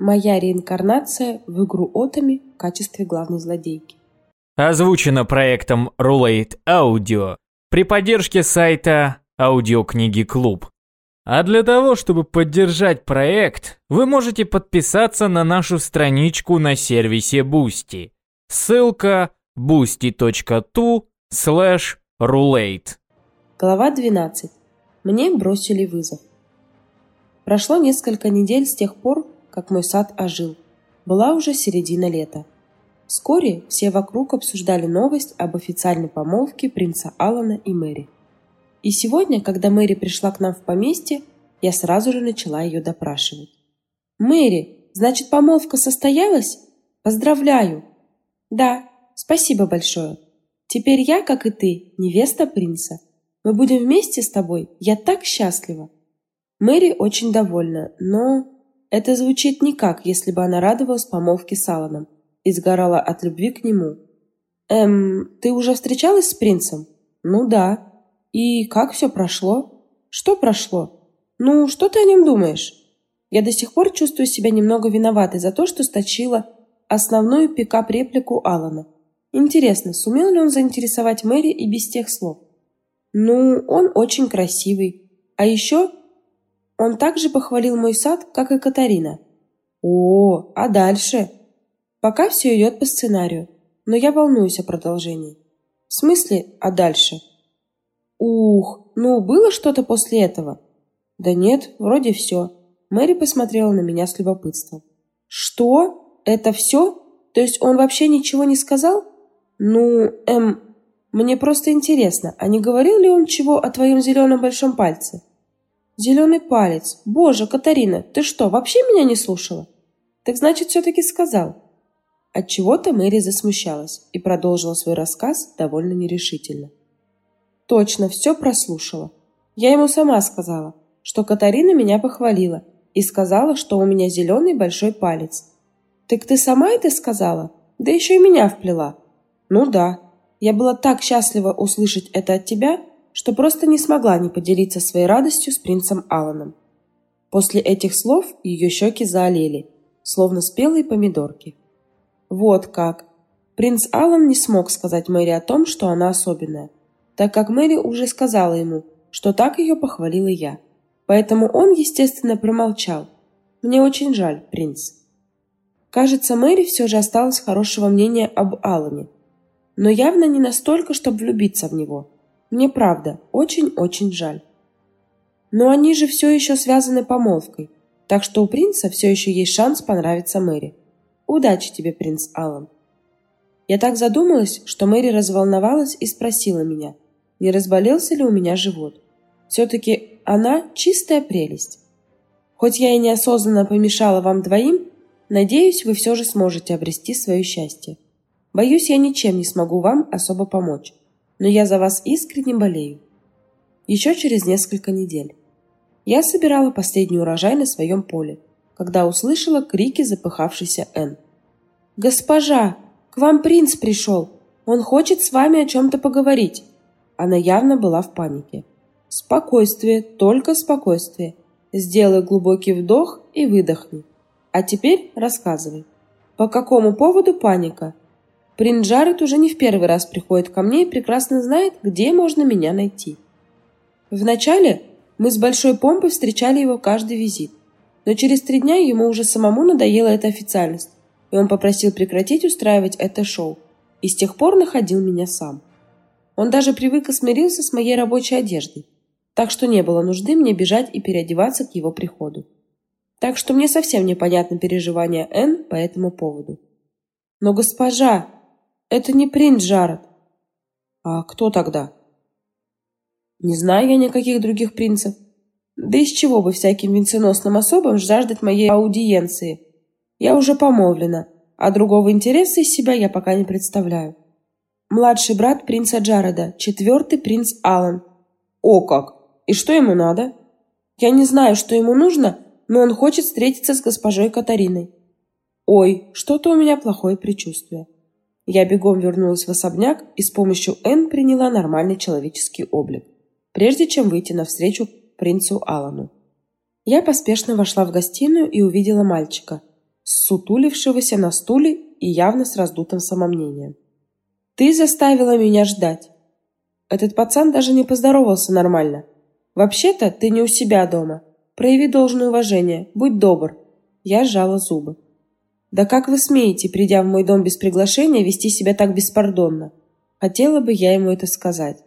Моя реинкарнация в игру Отами в качестве главной злодейки. Озвучено проектом Roulette Audio при поддержке сайта Аудиокниги Клуб. А для того, чтобы поддержать проект, вы можете подписаться на нашу страничку на сервисе Boosty. Ссылка boosty.tu slash roulette. Глава 12. Мне бросили вызов. Прошло несколько недель с тех пор, как мой сад ожил. Была уже середина лета. Вскоре все вокруг обсуждали новость об официальной помолвке принца Алана и Мэри. И сегодня, когда Мэри пришла к нам в поместье, я сразу же начала ее допрашивать. «Мэри, значит, помолвка состоялась? Поздравляю!» «Да, спасибо большое. Теперь я, как и ты, невеста принца. Мы будем вместе с тобой. Я так счастлива!» Мэри очень довольна, но это звучит не как, если бы она радовалась помолвке с Аланом и сгорала от любви к нему. «Эм, ты уже встречалась с принцем?» «Ну да. И как все прошло?» «Что прошло?» «Ну, что ты о нем думаешь?» Я до сих пор чувствую себя немного виноватой за то, что сточила основную пикап-реплику Алана. Интересно, сумел ли он заинтересовать Мэри и без тех слов? Ну, он очень красивый. А еще он также похвалил мой сад, как и Катарина. О, а дальше? Пока все идет по сценарию, но я волнуюсь о продолжении. В смысле, а дальше? Ух, ну было что-то после этого? Да нет, вроде все. Мэри посмотрела на меня с любопытством. Что? Это все? То есть он вообще ничего не сказал? Ну, эм, мне просто интересно, а не говорил ли он чего о твоем зеленом большом пальце? Зеленый палец. Боже, Катарина, ты что, вообще меня не слушала? Так значит, все-таки сказал. От чего то Мэри засмущалась и продолжила свой рассказ довольно нерешительно. Точно, все прослушала. Я ему сама сказала, что Катарина меня похвалила и сказала, что у меня зеленый большой палец. Так ты сама это сказала? Да еще и меня вплела. Ну да. Я была так счастлива услышать это от тебя, что просто не смогла не поделиться своей радостью с принцем Аланом. После этих слов ее щеки заолели, словно спелые помидорки. Вот как. Принц Алан не смог сказать Мэри о том, что она особенная, так как Мэри уже сказала ему, что так ее похвалила я. Поэтому он, естественно, промолчал. Мне очень жаль, принц. Кажется, Мэри все же осталась хорошего мнения об Алане, но явно не настолько, чтобы влюбиться в него – мне правда очень-очень жаль. Но они же все еще связаны помолвкой, так что у принца все еще есть шанс понравиться Мэри. Удачи тебе, принц Аллан. Я так задумалась, что Мэри разволновалась и спросила меня, не разболелся ли у меня живот. Все-таки она чистая прелесть. Хоть я и неосознанно помешала вам двоим, надеюсь, вы все же сможете обрести свое счастье. Боюсь, я ничем не смогу вам особо помочь но я за вас искренне болею. Еще через несколько недель. Я собирала последний урожай на своем поле, когда услышала крики запыхавшейся Энн. «Госпожа, к вам принц пришел! Он хочет с вами о чем-то поговорить!» Она явно была в панике. «Спокойствие, только спокойствие. Сделай глубокий вдох и выдохни. А теперь рассказывай. По какому поводу паника? Принц Джаред уже не в первый раз приходит ко мне и прекрасно знает, где можно меня найти. Вначале мы с большой помпой встречали его каждый визит, но через три дня ему уже самому надоела эта официальность, и он попросил прекратить устраивать это шоу, и с тех пор находил меня сам. Он даже привык и смирился с моей рабочей одеждой, так что не было нужды мне бежать и переодеваться к его приходу. Так что мне совсем непонятно переживания Энн по этому поводу. «Но госпожа!» Это не принц Джаред. А кто тогда? Не знаю я никаких других принцев. Да из чего бы всяким венценосным особам жаждать моей аудиенции? Я уже помолвлена, а другого интереса из себя я пока не представляю. Младший брат принца Джареда, четвертый принц Алан. О как! И что ему надо? Я не знаю, что ему нужно, но он хочет встретиться с госпожой Катариной. Ой, что-то у меня плохое предчувствие. Я бегом вернулась в особняк и с помощью Н приняла нормальный человеческий облик, прежде чем выйти навстречу принцу Алану. Я поспешно вошла в гостиную и увидела мальчика, сутулившегося на стуле и явно с раздутым самомнением. «Ты заставила меня ждать. Этот пацан даже не поздоровался нормально. Вообще-то ты не у себя дома. Прояви должное уважение, будь добр». Я сжала зубы. «Да как вы смеете, придя в мой дом без приглашения, вести себя так беспардонно?» Хотела бы я ему это сказать.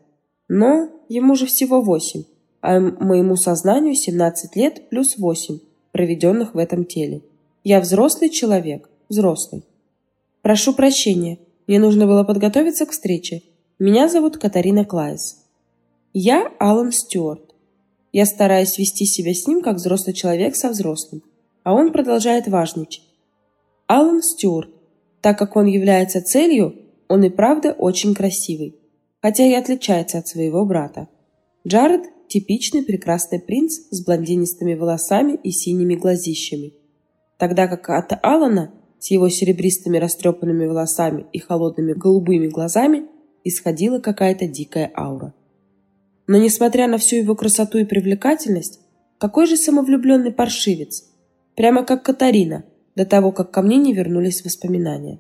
Но ему же всего восемь, а моему сознанию 17 лет плюс восемь, проведенных в этом теле. Я взрослый человек, взрослый. Прошу прощения, мне нужно было подготовиться к встрече. Меня зовут Катарина Клайс. Я Алан Стюарт. Я стараюсь вести себя с ним, как взрослый человек со взрослым, а он продолжает важничать. Алан Стюарт, так как он является целью, он и правда очень красивый, хотя и отличается от своего брата. Джаред – типичный прекрасный принц с блондинистыми волосами и синими глазищами, тогда как от Алана с его серебристыми растрепанными волосами и холодными голубыми глазами исходила какая-то дикая аура. Но несмотря на всю его красоту и привлекательность, какой же самовлюбленный паршивец, прямо как Катарина, до того, как ко мне не вернулись воспоминания.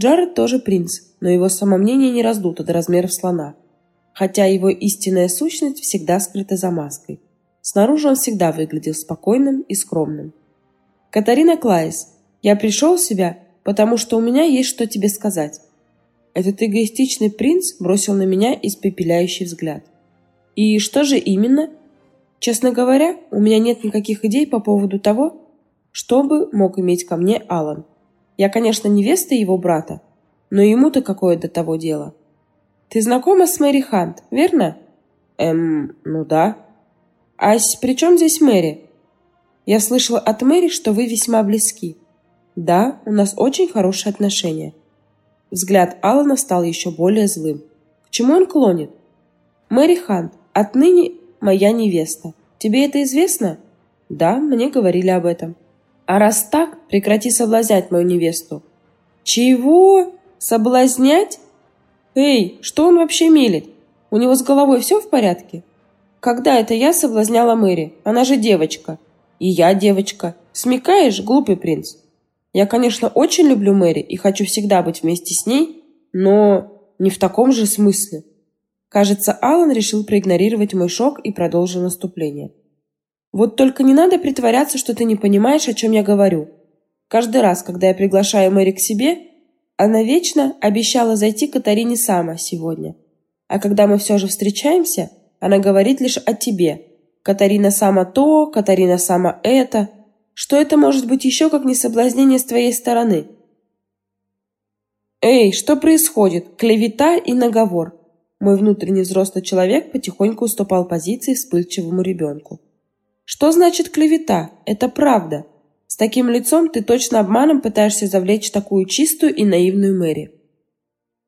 Джаред тоже принц, но его самомнение не раздуто до размеров слона, хотя его истинная сущность всегда скрыта за маской. Снаружи он всегда выглядел спокойным и скромным. «Катарина Клайс, я пришел в себя, потому что у меня есть что тебе сказать». Этот эгоистичный принц бросил на меня испепеляющий взгляд. «И что же именно?» «Честно говоря, у меня нет никаких идей по поводу того, что бы мог иметь ко мне Алан. Я, конечно, невеста его брата, но ему-то какое до того дело? Ты знакома с Мэри Хант, верно? Эм, ну да. А при чем здесь Мэри? Я слышала от Мэри, что вы весьма близки. Да, у нас очень хорошие отношения. Взгляд Алана стал еще более злым. К чему он клонит? Мэри Хант, отныне моя невеста. Тебе это известно? Да, мне говорили об этом. А раз так, прекрати соблазнять мою невесту. Чего? Соблазнять? Эй, что он вообще мелет? У него с головой все в порядке? Когда это я соблазняла Мэри? Она же девочка. И я девочка. Смекаешь, глупый принц? Я, конечно, очень люблю Мэри и хочу всегда быть вместе с ней, но не в таком же смысле. Кажется, Алан решил проигнорировать мой шок и продолжил наступление. Вот только не надо притворяться, что ты не понимаешь, о чем я говорю. Каждый раз, когда я приглашаю Мэри к себе, она вечно обещала зайти к Катарине сама сегодня. А когда мы все же встречаемся, она говорит лишь о тебе. Катарина сама то, Катарина сама это. Что это может быть еще как не соблазнение с твоей стороны? Эй, что происходит? Клевета и наговор. Мой внутренний взрослый человек потихоньку уступал позиции вспыльчивому ребенку. Что значит клевета? Это правда. С таким лицом ты точно обманом пытаешься завлечь такую чистую и наивную Мэри.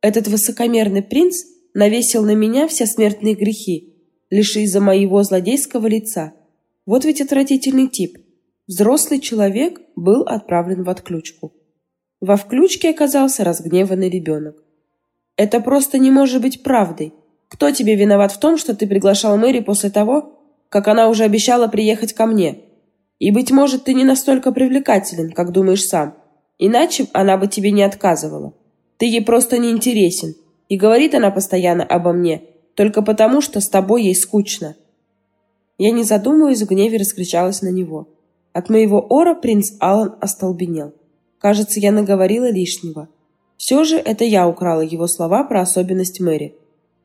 Этот высокомерный принц навесил на меня все смертные грехи, лишь из-за моего злодейского лица. Вот ведь отвратительный тип. Взрослый человек был отправлен в отключку. Во включке оказался разгневанный ребенок. Это просто не может быть правдой. Кто тебе виноват в том, что ты приглашал Мэри после того, как она уже обещала приехать ко мне. И, быть может, ты не настолько привлекателен, как думаешь сам. Иначе она бы тебе не отказывала. Ты ей просто не интересен. И говорит она постоянно обо мне, только потому, что с тобой ей скучно. Я, не задумываясь, в гневе раскричалась на него. От моего ора принц Алан остолбенел. Кажется, я наговорила лишнего. Все же это я украла его слова про особенность Мэри.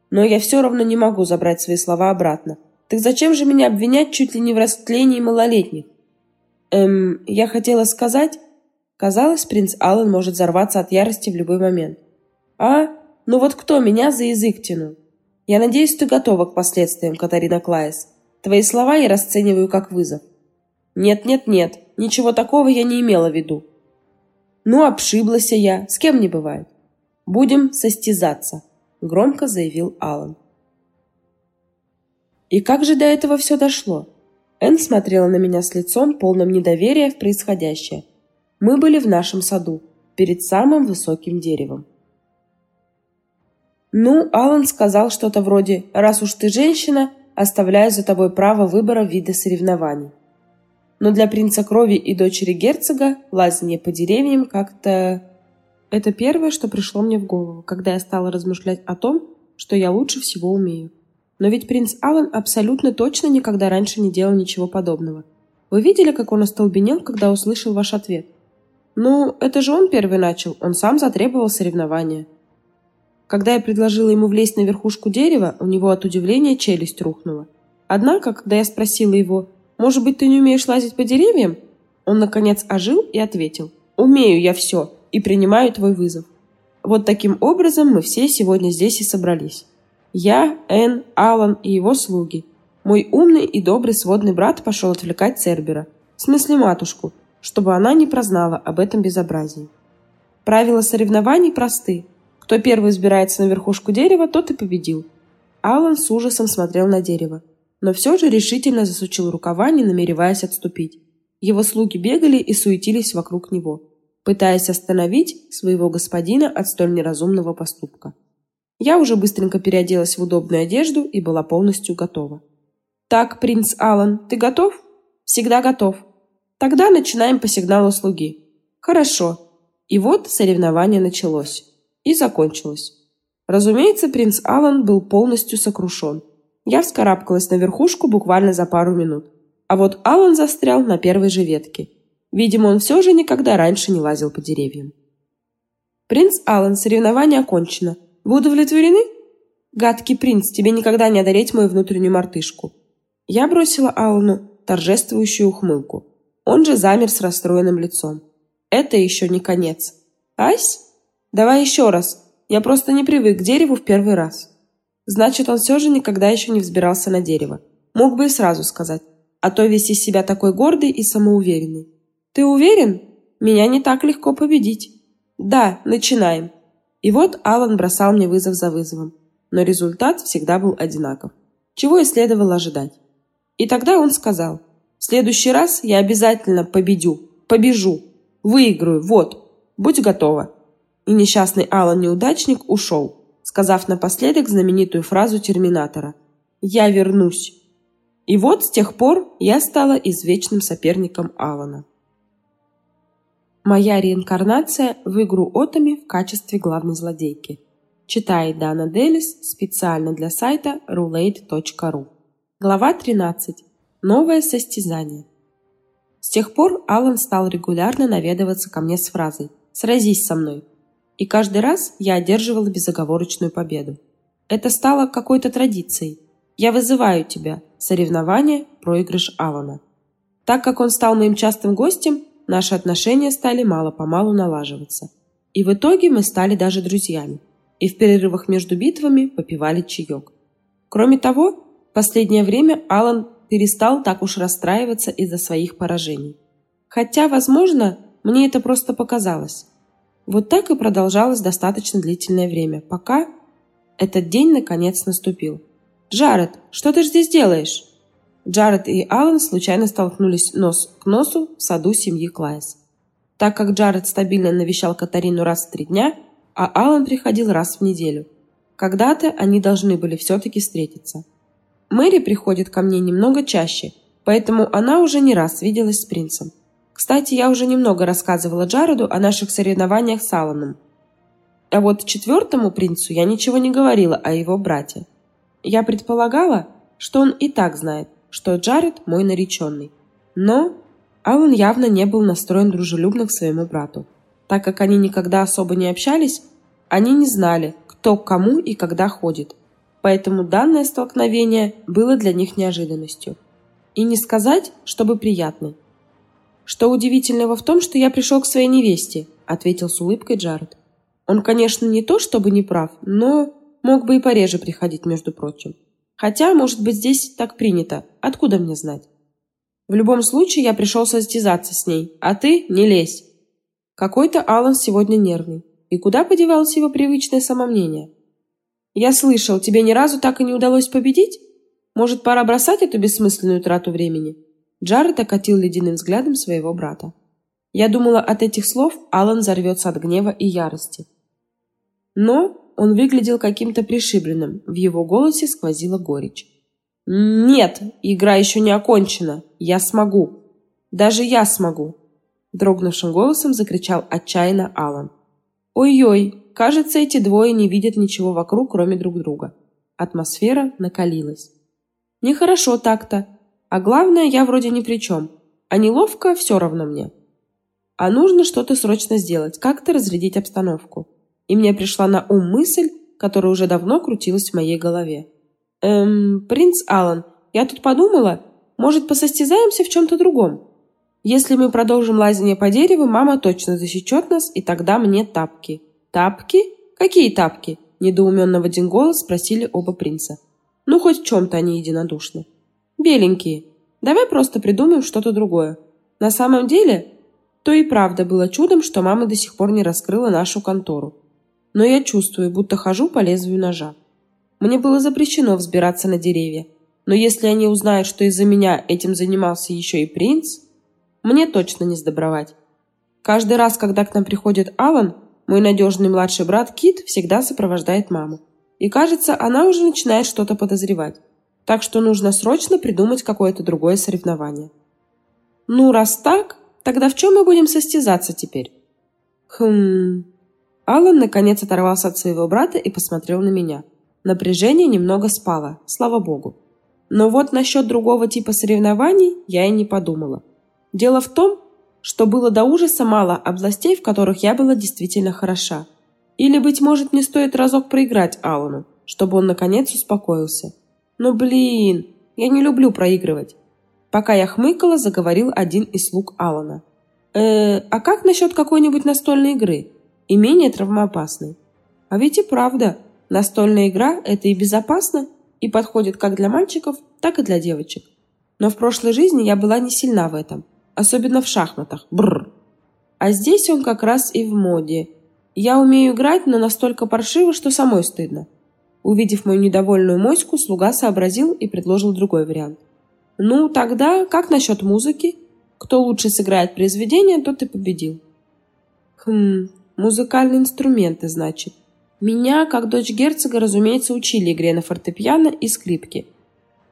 Но я все равно не могу забрать свои слова обратно. Так зачем же меня обвинять чуть ли не в растлении малолетних? Эм, я хотела сказать... Казалось, принц Аллен может взорваться от ярости в любой момент. А? Ну вот кто меня за язык тянул? Я надеюсь, ты готова к последствиям, Катарина Клайс. Твои слова я расцениваю как вызов. Нет-нет-нет, ничего такого я не имела в виду. Ну, обшиблась я, с кем не бывает. Будем состязаться, громко заявил Аллан. И как же до этого все дошло? Энн смотрела на меня с лицом, полным недоверия в происходящее. Мы были в нашем саду, перед самым высоким деревом. Ну, Алан сказал что-то вроде «Раз уж ты женщина, оставляю за тобой право выбора вида соревнований». но для принца крови и дочери герцога лазание по деревьям как-то... Это первое, что пришло мне в голову, когда я стала размышлять о том, что я лучше всего умею. Но ведь принц Аллен абсолютно точно никогда раньше не делал ничего подобного. Вы видели, как он остолбенел, когда услышал ваш ответ? Ну, это же он первый начал, он сам затребовал соревнования. Когда я предложила ему влезть на верхушку дерева, у него от удивления челюсть рухнула. Однако, когда я спросила его, «Может быть, ты не умеешь лазить по деревьям?» Он, наконец, ожил и ответил, «Умею я все и принимаю твой вызов». Вот таким образом мы все сегодня здесь и собрались. Я, Энн, Алан и его слуги. Мой умный и добрый сводный брат пошел отвлекать Цербера, в смысле матушку, чтобы она не прознала об этом безобразии. Правила соревнований просты. Кто первый взбирается на верхушку дерева, тот и победил. Алан с ужасом смотрел на дерево, но все же решительно засучил рукава, не намереваясь отступить. Его слуги бегали и суетились вокруг него пытаясь остановить своего господина от столь неразумного поступка. Я уже быстренько переоделась в удобную одежду и была полностью готова. «Так, принц Алан, ты готов?» «Всегда готов». «Тогда начинаем по сигналу слуги». «Хорошо». И вот соревнование началось. И закончилось. Разумеется, принц Алан был полностью сокрушен. Я вскарабкалась на верхушку буквально за пару минут. А вот Алан застрял на первой же ветке – Видимо, он все же никогда раньше не лазил по деревьям. «Принц Аллан, соревнование окончено. Вы удовлетворены?» «Гадкий принц, тебе никогда не одолеть мою внутреннюю мартышку». Я бросила Аллану торжествующую ухмылку. Он же замер с расстроенным лицом. «Это еще не конец». «Ась? Давай еще раз. Я просто не привык к дереву в первый раз». Значит, он все же никогда еще не взбирался на дерево. Мог бы и сразу сказать. А то весь из себя такой гордый и самоуверенный. Ты уверен? Меня не так легко победить. Да, начинаем. И вот Алан бросал мне вызов за вызовом. Но результат всегда был одинаков. Чего и следовало ожидать. И тогда он сказал, в следующий раз я обязательно победю, побежу, выиграю, вот, будь готова. И несчастный Алан-неудачник ушел, сказав напоследок знаменитую фразу Терминатора «Я вернусь». И вот с тех пор я стала извечным соперником Алана. Моя реинкарнация в игру Отами в качестве главной злодейки. Читает Дана Делис специально для сайта roulette.ru. Глава 13. Новое состязание. С тех пор Алан стал регулярно наведываться ко мне с фразой «Сразись со мной». И каждый раз я одерживала безоговорочную победу. Это стало какой-то традицией. Я вызываю тебя. Соревнование, проигрыш Алана. Так как он стал моим частым гостем, наши отношения стали мало-помалу налаживаться. И в итоге мы стали даже друзьями. И в перерывах между битвами попивали чаек. Кроме того, в последнее время Алан перестал так уж расстраиваться из-за своих поражений. Хотя, возможно, мне это просто показалось. Вот так и продолжалось достаточно длительное время, пока этот день наконец наступил. «Джаред, что ты здесь делаешь?» Джаред и Алан случайно столкнулись нос к носу в саду семьи Клайс. Так как Джаред стабильно навещал Катарину раз в три дня, а Алан приходил раз в неделю. Когда-то они должны были все-таки встретиться. Мэри приходит ко мне немного чаще, поэтому она уже не раз виделась с принцем. Кстати, я уже немного рассказывала Джареду о наших соревнованиях с Аланом. А вот четвертому принцу я ничего не говорила о его брате. Я предполагала, что он и так знает, что Джаред мой нареченный. Но Алан явно не был настроен дружелюбно к своему брату. Так как они никогда особо не общались, они не знали, кто к кому и когда ходит. Поэтому данное столкновение было для них неожиданностью. И не сказать, чтобы приятной. «Что удивительного в том, что я пришел к своей невесте», ответил с улыбкой Джаред. Он, конечно, не то чтобы не прав, но мог бы и пореже приходить, между прочим. Хотя, может быть, здесь так принято. Откуда мне знать? В любом случае, я пришел состязаться с ней, а ты не лезь. Какой-то Алан сегодня нервный. И куда подевалось его привычное самомнение? Я слышал, тебе ни разу так и не удалось победить? Может, пора бросать эту бессмысленную трату времени? Джаред окатил ледяным взглядом своего брата. Я думала, от этих слов Алан взорвется от гнева и ярости. Но он выглядел каким-то пришибленным, в его голосе сквозила горечь. «Нет, игра еще не окончена. Я смогу». Даже я смогу!» Дрогнувшим голосом закричал отчаянно Алан. «Ой-ой, кажется, эти двое не видят ничего вокруг, кроме друг друга». Атмосфера накалилась. «Нехорошо так-то. А главное, я вроде ни при чем. А неловко все равно мне. А нужно что-то срочно сделать, как-то разрядить обстановку. И мне пришла на ум мысль, которая уже давно крутилась в моей голове. «Эм, принц Алан, я тут подумала, может, посостязаемся в чем-то другом? Если мы продолжим лазание по дереву, мама точно засечет нас, и тогда мне тапки». «Тапки? Какие тапки?» – недоуменно в один голос спросили оба принца. «Ну, хоть в чем-то они единодушны». «Беленькие. Давай просто придумаем что-то другое. На самом деле, то и правда было чудом, что мама до сих пор не раскрыла нашу контору. Но я чувствую, будто хожу по лезвию ножа. Мне было запрещено взбираться на деревья. Но если они узнают, что из-за меня этим занимался еще и принц, мне точно не сдобровать. Каждый раз, когда к нам приходит Алан, мой надежный младший брат Кит всегда сопровождает маму. И кажется, она уже начинает что-то подозревать. Так что нужно срочно придумать какое-то другое соревнование. Ну, раз так, тогда в чем мы будем состязаться теперь? Хм... Алан наконец оторвался от своего брата и посмотрел на меня. Напряжение немного спало, слава богу. Но вот насчет другого типа соревнований я и не подумала. Дело в том, что было до ужаса мало областей, в которых я была действительно хороша. Или, быть может, мне стоит разок проиграть Алану, чтобы он наконец успокоился. Но, блин, я не люблю проигрывать. Пока я хмыкала, заговорил один из слуг Алана. «Э, а как насчет какой-нибудь настольной игры? И менее травмоопасной?» А ведь и правда, Настольная игра – это и безопасно, и подходит как для мальчиков, так и для девочек. Но в прошлой жизни я была не сильна в этом, особенно в шахматах. Бррр. А здесь он как раз и в моде. Я умею играть, но настолько паршиво, что самой стыдно. Увидев мою недовольную моську, слуга сообразил и предложил другой вариант. Ну, тогда как насчет музыки? Кто лучше сыграет произведение, тот и победил. Хм, музыкальные инструменты, значит. Меня, как дочь герцога, разумеется, учили игре на фортепиано и скрипке.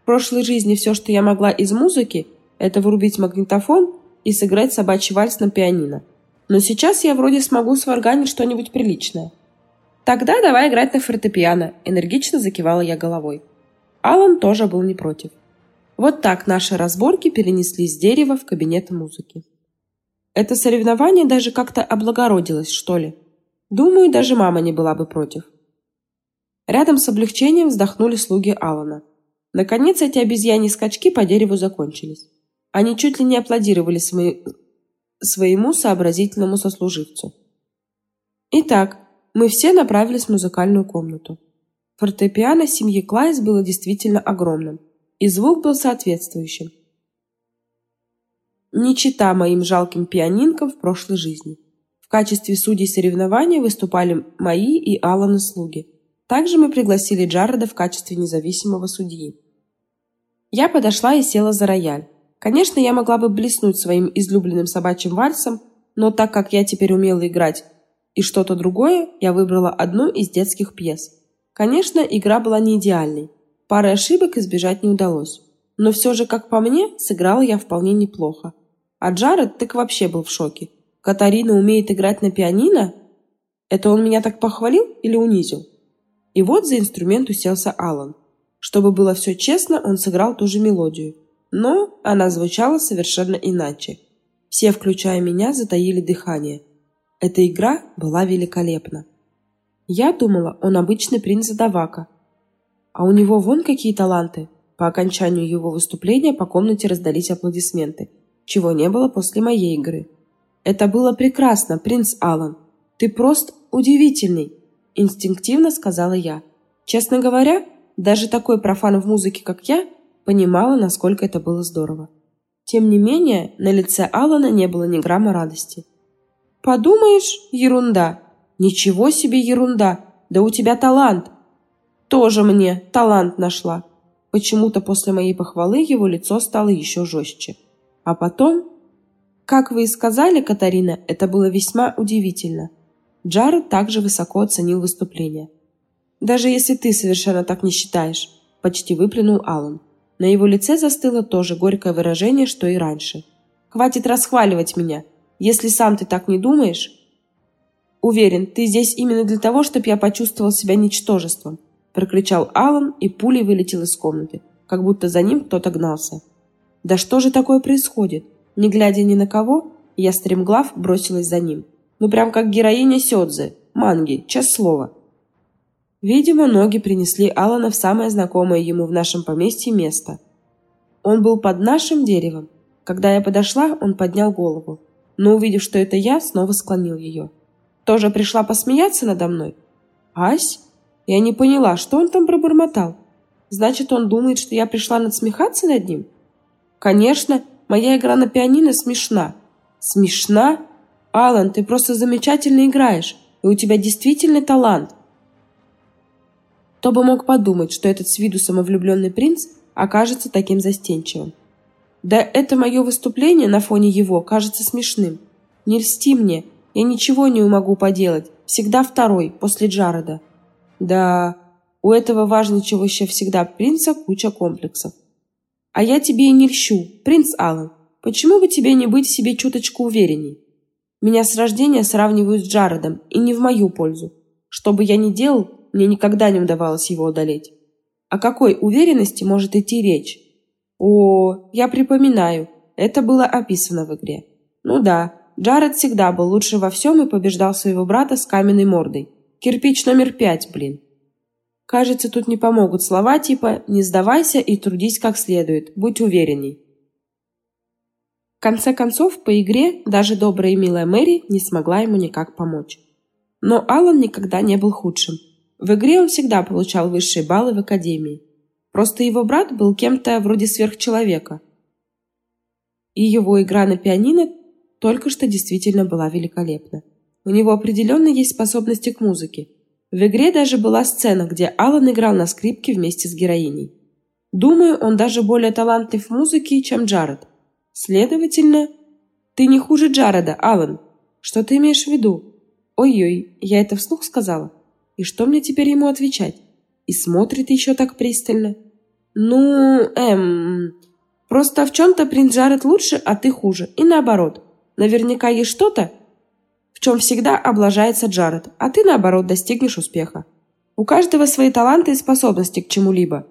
В прошлой жизни все, что я могла из музыки, это врубить магнитофон и сыграть собачий вальс на пианино. Но сейчас я вроде смогу сварганить что-нибудь приличное. Тогда давай играть на фортепиано, энергично закивала я головой. Алан тоже был не против. Вот так наши разборки перенеслись с дерева в кабинет музыки. Это соревнование даже как-то облагородилось, что ли. Думаю, даже мама не была бы против. Рядом с облегчением вздохнули слуги Алана. Наконец эти обезьяньи скачки по дереву закончились. Они чуть ли не аплодировали свои... своему сообразительному сослуживцу. Итак, мы все направились в музыкальную комнату. Фортепиано семьи Клайс было действительно огромным, и звук был соответствующим. Не чита моим жалким пианинкам в прошлой жизни. В качестве судей соревнования выступали мои и Алана слуги. Также мы пригласили Джареда в качестве независимого судьи. Я подошла и села за рояль. Конечно, я могла бы блеснуть своим излюбленным собачьим вальсом, но так как я теперь умела играть и что-то другое, я выбрала одну из детских пьес. Конечно, игра была не идеальной. Пары ошибок избежать не удалось. Но все же, как по мне, сыграла я вполне неплохо. А Джаред так вообще был в шоке. Катарина умеет играть на пианино? Это он меня так похвалил или унизил? И вот за инструмент уселся Алан. Чтобы было все честно, он сыграл ту же мелодию. Но она звучала совершенно иначе. Все, включая меня, затаили дыхание. Эта игра была великолепна. Я думала, он обычный принц Давака. А у него вон какие таланты. По окончанию его выступления по комнате раздались аплодисменты, чего не было после моей игры. «Это было прекрасно, принц Алан. Ты просто удивительный», – инстинктивно сказала я. Честно говоря, даже такой профан в музыке, как я, понимала, насколько это было здорово. Тем не менее, на лице Алана не было ни грамма радости. «Подумаешь, ерунда. Ничего себе ерунда. Да у тебя талант. Тоже мне талант нашла». Почему-то после моей похвалы его лицо стало еще жестче. А потом как вы и сказали, Катарина, это было весьма удивительно. Джаред также высоко оценил выступление. «Даже если ты совершенно так не считаешь», – почти выплюнул Алан. На его лице застыло то же горькое выражение, что и раньше. Хватит расхваливать меня. Если сам ты так не думаешь... Уверен, ты здесь именно для того, чтобы я почувствовал себя ничтожеством, прокричал Алан и пулей вылетел из комнаты, как будто за ним кто-то гнался. Да что же такое происходит? Не глядя ни на кого, я стремглав бросилась за ним. Ну прям как героиня Сёдзе, манги, честное слово. Видимо, ноги принесли Алана в самое знакомое ему в нашем поместье место. Он был под нашим деревом. Когда я подошла, он поднял голову, но, увидев, что это я, снова склонил ее. Тоже пришла посмеяться надо мной? Ась? Я не поняла, что он там пробормотал. Значит, он думает, что я пришла надсмехаться над ним? Конечно, моя игра на пианино смешна. Смешна? Алан, ты просто замечательно играешь, и у тебя действительно талант. Кто бы мог подумать, что этот с виду самовлюбленный принц окажется таким застенчивым. Да это мое выступление на фоне его кажется смешным. Не льсти мне, я ничего не могу поделать. Всегда второй, после Джареда. Да, у этого важничего всегда принца куча комплексов. А я тебе и не льщу, принц Аллан. Почему бы тебе не быть себе чуточку уверенней? Меня с рождения сравнивают с Джаредом, и не в мою пользу. Что бы я ни делал, мне никогда не удавалось его одолеть. О какой уверенности может идти речь? О, я припоминаю, это было описано в игре. Ну да, Джаред всегда был лучше во всем и побеждал своего брата с каменной мордой. Кирпич номер пять, блин. Кажется, тут не помогут слова типа «не сдавайся и трудись как следует, будь уверенней». В конце концов, по игре даже добрая и милая Мэри не смогла ему никак помочь. Но Алан никогда не был худшим. В игре он всегда получал высшие баллы в академии. Просто его брат был кем-то вроде сверхчеловека. И его игра на пианино только что действительно была великолепна. У него определенно есть способности к музыке. В игре даже была сцена, где Алан играл на скрипке вместе с героиней. Думаю, он даже более талантлив в музыке, чем Джаред. Следовательно, ты не хуже Джареда, Алан. Что ты имеешь в виду? Ой-ой, я это вслух сказала. И что мне теперь ему отвечать? И смотрит еще так пристально. Ну, эм... Просто в чем-то принц Джаред лучше, а ты хуже. И наоборот. Наверняка есть что-то, в чем всегда облажается Джаред, а ты, наоборот, достигнешь успеха. У каждого свои таланты и способности к чему-либо.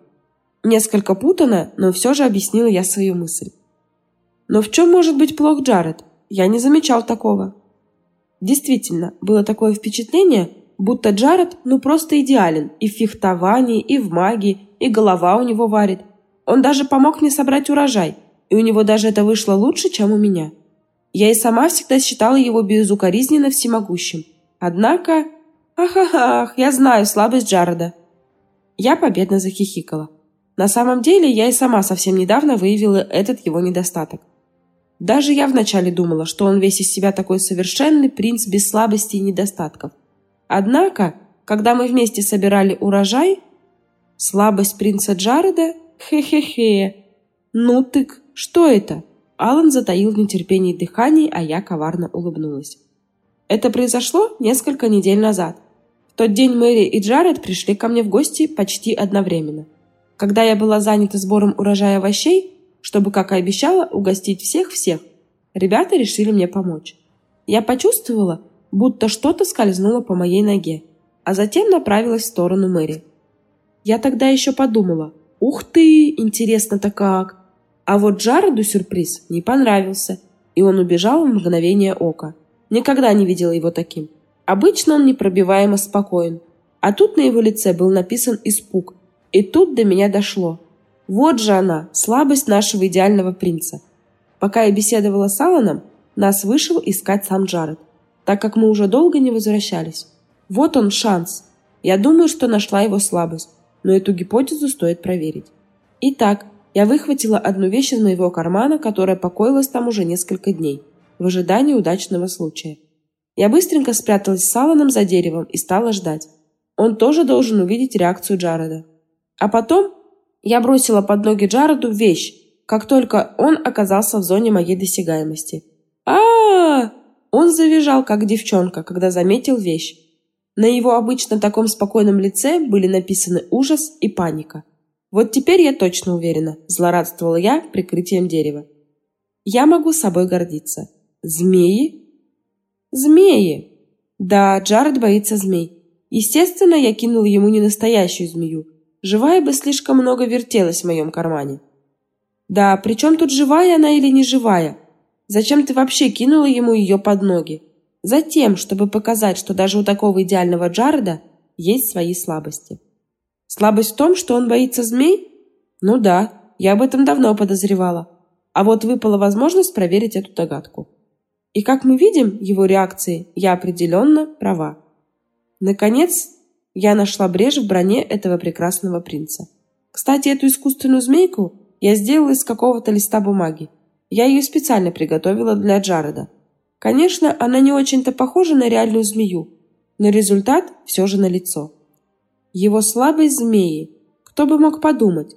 Несколько путано, но все же объяснила я свою мысль. Но в чем может быть плох Джаред? Я не замечал такого. Действительно, было такое впечатление, будто Джаред ну просто идеален и в фехтовании, и в магии, и голова у него варит. Он даже помог мне собрать урожай, и у него даже это вышло лучше, чем у меня. Я и сама всегда считала его безукоризненно всемогущим. Однако... Ах-ах-ах, я знаю слабость Джареда. Я победно захихикала. На самом деле, я и сама совсем недавно выявила этот его недостаток. Даже я вначале думала, что он весь из себя такой совершенный принц без слабостей и недостатков. Однако, когда мы вместе собирали урожай, слабость принца Джареда? Хе-хе-хе. Ну тык, что это? Алан затаил в нетерпении дыхание, а я коварно улыбнулась. Это произошло несколько недель назад. В тот день Мэри и Джаред пришли ко мне в гости почти одновременно. Когда я была занята сбором урожая овощей, чтобы, как и обещала, угостить всех-всех, ребята решили мне помочь. Я почувствовала, будто что-то скользнуло по моей ноге, а затем направилась в сторону Мэри. Я тогда еще подумала, ух ты, интересно-то как. А вот Джареду сюрприз не понравился, и он убежал в мгновение ока. Никогда не видела его таким. Обычно он непробиваемо спокоен, а тут на его лице был написан испуг, и тут до меня дошло. Вот же она, слабость нашего идеального принца. Пока я беседовала с Алланом, нас вышел искать сам Джаред так как мы уже долго не возвращались. Вот он шанс. Я думаю, что нашла его слабость, но эту гипотезу стоит проверить. Итак, я выхватила одну вещь из моего кармана, которая покоилась там уже несколько дней, в ожидании удачного случая. Я быстренько спряталась с Алланом за деревом и стала ждать. Он тоже должен увидеть реакцию Джареда. А потом я бросила под ноги Джареду вещь, как только он оказался в зоне моей досягаемости. а, -а, -а он завизжал, как девчонка, когда заметил вещь. На его обычно таком спокойном лице были написаны ужас и паника. «Вот теперь я точно уверена», – злорадствовала я прикрытием дерева. Я могу собой гордиться. Змеи? Змеи! Да, Джаред боится змей. Естественно, я кинул ему не настоящую змею. Живая бы слишком много вертелась в моем кармане. Да, причем тут живая она или не живая? Зачем ты вообще кинула ему ее под ноги? Затем, чтобы показать, что даже у такого идеального Джареда есть свои слабости. Слабость в том, что он боится змей? Ну да, я об этом давно подозревала. А вот выпала возможность проверить эту догадку. И как мы видим, его реакции я определенно права. Наконец, я нашла брешь в броне этого прекрасного принца. Кстати, эту искусственную змейку я сделала из какого-то листа бумаги. Я ее специально приготовила для Джареда. Конечно, она не очень-то похожа на реальную змею, но результат все же налицо. Его слабой змеи, кто бы мог подумать.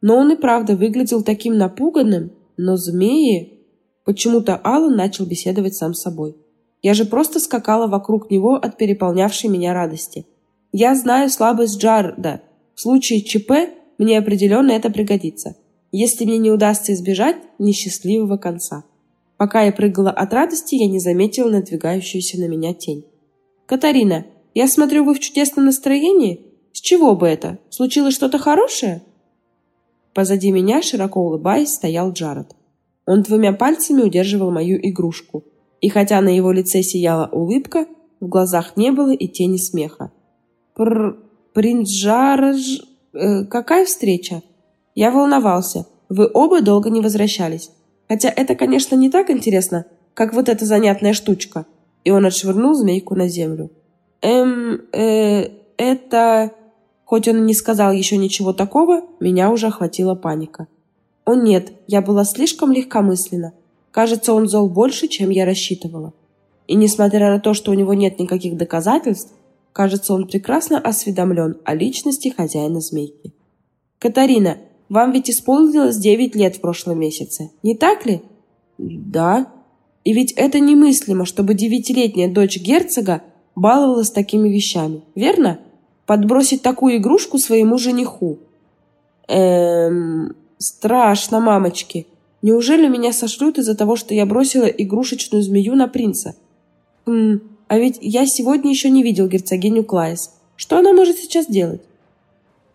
Но он и правда выглядел таким напуганным, но змеи... Почему-то Аллан начал беседовать сам с собой. Я же просто скакала вокруг него от переполнявшей меня радости. Я знаю слабость Джарда. В случае ЧП мне определенно это пригодится, если мне не удастся избежать несчастливого конца. Пока я прыгала от радости, я не заметила надвигающуюся на меня тень. «Катарина, я смотрю, вы в чудесном настроении? С чего бы это? Случилось что-то хорошее?» Позади меня, широко улыбаясь, стоял Джаред. Он двумя пальцами удерживал мою игрушку. И хотя на его лице сияла улыбка, в глазах не было и тени смеха. «Пр... принц Джаред... Э, какая встреча?» Я волновался. Вы оба долго не возвращались. Хотя это, конечно, не так интересно, как вот эта занятная штучка. И он отшвырнул змейку на землю. Эм, э, это... Хоть он и не сказал еще ничего такого, меня уже охватила паника. О нет, я была слишком легкомысленна. Кажется, он зол больше, чем я рассчитывала. И несмотря на то, что у него нет никаких доказательств, кажется, он прекрасно осведомлен о личности хозяина змейки. «Катарина, вам ведь исполнилось 9 лет в прошлом месяце, не так ли?» «Да». «И ведь это немыслимо, чтобы девятилетняя дочь герцога баловалась такими вещами, верно?» Подбросить такую игрушку своему жениху. Эм, страшно, мамочки. Неужели меня сошлют из-за того, что я бросила игрушечную змею на принца? Хм, а ведь я сегодня еще не видел герцогиню Клайс. Что она может сейчас делать?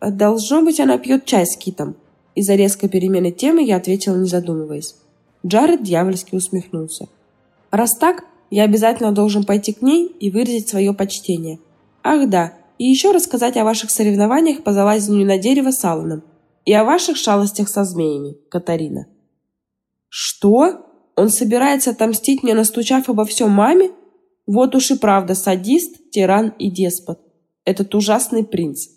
Должно быть, она пьет чай с Китом. Из-за резкой перемены темы я ответила, не задумываясь. Джаред дьявольски усмехнулся. Раз так, я обязательно должен пойти к ней и выразить свое почтение. Ах да, и еще рассказать о ваших соревнованиях по залазению на дерево с Алланом и о ваших шалостях со змеями, Катарина». «Что? Он собирается отомстить мне, настучав обо всем маме? Вот уж и правда садист, тиран и деспот. Этот ужасный принц».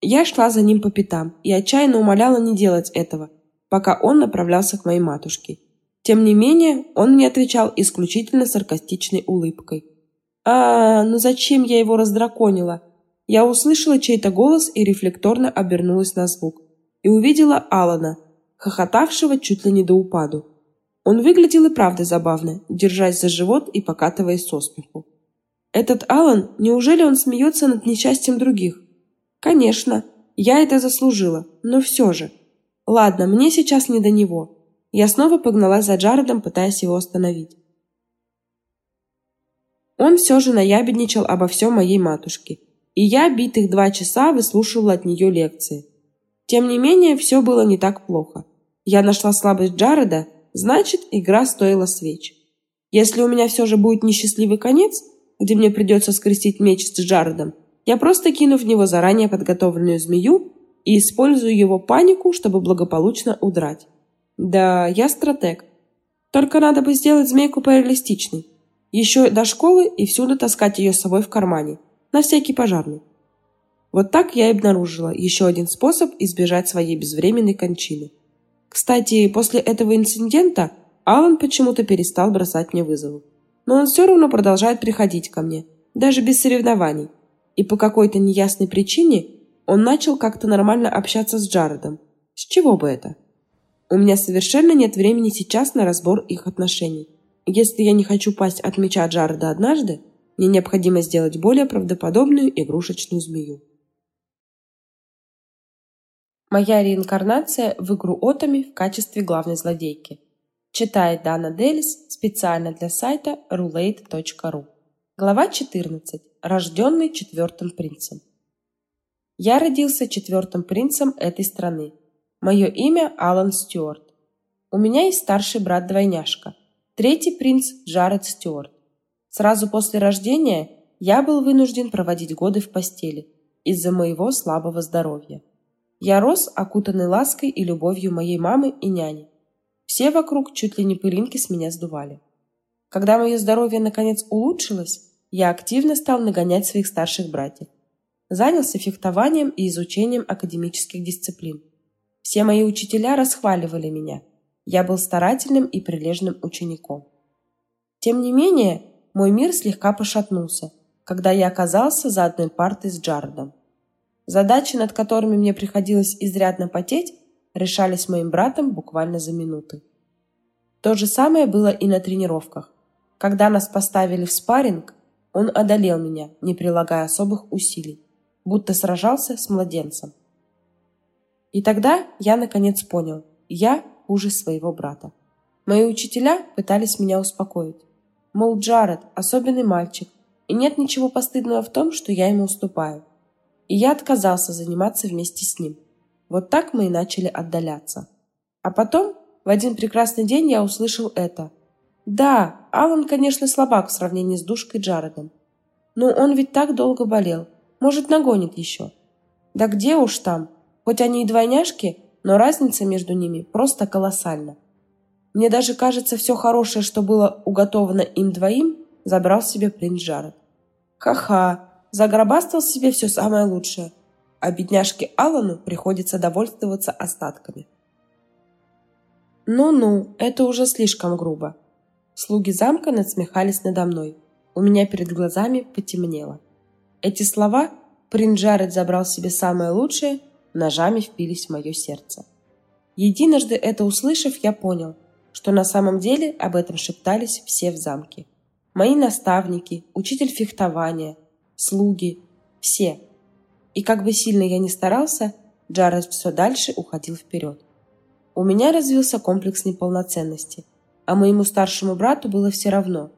Я шла за ним по пятам и отчаянно умоляла не делать этого, пока он направлялся к моей матушке. Тем не менее, он мне отвечал исключительно саркастичной улыбкой. «А, ну зачем я его раздраконила? Я услышала чей-то голос и рефлекторно обернулась на звук. И увидела Алана, хохотавшего чуть ли не до упаду. Он выглядел и правда забавно, держась за живот и покатываясь со смеху. Этот Алан, неужели он смеется над несчастьем других? Конечно, я это заслужила, но все же. Ладно, мне сейчас не до него. Я снова погналась за Джаредом, пытаясь его остановить. Он все же наябедничал обо всем моей матушке, и я битых два часа выслушивала от нее лекции. Тем не менее, все было не так плохо. Я нашла слабость Джареда, значит, игра стоила свеч. Если у меня все же будет несчастливый конец, где мне придется скрестить меч с Джаредом, я просто кину в него заранее подготовленную змею и использую его панику, чтобы благополучно удрать. Да, я стратег. Только надо бы сделать змейку пореалистичной. Еще до школы и всюду таскать ее с собой в кармане на всякий пожарный. Вот так я и обнаружила еще один способ избежать своей безвременной кончины. Кстати, после этого инцидента Алан почему-то перестал бросать мне вызовы. Но он все равно продолжает приходить ко мне, даже без соревнований. И по какой-то неясной причине он начал как-то нормально общаться с Джаредом. С чего бы это? У меня совершенно нет времени сейчас на разбор их отношений. Если я не хочу пасть от меча Джареда однажды, мне необходимо сделать более правдоподобную игрушечную змею. Моя реинкарнация в игру Отами в качестве главной злодейки. Читает Дана Делис специально для сайта roulette.ru. Глава 14. Рожденный четвертым принцем. Я родился четвертым принцем этой страны. Мое имя Алан Стюарт. У меня есть старший брат-двойняшка. Третий принц Джаред Стюарт. Сразу после рождения я был вынужден проводить годы в постели из-за моего слабого здоровья. Я рос, окутанный лаской и любовью моей мамы и няни. Все вокруг чуть ли не пылинки с меня сдували. Когда мое здоровье наконец улучшилось, я активно стал нагонять своих старших братьев. Занялся фехтованием и изучением академических дисциплин. Все мои учителя расхваливали меня. Я был старательным и прилежным учеником. Тем не менее, мой мир слегка пошатнулся, когда я оказался за одной партой с Джаредом. Задачи, над которыми мне приходилось изрядно потеть, решались моим братом буквально за минуты. То же самое было и на тренировках. Когда нас поставили в спарринг, он одолел меня, не прилагая особых усилий, будто сражался с младенцем. И тогда я наконец понял, я хуже своего брата. Мои учителя пытались меня успокоить. Мол, Джаред – особенный мальчик, и нет ничего постыдного в том, что я ему уступаю. И я отказался заниматься вместе с ним. Вот так мы и начали отдаляться. А потом, в один прекрасный день я услышал это. Да, Алан, конечно, слабак в сравнении с душкой Джаредом. Но он ведь так долго болел. Может, нагонит еще. Да где уж там. Хоть они и двойняшки, но разница между ними просто колоссальна. Мне даже кажется, все хорошее, что было уготовано им двоим, забрал себе принц Джаред. Ха-ха, загробастал себе все самое лучшее, а бедняжке Аллану приходится довольствоваться остатками. Ну-ну, это уже слишком грубо. Слуги замка надсмехались надо мной. У меня перед глазами потемнело. Эти слова принц Джаред забрал себе самое лучшее, ножами впились в мое сердце. Единожды это услышав, я понял, что на самом деле об этом шептались все в замке. Мои наставники, учитель фехтования, слуги, все. И как бы сильно я ни старался, Джаред все дальше уходил вперед. У меня развился комплекс неполноценности, а моему старшему брату было все равно.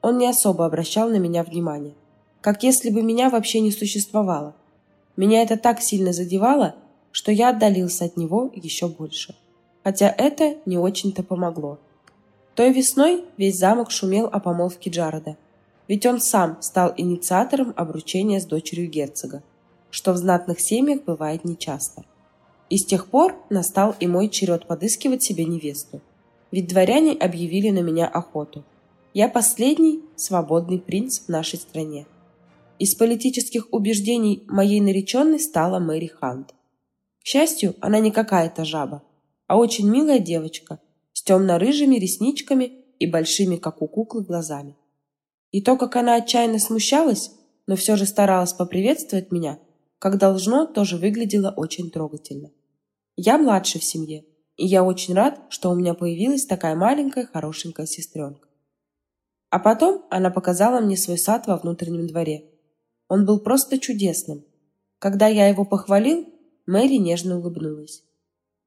Он не особо обращал на меня внимание. Как если бы меня вообще не существовало. Меня это так сильно задевало, что я отдалился от него еще больше. Хотя это не очень-то помогло. Той весной весь замок шумел о помолвке Джареда. Ведь он сам стал инициатором обручения с дочерью герцога, что в знатных семьях бывает нечасто. И с тех пор настал и мой черед подыскивать себе невесту. Ведь дворяне объявили на меня охоту. Я последний свободный принц в нашей стране. Из политических убеждений моей нареченной стала Мэри Хант. К счастью, она не какая-то жаба, а очень милая девочка, темно-рыжими ресничками и большими, как у куклы, глазами. И то, как она отчаянно смущалась, но все же старалась поприветствовать меня, как должно, тоже выглядело очень трогательно. Я младший в семье, и я очень рад, что у меня появилась такая маленькая хорошенькая сестренка. А потом она показала мне свой сад во внутреннем дворе. Он был просто чудесным. Когда я его похвалил, Мэри нежно улыбнулась.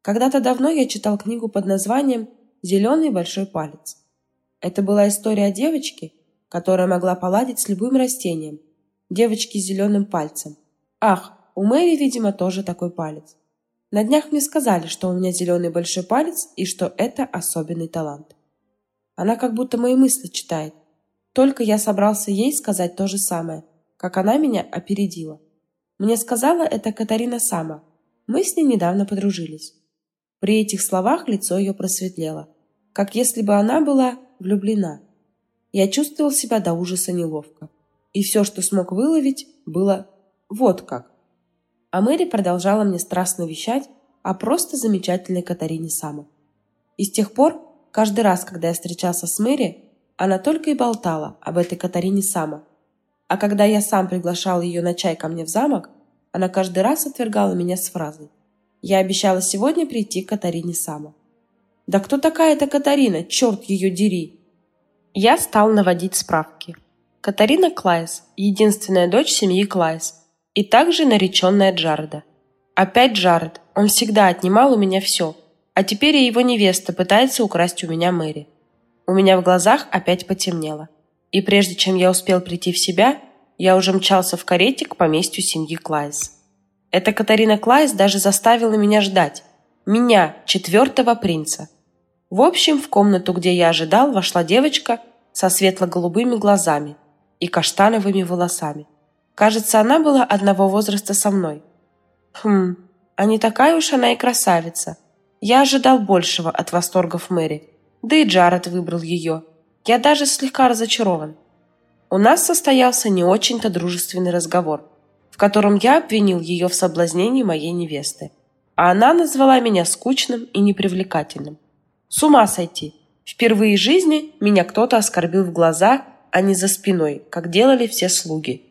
Когда-то давно я читал книгу под названием зеленый большой палец. Это была история о девочке, которая могла поладить с любым растением. Девочки с зеленым пальцем. Ах, у Мэри, видимо, тоже такой палец. На днях мне сказали, что у меня зеленый большой палец и что это особенный талант. Она как будто мои мысли читает. Только я собрался ей сказать то же самое, как она меня опередила. Мне сказала это Катарина сама. Мы с ней недавно подружились. При этих словах лицо ее просветлело, как если бы она была влюблена. Я чувствовал себя до ужаса неловко. И все, что смог выловить, было вот как. А Мэри продолжала мне страстно вещать о просто замечательной Катарине Сама. И с тех пор, каждый раз, когда я встречался с Мэри, она только и болтала об этой Катарине Сама. А когда я сам приглашал ее на чай ко мне в замок, она каждый раз отвергала меня с фразой я обещала сегодня прийти к Катарине Сама. Да кто такая эта Катарина? Черт ее дери! Я стал наводить справки. Катарина Клайс – единственная дочь семьи Клайс и также нареченная Джареда. Опять Джаред, он всегда отнимал у меня все, А теперь и его невеста пытается украсть у меня Мэри. У меня в глазах опять потемнело. И прежде чем я успел прийти в себя, я уже мчался в карете к поместью семьи Клайс. Эта Катарина Клайс даже заставила меня ждать. Меня, четвертого принца. В общем, в комнату, где я ожидал, вошла девочка со светло-голубыми глазами и каштановыми волосами. Кажется, она была одного возраста со мной. Хм, а не такая уж она и красавица. Я ожидал большего от восторгов Мэри. Да и Джаред выбрал ее. Я даже слегка разочарован. У нас состоялся не очень-то дружественный разговор, котором я обвинил ее в соблазнении моей невесты. А она назвала меня скучным и непривлекательным. С ума сойти. Впервые в жизни меня кто-то оскорбил в глаза, а не за спиной, как делали все слуги.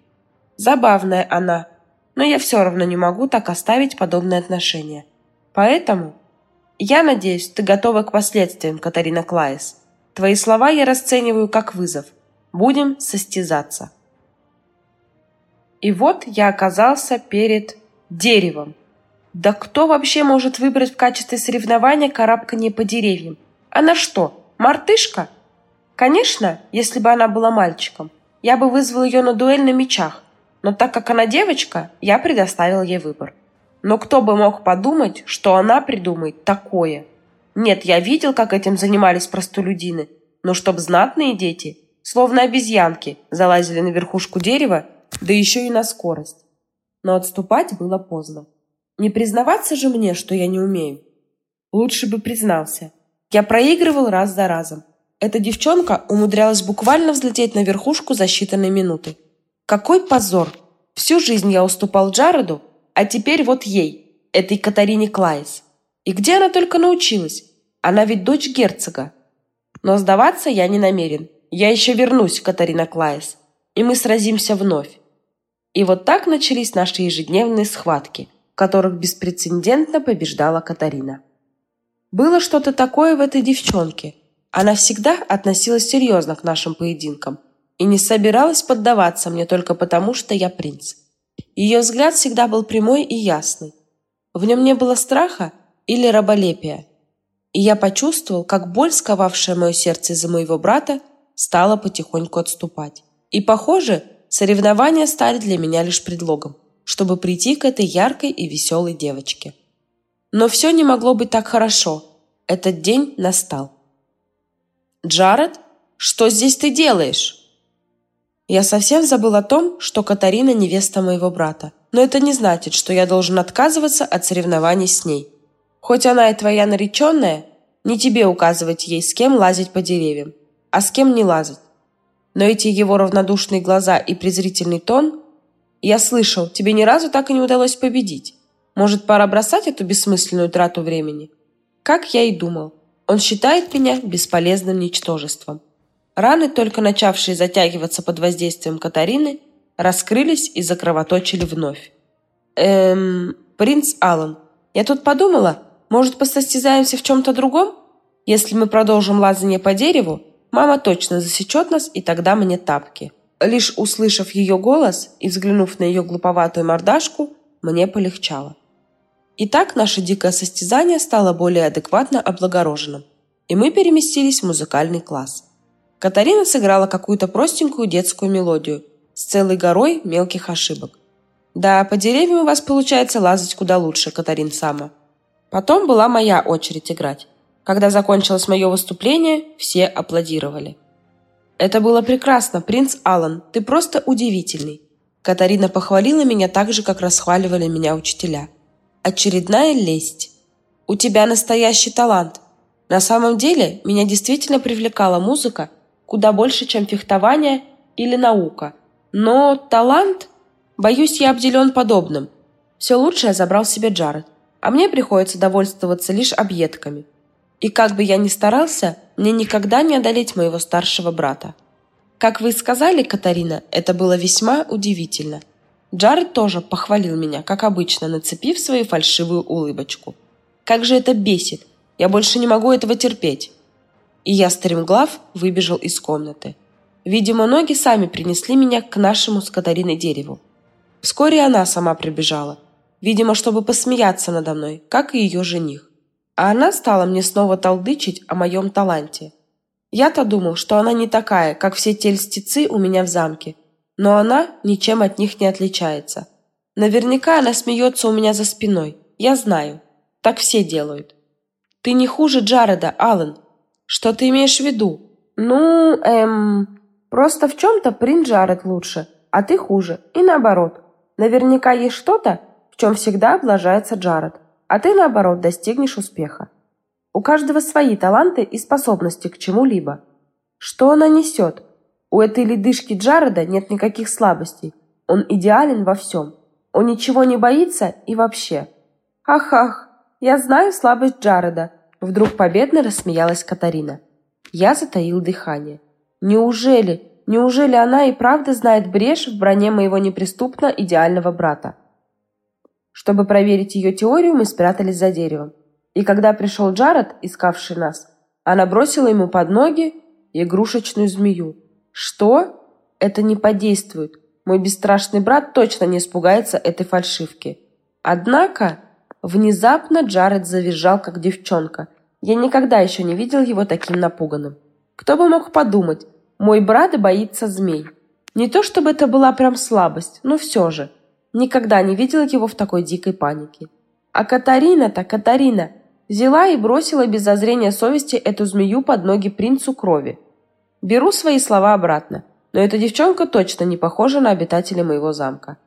Забавная она, но я все равно не могу так оставить подобные отношения. Поэтому я надеюсь, ты готова к последствиям, Катарина Клайс. Твои слова я расцениваю как вызов. Будем состязаться. И вот я оказался перед деревом. Да кто вообще может выбрать в качестве соревнования карабкание по деревьям? Она что, мартышка? Конечно, если бы она была мальчиком, я бы вызвал ее на дуэль на мечах, но так как она девочка, я предоставил ей выбор. Но кто бы мог подумать, что она придумает такое? Нет, я видел, как этим занимались простолюдины, но чтоб знатные дети, словно обезьянки, залазили на верхушку дерева, да еще и на скорость. Но отступать было поздно. Не признаваться же мне, что я не умею. Лучше бы признался. Я проигрывал раз за разом. Эта девчонка умудрялась буквально взлететь на верхушку за считанные минуты. Какой позор! Всю жизнь я уступал Джареду, а теперь вот ей, этой Катарине Клайс. И где она только научилась? Она ведь дочь герцога. Но сдаваться я не намерен. Я еще вернусь, Катарина Клайс, и мы сразимся вновь. И вот так начались наши ежедневные схватки, в которых беспрецедентно побеждала Катарина. Было что-то такое в этой девчонке. Она всегда относилась серьезно к нашим поединкам – и не собиралась поддаваться мне только потому, что я принц. Ее взгляд всегда был прямой и ясный. В нем не было страха или раболепия. И я почувствовал, как боль, сковавшая мое сердце из-за моего брата, стала потихоньку отступать. И, похоже, соревнования стали для меня лишь предлогом, чтобы прийти к этой яркой и веселой девочке. Но все не могло быть так хорошо. Этот день настал. «Джаред, что здесь ты делаешь?» Я совсем забыл о том, что Катарина невеста моего брата. Но это не значит, что я должен отказываться от соревнований с ней. Хоть она и твоя нареченная, не тебе указывать ей, с кем лазить по деревьям, а с кем не лазать. Но эти его равнодушные глаза и презрительный тон... Я слышал, тебе ни разу так и не удалось победить. Может, пора бросать эту бессмысленную трату времени? Как я и думал, он считает меня бесполезным ничтожеством. Раны, только начавшие затягиваться под воздействием Катарины, раскрылись и закровоточили вновь. «Эм... Принц Аллан, я тут подумала, может, посостязаемся в чем-то другом? Если мы продолжим лазание по дереву, мама точно засечет нас, и тогда мне тапки». Лишь услышав ее голос и взглянув на ее глуповатую мордашку, мне полегчало. Итак, наше дикое состязание стало более адекватно облагороженным, и мы переместились в музыкальный класс. Катарина сыграла какую-то простенькую детскую мелодию с целой горой мелких ошибок. Да, по деревьям у вас получается лазать куда лучше, Катарин Сама. Потом была моя очередь играть. Когда закончилось мое выступление, все аплодировали. Это было прекрасно, принц Аллан, ты просто удивительный. Катарина похвалила меня так же, как расхваливали меня учителя. Очередная лесть. У тебя настоящий талант. На самом деле, меня действительно привлекала музыка куда больше, чем фехтование или наука. Но талант, боюсь, я обделен подобным. Все лучшее забрал себе Джаред, а мне приходится довольствоваться лишь объедками. И как бы я ни старался, мне никогда не одолеть моего старшего брата. Как вы сказали, Катарина, это было весьма удивительно. Джаред тоже похвалил меня, как обычно, нацепив свою фальшивую улыбочку. Как же это бесит! Я больше не могу этого терпеть и я стремглав выбежал из комнаты. Видимо, ноги сами принесли меня к нашему с Катариной дереву. Вскоре она сама прибежала, видимо, чтобы посмеяться надо мной, как и ее жених. А она стала мне снова толдычить о моем таланте. Я-то думал, что она не такая, как все те льстецы у меня в замке, но она ничем от них не отличается. Наверняка она смеется у меня за спиной, я знаю. Так все делают. Ты не хуже Джареда, Аллен. Что ты имеешь в виду? Ну, эм... Просто в чем-то принц Джаред лучше, а ты хуже. И наоборот. Наверняка есть что-то, в чем всегда облажается Джаред, а ты, наоборот, достигнешь успеха. У каждого свои таланты и способности к чему-либо. Что она несет? У этой ледышки Джареда нет никаких слабостей. Он идеален во всем. Он ничего не боится и вообще. Ах-ах, я знаю слабость Джареда. Вдруг победно рассмеялась Катарина. Я затаил дыхание. Неужели, неужели она и правда знает брешь в броне моего неприступно идеального брата? Чтобы проверить ее теорию, мы спрятались за деревом. И когда пришел Джаред, искавший нас, она бросила ему под ноги игрушечную змею. Что? Это не подействует. Мой бесстрашный брат точно не испугается этой фальшивки. Однако, внезапно Джаред завизжал, как девчонка. Я никогда еще не видел его таким напуганным. Кто бы мог подумать, мой брат боится змей. Не то чтобы это была прям слабость, но все же. Никогда не видел его в такой дикой панике. А Катарина-то, Катарина, взяла и бросила без зазрения совести эту змею под ноги принцу крови. Беру свои слова обратно, но эта девчонка точно не похожа на обитателя моего замка.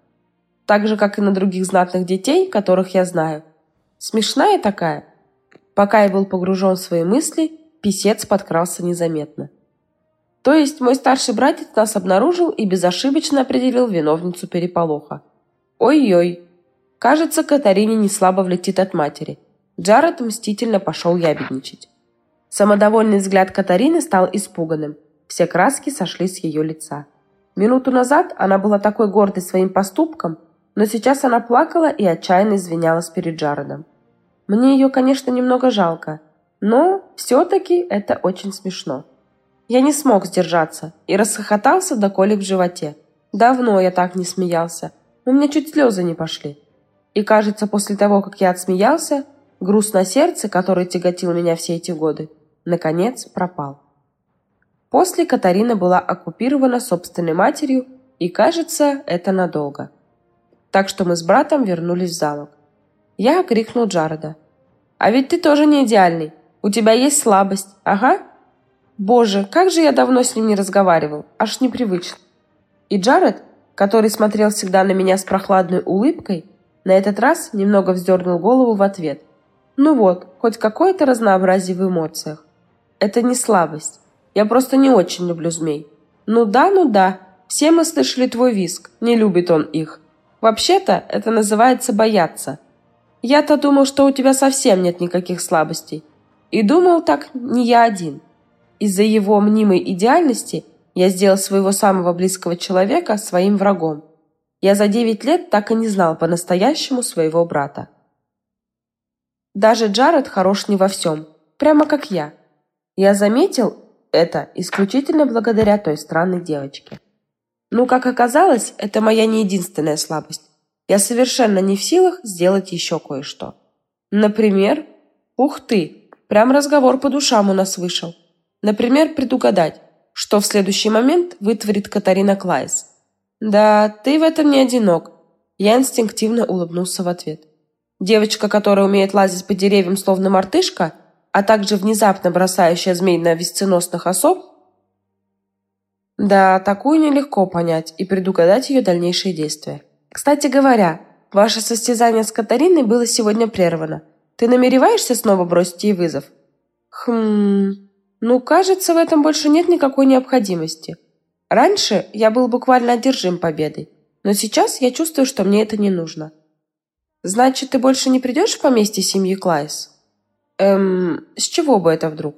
Так же, как и на других знатных детей, которых я знаю. Смешная такая. Пока я был погружен в свои мысли, писец подкрался незаметно. То есть мой старший братец нас обнаружил и безошибочно определил виновницу переполоха. Ой-ой, кажется, Катарине не слабо влетит от матери. Джаред мстительно пошел ябедничать. Самодовольный взгляд Катарины стал испуганным. Все краски сошли с ее лица. Минуту назад она была такой гордой своим поступком, но сейчас она плакала и отчаянно извинялась перед Джаредом. Мне ее, конечно, немного жалко, но все-таки это очень смешно. Я не смог сдержаться и расхохотался до колик в животе. Давно я так не смеялся. У меня чуть слезы не пошли. И кажется, после того, как я отсмеялся, груз на сердце, который тяготил меня все эти годы, наконец пропал. После Катарина была оккупирована собственной матерью, и, кажется, это надолго. Так что мы с братом вернулись в замок. Я крикнул Джареда. «А ведь ты тоже не идеальный. У тебя есть слабость. Ага». Боже, как же я давно с ним не разговаривал. Аж непривычно. И Джаред, который смотрел всегда на меня с прохладной улыбкой, на этот раз немного вздернул голову в ответ. Ну вот, хоть какое-то разнообразие в эмоциях. Это не слабость. Я просто не очень люблю змей. Ну да, ну да, все мы слышали твой виск, не любит он их. Вообще-то это называется бояться. Я-то думал, что у тебя совсем нет никаких слабостей. И думал так не я один. Из-за его мнимой идеальности я сделал своего самого близкого человека своим врагом. Я за девять лет так и не знал по-настоящему своего брата. Даже Джаред хорош не во всем, прямо как я. Я заметил это исключительно благодаря той странной девочке. Ну, как оказалось, это моя не единственная слабость. Я совершенно не в силах сделать еще кое-что. Например, ух ты, прям разговор по душам у нас вышел. Например, предугадать, что в следующий момент вытворит Катарина Клайс. «Да, ты в этом не одинок», – я инстинктивно улыбнулся в ответ. Девочка, которая умеет лазить по деревьям словно мартышка, а также внезапно бросающая змей на весценосных особ? Да, такую нелегко понять и предугадать ее дальнейшие действия. Кстати говоря, ваше состязание с Катариной было сегодня прервано. Ты намереваешься снова бросить ей вызов? Хм... Ну, кажется, в этом больше нет никакой необходимости. Раньше я был буквально одержим победой, но сейчас я чувствую, что мне это не нужно. Значит, ты больше не придешь в поместье семьи Клайс? Эм, с чего бы это вдруг?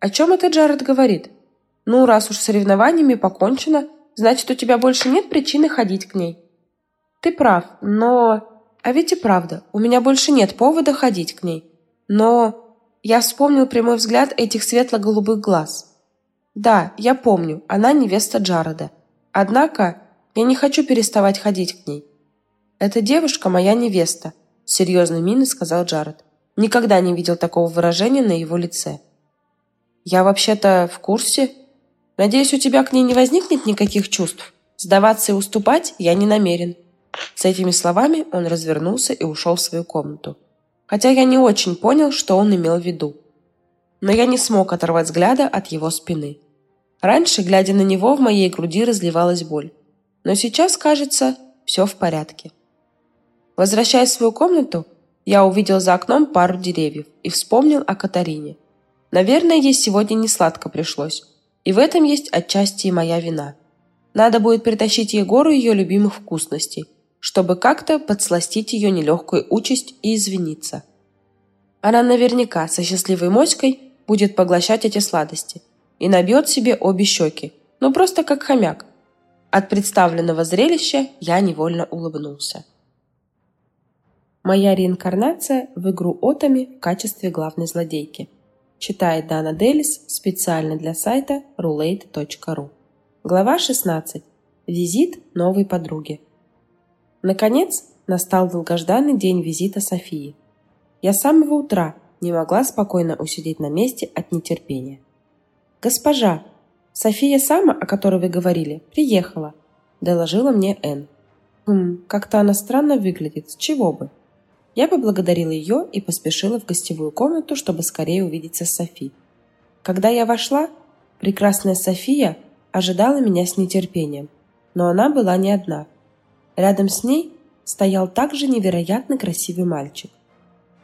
О чем это Джаред говорит? Ну, раз уж соревнованиями покончено, значит, у тебя больше нет причины ходить к ней. Ты прав, но... А ведь и правда, у меня больше нет повода ходить к ней. Но я вспомнил прямой взгляд этих светло-голубых глаз. Да, я помню, она невеста Джареда. Однако я не хочу переставать ходить к ней. Эта девушка моя невеста, серьезной миной сказал Джаред. Никогда не видел такого выражения на его лице. «Я вообще-то в курсе. Надеюсь, у тебя к ней не возникнет никаких чувств. Сдаваться и уступать я не намерен». С этими словами он развернулся и ушел в свою комнату. Хотя я не очень понял, что он имел в виду. Но я не смог оторвать взгляда от его спины. Раньше, глядя на него, в моей груди разливалась боль. Но сейчас, кажется, все в порядке. Возвращаясь в свою комнату, я увидел за окном пару деревьев и вспомнил о Катарине. Наверное, ей сегодня не сладко пришлось. И в этом есть отчасти и моя вина. Надо будет притащить Егору ее любимых вкусностей, чтобы как-то подсластить ее нелегкую участь и извиниться. Она наверняка со счастливой моськой будет поглощать эти сладости и набьет себе обе щеки, ну просто как хомяк. От представленного зрелища я невольно улыбнулся. Моя реинкарнация в игру Отами в качестве главной злодейки. Читает Дана Делис специально для сайта roulette.ru. Глава 16. Визит новой подруги. Наконец, настал долгожданный день визита Софии. Я с самого утра не могла спокойно усидеть на месте от нетерпения. «Госпожа, София Сама, о которой вы говорили, приехала», – доложила мне Энн. «Хм, как-то она странно выглядит, с чего бы?» Я поблагодарила ее и поспешила в гостевую комнату, чтобы скорее увидеться с Софи. Когда я вошла, прекрасная София ожидала меня с нетерпением, но она была не одна – Рядом с ней стоял также невероятно красивый мальчик.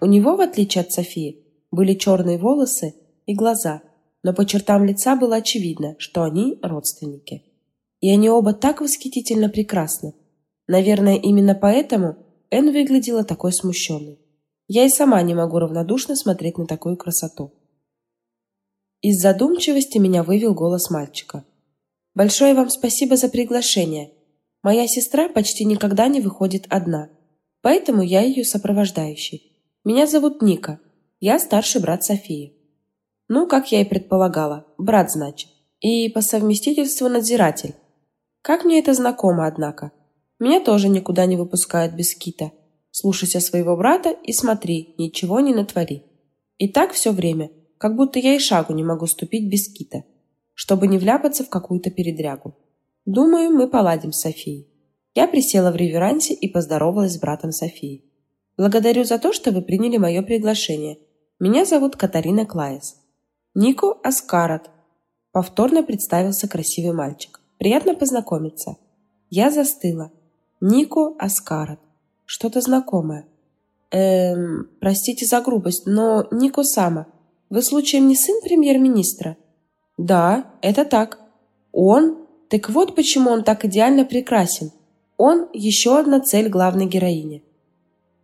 У него, в отличие от Софии, были черные волосы и глаза, но по чертам лица было очевидно, что они родственники. И они оба так восхитительно прекрасны. Наверное, именно поэтому Энн выглядела такой смущенной. Я и сама не могу равнодушно смотреть на такую красоту. Из задумчивости меня вывел голос мальчика. «Большое вам спасибо за приглашение. Моя сестра почти никогда не выходит одна, поэтому я ее сопровождающий. Меня зовут Ника, я старший брат Софии. Ну, как я и предполагала, брат, значит, и по совместительству надзиратель. Как мне это знакомо, однако. Меня тоже никуда не выпускают без кита. Слушайся своего брата и смотри, ничего не натвори. И так все время, как будто я и шагу не могу ступить без кита, чтобы не вляпаться в какую-то передрягу. Думаю, мы поладим с Софией. Я присела в реверансе и поздоровалась с братом Софии. Благодарю за то, что вы приняли мое приглашение. Меня зовут Катарина Клаес. Нико Аскарат. Повторно представился красивый мальчик. Приятно познакомиться. Я застыла. Нико Аскарат. Что-то знакомое. Эм, простите за грубость, но Нико Сама, вы случаем не сын премьер-министра? Да, это так. Он так вот почему он так идеально прекрасен. Он – еще одна цель главной героини.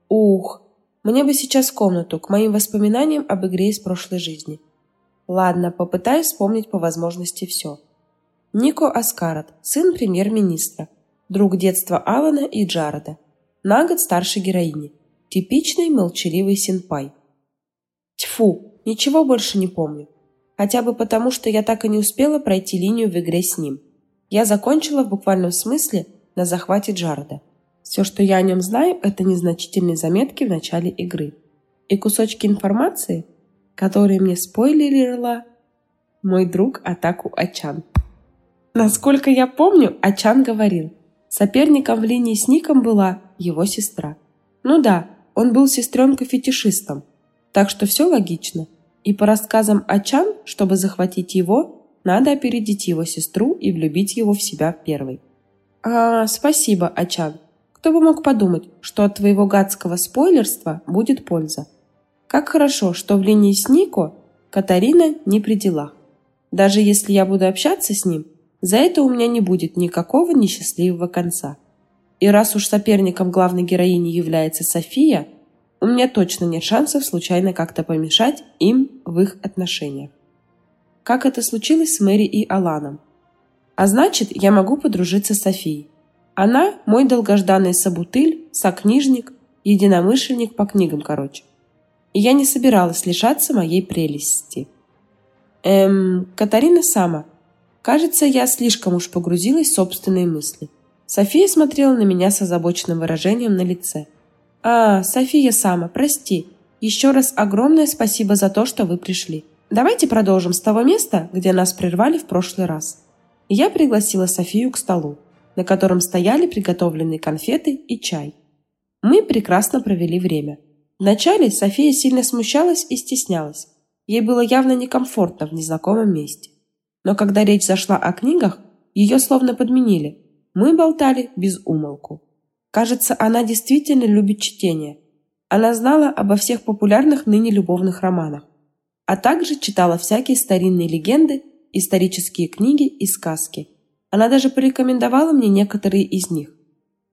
Ух, мне бы сейчас комнату, к моим воспоминаниям об игре из прошлой жизни. Ладно, попытаюсь вспомнить по возможности все. Нико Аскарат, сын премьер-министра, друг детства Алана и Джареда, на год старше героини, типичный молчаливый синпай. Тьфу, ничего больше не помню. Хотя бы потому, что я так и не успела пройти линию в игре с ним. Я закончила в буквальном смысле на захвате Джареда. Все, что я о нем знаю, это незначительные заметки в начале игры. И кусочки информации, которые мне спойлерила мой друг атаку Ачан. Насколько я помню, Ачан говорил, соперником в линии с Ником была его сестра. Ну да, он был сестренкой-фетишистом, так что все логично. И по рассказам Ачан, чтобы захватить его, надо опередить его сестру и влюбить его в себя первой. А, спасибо, Ачан. Кто бы мог подумать, что от твоего гадского спойлерства будет польза. Как хорошо, что в линии с Нико Катарина не при делах. Даже если я буду общаться с ним, за это у меня не будет никакого несчастливого конца. И раз уж соперником главной героини является София, у меня точно нет шансов случайно как-то помешать им в их отношениях как это случилось с Мэри и Аланом. А значит, я могу подружиться с Софией. Она мой долгожданный собутыль, сокнижник, единомышленник по книгам, короче. И я не собиралась лишаться моей прелести. Эм, Катарина сама. Кажется, я слишком уж погрузилась в собственные мысли. София смотрела на меня с озабоченным выражением на лице. «А, София сама, прости. еще раз огромное спасибо за то, что вы пришли. Давайте продолжим с того места, где нас прервали в прошлый раз. Я пригласила Софию к столу, на котором стояли приготовленные конфеты и чай. Мы прекрасно провели время. Вначале София сильно смущалась и стеснялась. Ей было явно некомфортно в незнакомом месте. Но когда речь зашла о книгах, ее словно подменили. Мы болтали без умолку. Кажется, она действительно любит чтение. Она знала обо всех популярных ныне любовных романах, а также читала всякие старинные легенды, исторические книги и сказки. Она даже порекомендовала мне некоторые из них.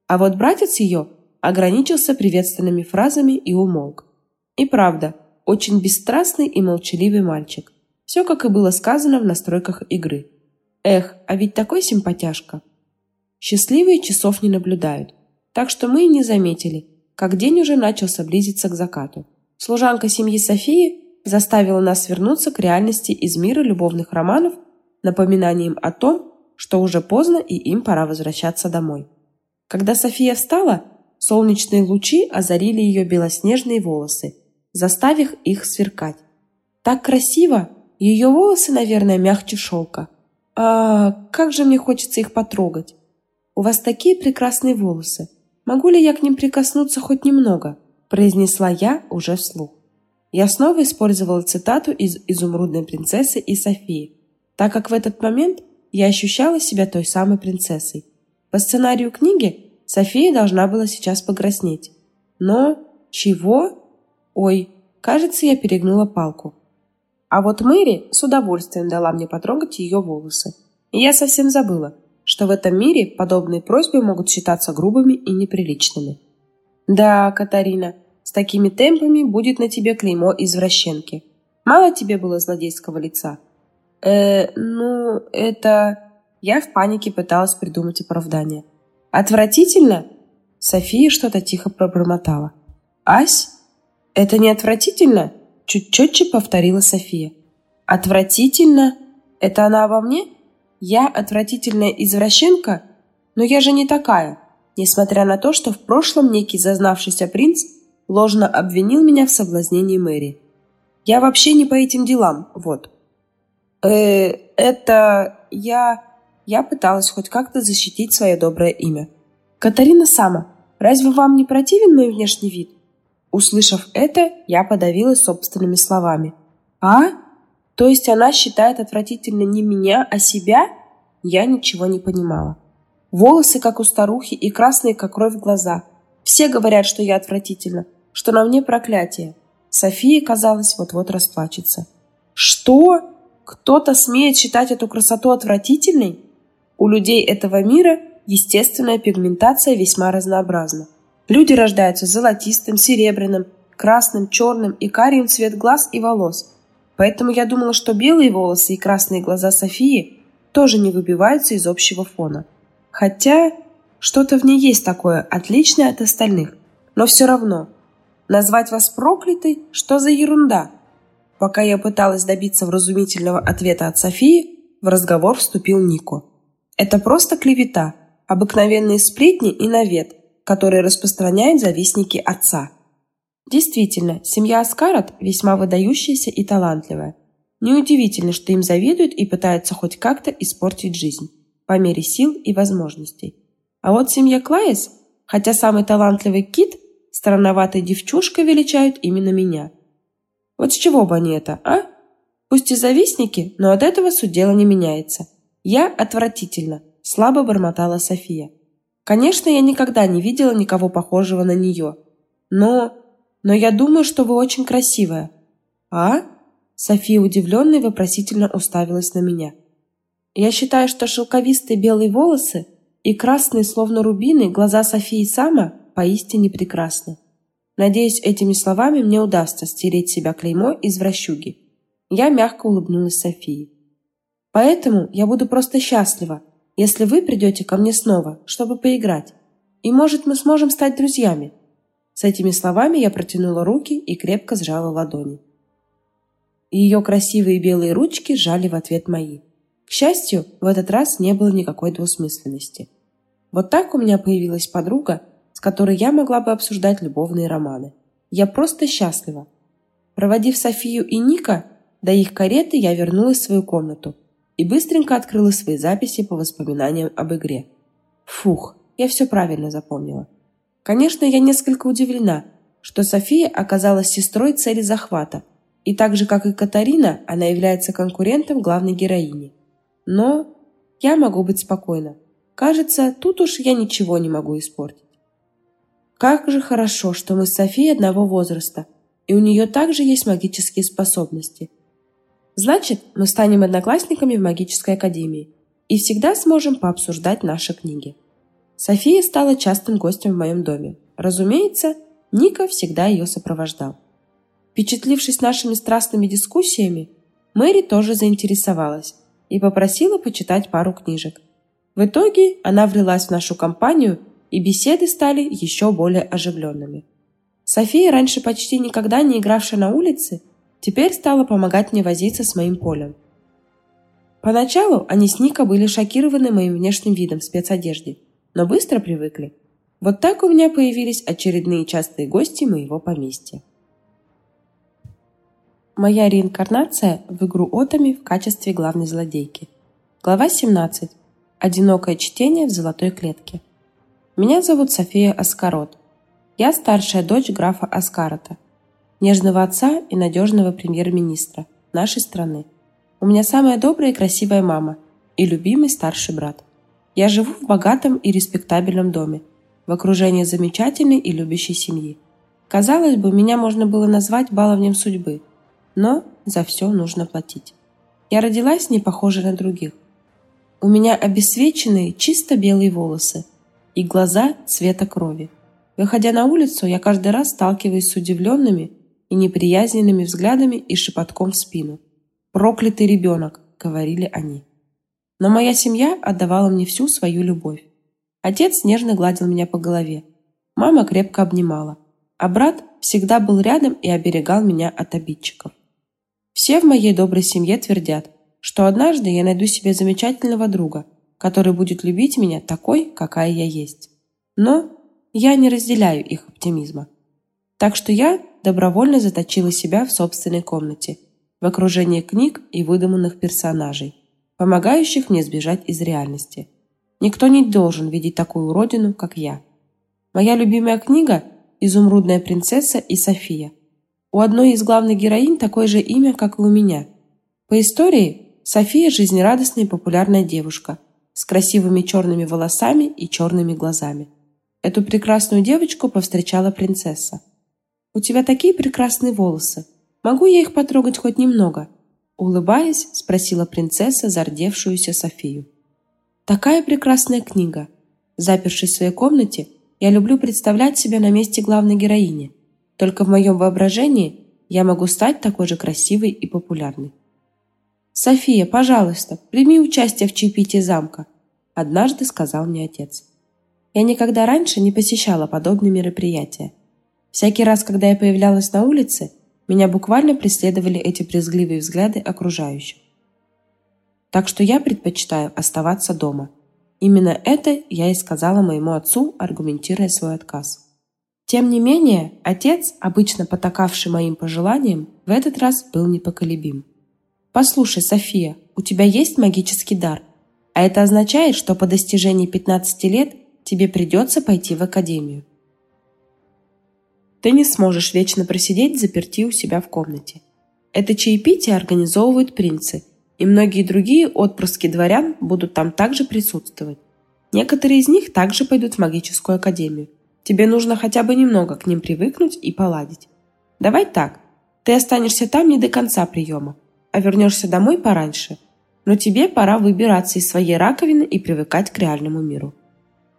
А вот братец ее ограничился приветственными фразами и умолк. И правда, очень бесстрастный и молчаливый мальчик. Все, как и было сказано в настройках игры. Эх, а ведь такой симпатяшка. Счастливые часов не наблюдают, так что мы и не заметили, как день уже начался близиться к закату. Служанка семьи Софии заставила нас вернуться к реальности из мира любовных романов, напоминанием о том, что уже поздно и им пора возвращаться домой. Когда София встала, Солнечные лучи озарили ее белоснежные волосы, заставив их сверкать. Так красиво! Ее волосы, наверное, мягче шелка. А как же мне хочется их потрогать. У вас такие прекрасные волосы. Могу ли я к ним прикоснуться хоть немного? произнесла я уже вслух. Я снова использовала цитату из «Изумрудной принцессы» и Софии, так как в этот момент я ощущала себя той самой принцессой. По сценарию книги София должна была сейчас покраснеть. Но... чего? Ой, кажется, я перегнула палку. А вот Мэри с удовольствием дала мне потрогать ее волосы. И я совсем забыла, что в этом мире подобные просьбы могут считаться грубыми и неприличными. Да, Катарина, такими темпами будет на тебе клеймо извращенки. Мало тебе было злодейского лица? Э, ну, это... Я в панике пыталась придумать оправдание. «Отвратительно?» София что-то тихо пробормотала. «Ась? Это не отвратительно?» Чуть четче повторила София. «Отвратительно? Это она обо мне? Я отвратительная извращенка? Но я же не такая, несмотря на то, что в прошлом некий зазнавшийся принц ложно обвинил меня в соблазнении Мэри. Я вообще не по этим делам, вот». «Э, это... я...» Я пыталась хоть как-то защитить свое доброе имя. «Катарина Сама, разве вам не противен мой внешний вид?» Услышав это, я подавилась собственными словами. «А? То есть она считает отвратительно не меня, а себя?» Я ничего не понимала. Волосы, как у старухи, и красные, как кровь, глаза. Все говорят, что я отвратительна, что на мне проклятие. София, казалось, вот-вот расплачется. «Что? Кто-то смеет считать эту красоту отвратительной?» У людей этого мира естественная пигментация весьма разнообразна. Люди рождаются золотистым, серебряным, красным, черным и карием цвет глаз и волос. Поэтому я думала, что белые волосы и красные глаза Софии тоже не выбиваются из общего фона. Хотя что-то в ней есть такое, отличное от остальных. Но все равно. Назвать вас проклятой? Что за ерунда? Пока я пыталась добиться вразумительного ответа от Софии, в разговор вступил Нико. Это просто клевета, обыкновенные сплетни и навет, которые распространяют завистники отца. Действительно, семья Аскарат весьма выдающаяся и талантливая. Неудивительно, что им завидуют и пытаются хоть как-то испортить жизнь, по мере сил и возможностей. А вот семья Клайс, хотя самый талантливый Кит, странноватой девчушкой величают именно меня. Вот с чего бы они это, а? Пусть и завистники, но от этого суть дела не меняется. «Я отвратительно», – слабо бормотала София. «Конечно, я никогда не видела никого похожего на нее. Но... но я думаю, что вы очень красивая». «А?» София удивленно и вопросительно уставилась на меня. «Я считаю, что шелковистые белые волосы и красные, словно рубины, глаза Софии Сама поистине прекрасны. Надеюсь, этими словами мне удастся стереть себя клеймо из вращуги». Я мягко улыбнулась Софии. Поэтому я буду просто счастлива, если вы придете ко мне снова, чтобы поиграть. И, может, мы сможем стать друзьями». С этими словами я протянула руки и крепко сжала ладони. Ее красивые белые ручки сжали в ответ мои. Счастью, в этот раз не было никакой двусмысленности. Вот так у меня появилась подруга, с которой я могла бы обсуждать любовные романы. Я просто счастлива. Проводив Софию и Ника до их кареты, я вернулась в свою комнату и быстренько открыла свои записи по воспоминаниям об игре. Фух, я все правильно запомнила. Конечно, я несколько удивлена, что София оказалась сестрой цели захвата, и так же, как и Катарина, она является конкурентом главной героини. Но я могу быть спокойна. Кажется, тут уж я ничего не могу испортить. Как же хорошо, что мы с Софией одного возраста, и у нее также есть магические способности. Значит, мы станем одноклассниками в магической академии и всегда сможем пообсуждать наши книги. София стала частым гостем в моем доме. Разумеется, Ника всегда ее сопровождал. Впечатлившись нашими страстными дискуссиями, Мэри тоже заинтересовалась и попросила почитать пару книжек. В итоге она влилась в нашу компанию, и беседы стали еще более оживленными. София, раньше почти никогда не игравшая на улице, теперь стала помогать мне возиться с моим полем. Поначалу они с Ника были шокированы моим внешним видом в спецодежде, но быстро привыкли. Вот так у меня появились очередные частые гости моего поместья. Моя реинкарнация в игру Отами в качестве главной злодейки. Глава 17. Одинокое чтение в золотой клетке. Меня зовут София Аскарот. Я старшая дочь графа Аскарота, нежного отца и надежного премьер-министра нашей страны. У меня самая добрая и красивая мама и любимый старший брат. Я живу в богатом и респектабельном доме, в окружении замечательной и любящей семьи. Казалось бы, меня можно было назвать баловнем судьбы – но за все нужно платить. Я родилась не похожа на других. У меня обесцвеченные чисто белые волосы и глаза цвета крови. Выходя на улицу, я каждый раз сталкиваюсь с удивленными и неприязненными взглядами и шепотком в спину. «Проклятый ребенок!» — говорили они. Но моя семья отдавала мне всю свою любовь. Отец нежно гладил меня по голове. Мама крепко обнимала. А брат всегда был рядом и оберегал меня от обидчиков. Все в моей доброй семье твердят, что однажды я найду себе замечательного друга, который будет любить меня такой, какая я есть. Но я не разделяю их оптимизма. Так что я добровольно заточила себя в собственной комнате, в окружении книг и выдуманных персонажей, помогающих мне сбежать из реальности. Никто не должен видеть такую уродину, как я. Моя любимая книга «Изумрудная принцесса и София» – у одной из главных героинь такое же имя, как и у меня. По истории, София – жизнерадостная и популярная девушка с красивыми черными волосами и черными глазами. Эту прекрасную девочку повстречала принцесса. «У тебя такие прекрасные волосы. Могу я их потрогать хоть немного?» Улыбаясь, спросила принцесса зардевшуюся Софию. «Такая прекрасная книга. Запершись в своей комнате, я люблю представлять себя на месте главной героини – только в моем воображении я могу стать такой же красивой и популярной. «София, пожалуйста, прими участие в чаепитии замка», – однажды сказал мне отец. Я никогда раньше не посещала подобные мероприятия. Всякий раз, когда я появлялась на улице, меня буквально преследовали эти брезгливые взгляды окружающих. Так что я предпочитаю оставаться дома. Именно это я и сказала моему отцу, аргументируя свой отказ. Тем не менее, отец, обычно потакавший моим пожеланиям, в этот раз был непоколебим. «Послушай, София, у тебя есть магический дар, а это означает, что по достижении 15 лет тебе придется пойти в академию. Ты не сможешь вечно просидеть заперти у себя в комнате. Это чаепитие организовывают принцы, и многие другие отпрыски дворян будут там также присутствовать. Некоторые из них также пойдут в магическую академию – Тебе нужно хотя бы немного к ним привыкнуть и поладить. Давай так. Ты останешься там не до конца приема, а вернешься домой пораньше. Но тебе пора выбираться из своей раковины и привыкать к реальному миру.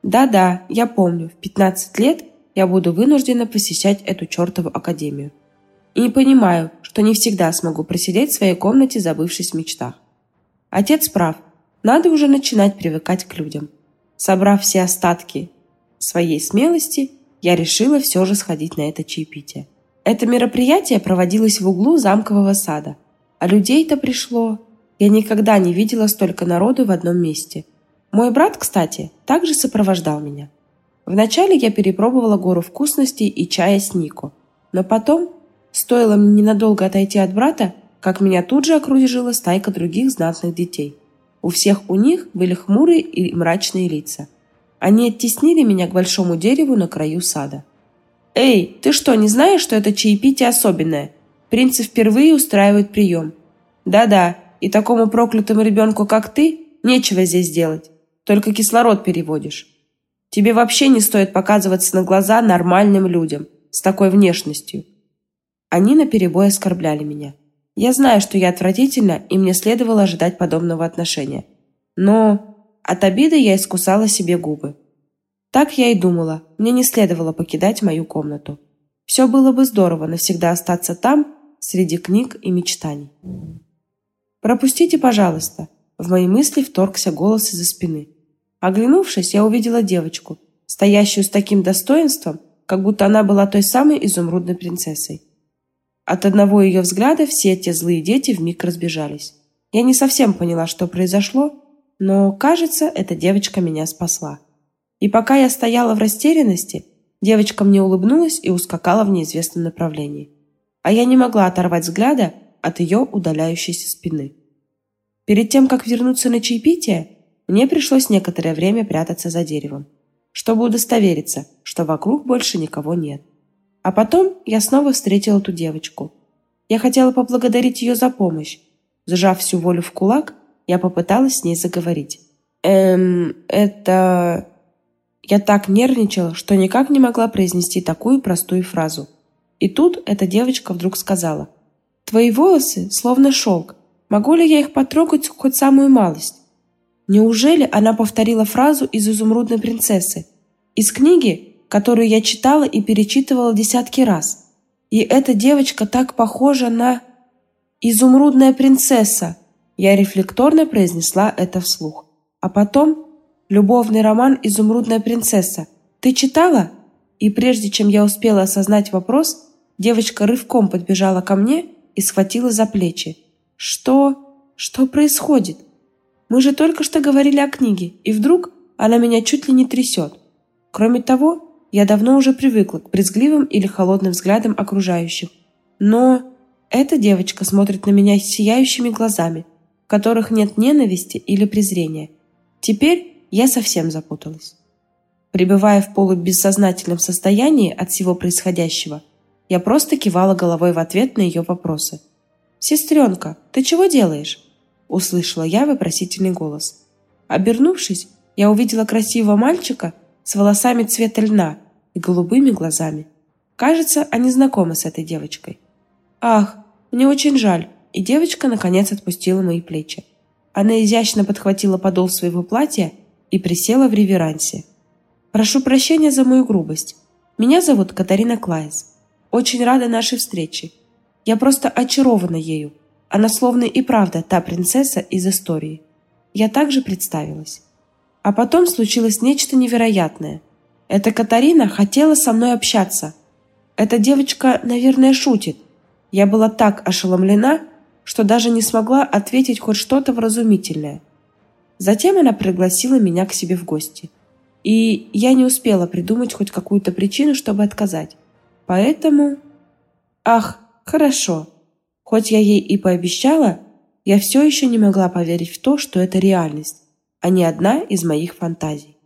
Да-да, я помню, в 15 лет я буду вынуждена посещать эту чертову академию. И не понимаю, что не всегда смогу просидеть в своей комнате, забывшись в мечтах. Отец прав, надо уже начинать привыкать к людям. Собрав все остатки своей смелости я решила все же сходить на это чаепитие. Это мероприятие проводилось в углу замкового сада, а людей-то пришло. Я никогда не видела столько народу в одном месте. Мой брат, кстати, также сопровождал меня. Вначале я перепробовала гору вкусностей и чая с Нико, но потом Стоило мне ненадолго отойти от брата, как меня тут же окружила стайка других знатных детей. У всех у них были хмурые и мрачные лица. Они оттеснили меня к большому дереву на краю сада. «Эй, ты что, не знаешь, что это чаепитие особенное? Принцы впервые устраивают прием. Да-да, и такому проклятому ребенку, как ты, нечего здесь делать. Только кислород переводишь. Тебе вообще не стоит показываться на глаза нормальным людям с такой внешностью. Они наперебой оскорбляли меня. Я знаю, что я отвратительна, и мне следовало ожидать подобного отношения. Но от обиды я искусала себе губы. Так я и думала, мне не следовало покидать мою комнату. Все было бы здорово навсегда остаться там, среди книг и мечтаний. «Пропустите, пожалуйста», — в мои мысли вторгся голос из-за спины. Оглянувшись, я увидела девочку, стоящую с таким достоинством, как будто она была той самой изумрудной принцессой. От одного ее взгляда все эти злые дети вмиг разбежались. Я не совсем поняла, что произошло, но, кажется, эта девочка меня спасла. И пока я стояла в растерянности, девочка мне улыбнулась и ускакала в неизвестном направлении. А я не могла оторвать взгляда от ее удаляющейся спины. Перед тем, как вернуться на чаепитие, мне пришлось некоторое время прятаться за деревом, чтобы удостовериться, что вокруг больше никого нет. А потом я снова встретила ту девочку. Я хотела поблагодарить ее за помощь. Сжав всю волю в кулак, я попыталась с ней заговорить. «Эм, это...» Я так нервничала, что никак не могла произнести такую простую фразу. И тут эта девочка вдруг сказала. «Твои волосы словно шелк. Могу ли я их потрогать хоть самую малость?» Неужели она повторила фразу из «Изумрудной принцессы»? Из книги, которую я читала и перечитывала десятки раз. И эта девочка так похожа на... «Изумрудная принцесса!» Я рефлекторно произнесла это вслух. А потом «Любовный роман «Изумрудная принцесса». Ты читала?» И прежде чем я успела осознать вопрос, девочка рывком подбежала ко мне и схватила за плечи. «Что? Что происходит?» Мы же только что говорили о книге, и вдруг она меня чуть ли не трясет. Кроме того, я давно уже привыкла к брезгливым или холодным взглядам окружающих. Но эта девочка смотрит на меня сияющими глазами, которых нет ненависти или презрения. Теперь я совсем запуталась. Пребывая в полубессознательном состоянии от всего происходящего, я просто кивала головой в ответ на ее вопросы. «Сестренка, ты чего делаешь?» услышала я вопросительный голос. Обернувшись, я увидела красивого мальчика с волосами цвета льна и голубыми глазами. Кажется, они знакомы с этой девочкой. Ах, мне очень жаль. И девочка наконец отпустила мои плечи. Она изящно подхватила подол своего платья и присела в реверансе. Прошу прощения за мою грубость. Меня зовут Катарина Клайс. Очень рада нашей встрече. Я просто очарована ею. Она словно и правда та принцесса из истории. Я также представилась. А потом случилось нечто невероятное. Эта Катарина хотела со мной общаться. Эта девочка, наверное, шутит. Я была так ошеломлена, что даже не смогла ответить хоть что-то вразумительное. Затем она пригласила меня к себе в гости. И я не успела придумать хоть какую-то причину, чтобы отказать. Поэтому... Ах, хорошо. Хоть я ей и пообещала, я все еще не могла поверить в то, что это реальность, а не одна из моих фантазий.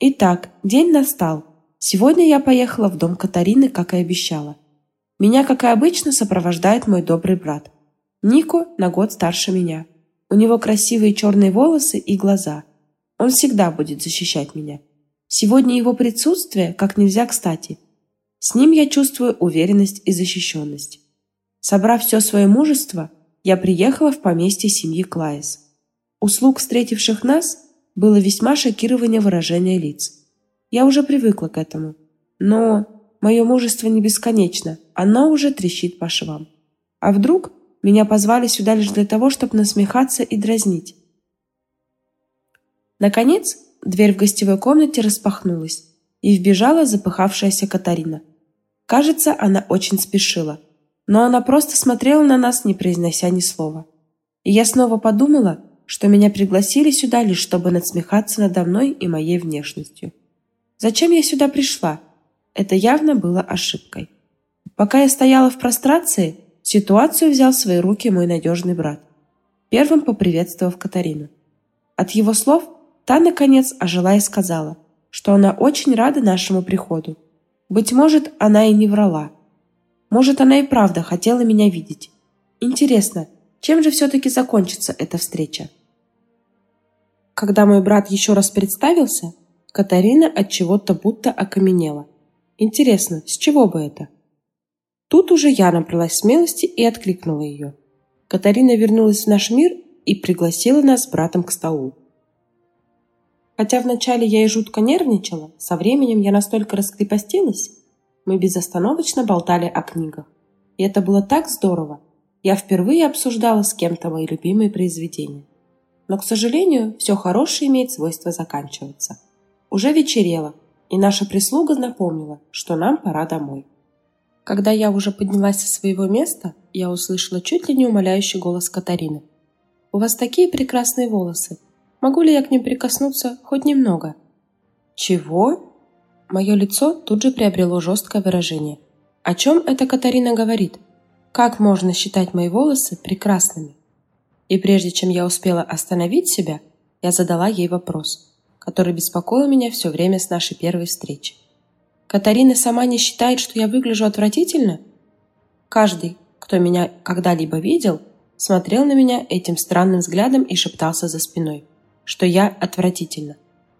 Итак, день настал. Сегодня я поехала в дом Катарины, как и обещала. Меня, как и обычно, сопровождает мой добрый брат. Нико на год старше меня. У него красивые черные волосы и глаза. Он всегда будет защищать меня. Сегодня его присутствие как нельзя кстати. С ним я чувствую уверенность и защищенность. Собрав все свое мужество, я приехала в поместье семьи Клайс. У слуг, встретивших нас, было весьма шокирование выражения лиц. Я уже привыкла к этому. Но мое мужество не бесконечно, оно уже трещит по швам. А вдруг меня позвали сюда лишь для того, чтобы насмехаться и дразнить? Наконец, дверь в гостевой комнате распахнулась, и вбежала запыхавшаяся Катарина. Кажется, она очень спешила – но она просто смотрела на нас, не произнося ни слова. И я снова подумала, что меня пригласили сюда лишь чтобы надсмехаться надо мной и моей внешностью. Зачем я сюда пришла? Это явно было ошибкой. Пока я стояла в прострации, ситуацию взял в свои руки мой надежный брат, первым поприветствовав Катарину. От его слов та, наконец, ожила и сказала, что она очень рада нашему приходу. Быть может, она и не врала. Может, она и правда хотела меня видеть. Интересно, чем же все-таки закончится эта встреча? Когда мой брат еще раз представился, Катарина от чего-то будто окаменела. Интересно, с чего бы это? Тут уже я набралась смелости и откликнула ее. Катарина вернулась в наш мир и пригласила нас с братом к столу. Хотя вначале я и жутко нервничала, со временем я настолько раскрепостилась, мы безостановочно болтали о книгах. И это было так здорово. Я впервые обсуждала с кем-то мои любимые произведения. Но, к сожалению, все хорошее имеет свойство заканчиваться. Уже вечерело, и наша прислуга напомнила, что нам пора домой. Когда я уже поднялась со своего места, я услышала чуть ли не умоляющий голос Катарины. «У вас такие прекрасные волосы. Могу ли я к ним прикоснуться хоть немного?» «Чего?» Мое лицо тут же приобрело жесткое выражение. «О чем это Катарина говорит? Как можно считать мои волосы прекрасными?» И прежде чем я успела остановить себя, я задала ей вопрос, который беспокоил меня все время с нашей первой встречи. Катарина сама не считает, что я выгляжу отвратительно? Каждый, кто меня когда-либо видел, смотрел на меня этим странным взглядом и шептался за спиной, что я отвратительна.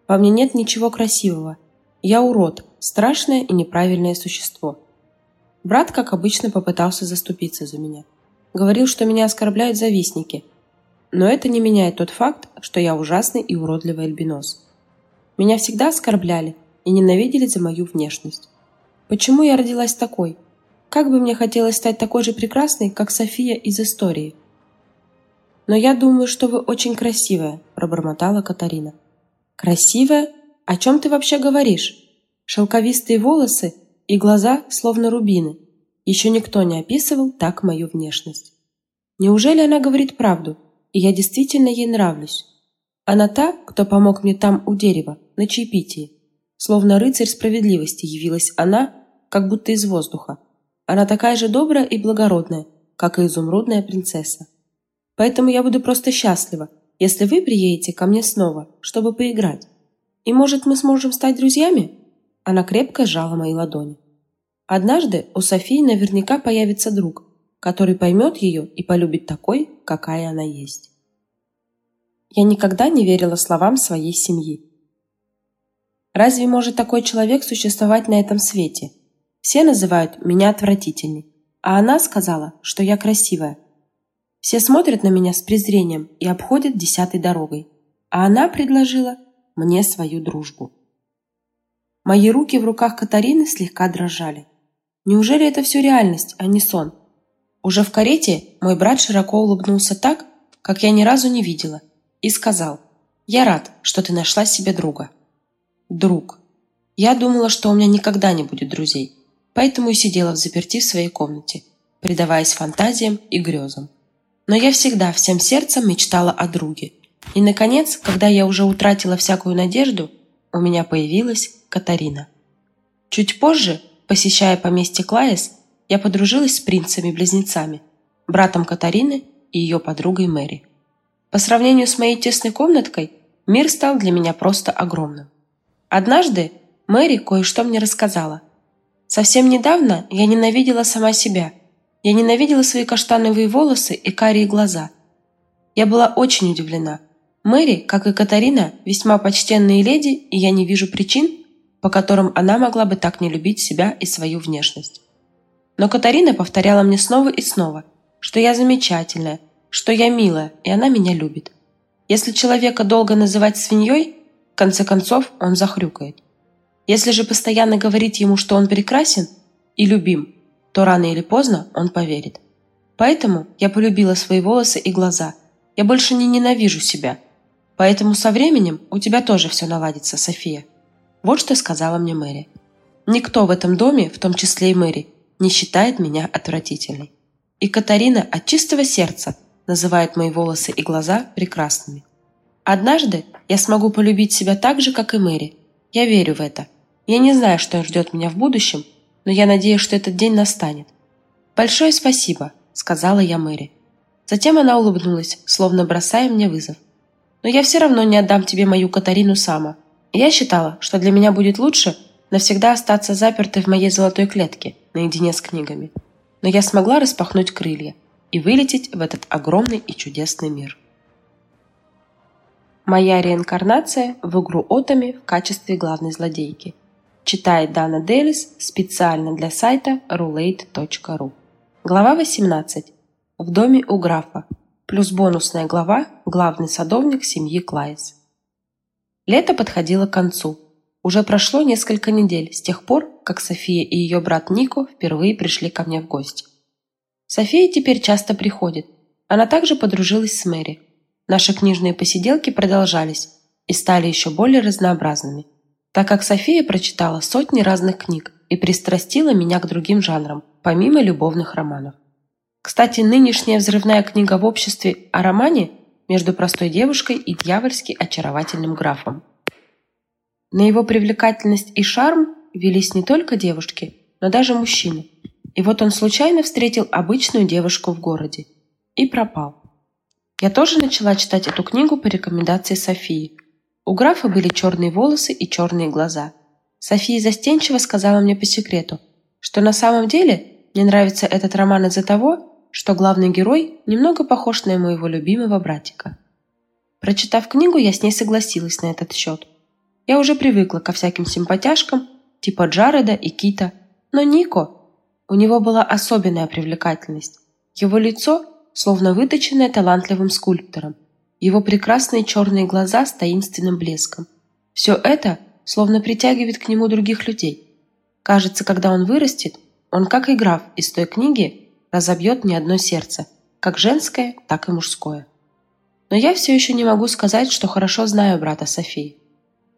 Во мне нет ничего красивого. Я урод, страшное и неправильное существо. Брат, как обычно, попытался заступиться за меня. Говорил, что меня оскорбляют завистники. Но это не меняет тот факт, что я ужасный и уродливый альбинос. Меня всегда оскорбляли, и ненавидели за мою внешность. Почему я родилась такой? Как бы мне хотелось стать такой же прекрасной, как София из истории. Но я думаю, что вы очень красивая, пробормотала Катарина. Красивая? О чем ты вообще говоришь? Шелковистые волосы и глаза словно рубины. Еще никто не описывал так мою внешность. Неужели она говорит правду, и я действительно ей нравлюсь? Она та, кто помог мне там у дерева, на чаепитии. Словно рыцарь справедливости явилась она, как будто из воздуха. Она такая же добрая и благородная, как и изумрудная принцесса. Поэтому я буду просто счастлива, если вы приедете ко мне снова, чтобы поиграть. И, может, мы сможем стать друзьями?» Она крепко сжала мои ладони. Однажды у Софии наверняка появится друг, который поймет ее и полюбит такой, какая она есть. Я никогда не верила словам своей семьи. Разве может такой человек существовать на этом свете? Все называют меня отвратительной, а она сказала, что я красивая. Все смотрят на меня с презрением и обходят десятой дорогой, а она предложила мне свою дружбу. Мои руки в руках Катарины слегка дрожали. Неужели это все реальность, а не сон? Уже в карете мой брат широко улыбнулся так, как я ни разу не видела, и сказал, «Я рад, что ты нашла себе друга». Друг. Я думала, что у меня никогда не будет друзей, поэтому и сидела в заперти в своей комнате, предаваясь фантазиям и грезам. Но я всегда всем сердцем мечтала о друге. И, наконец, когда я уже утратила всякую надежду, у меня появилась Катарина. Чуть позже, посещая поместье Клаес, я подружилась с принцами-близнецами, братом Катарины и ее подругой Мэри. По сравнению с моей тесной комнаткой, мир стал для меня просто огромным. Однажды Мэри кое-что мне рассказала. Совсем недавно я ненавидела сама себя. Я ненавидела свои каштановые волосы и карие глаза. Я была очень удивлена. Мэри, как и Катарина, весьма почтенные леди, и я не вижу причин, по которым она могла бы так не любить себя и свою внешность. Но Катарина повторяла мне снова и снова, что я замечательная, что я милая, и она меня любит. Если человека долго называть свиньей, конце концов он захрюкает. Если же постоянно говорить ему, что он прекрасен и любим, то рано или поздно он поверит. Поэтому я полюбила свои волосы и глаза. Я больше не ненавижу себя. Поэтому со временем у тебя тоже все наладится, София. Вот что сказала мне Мэри. Никто в этом доме, в том числе и Мэри, не считает меня отвратительной. И Катарина от чистого сердца называет мои волосы и глаза прекрасными. Однажды я смогу полюбить себя так же, как и Мэри. Я верю в это. Я не знаю, что ждет меня в будущем, но я надеюсь, что этот день настанет. «Большое спасибо», — сказала я Мэри. Затем она улыбнулась, словно бросая мне вызов. «Но я все равно не отдам тебе мою Катарину Сама. Я считала, что для меня будет лучше навсегда остаться запертой в моей золотой клетке наедине с книгами. Но я смогла распахнуть крылья и вылететь в этот огромный и чудесный мир. Моя реинкарнация в игру Отами в качестве главной злодейки. Читает Дана Делис специально для сайта roulette.ru. Глава 18. В доме у графа. Плюс бонусная глава «Главный садовник семьи Клайс». Лето подходило к концу. Уже прошло несколько недель с тех пор, как София и ее брат Нико впервые пришли ко мне в гости. София теперь часто приходит. Она также подружилась с Мэри. Наши книжные посиделки продолжались и стали еще более разнообразными, так как София прочитала сотни разных книг и пристрастила меня к другим жанрам, помимо любовных романов. Кстати, нынешняя взрывная книга в обществе о романе между простой девушкой и дьявольски очаровательным графом. На его привлекательность и шарм велись не только девушки, но даже мужчины. И вот он случайно встретил обычную девушку в городе и пропал. Я тоже начала читать эту книгу по рекомендации Софии. У графа были черные волосы и черные глаза. София застенчиво сказала мне по секрету, что на самом деле мне нравится этот роман из-за того, что главный герой немного похож на моего любимого братика. Прочитав книгу, я с ней согласилась на этот счет. Я уже привыкла ко всяким симпатяшкам, типа Джареда и Кита, но Нико, у него была особенная привлекательность. Его лицо, словно выточенное талантливым скульптором, его прекрасные черные глаза с таинственным блеском. Все это словно притягивает к нему других людей. Кажется, когда он вырастет, он, как и граф из той книги, разобьет не одно сердце, как женское, так и мужское. Но я все еще не могу сказать, что хорошо знаю брата Софии.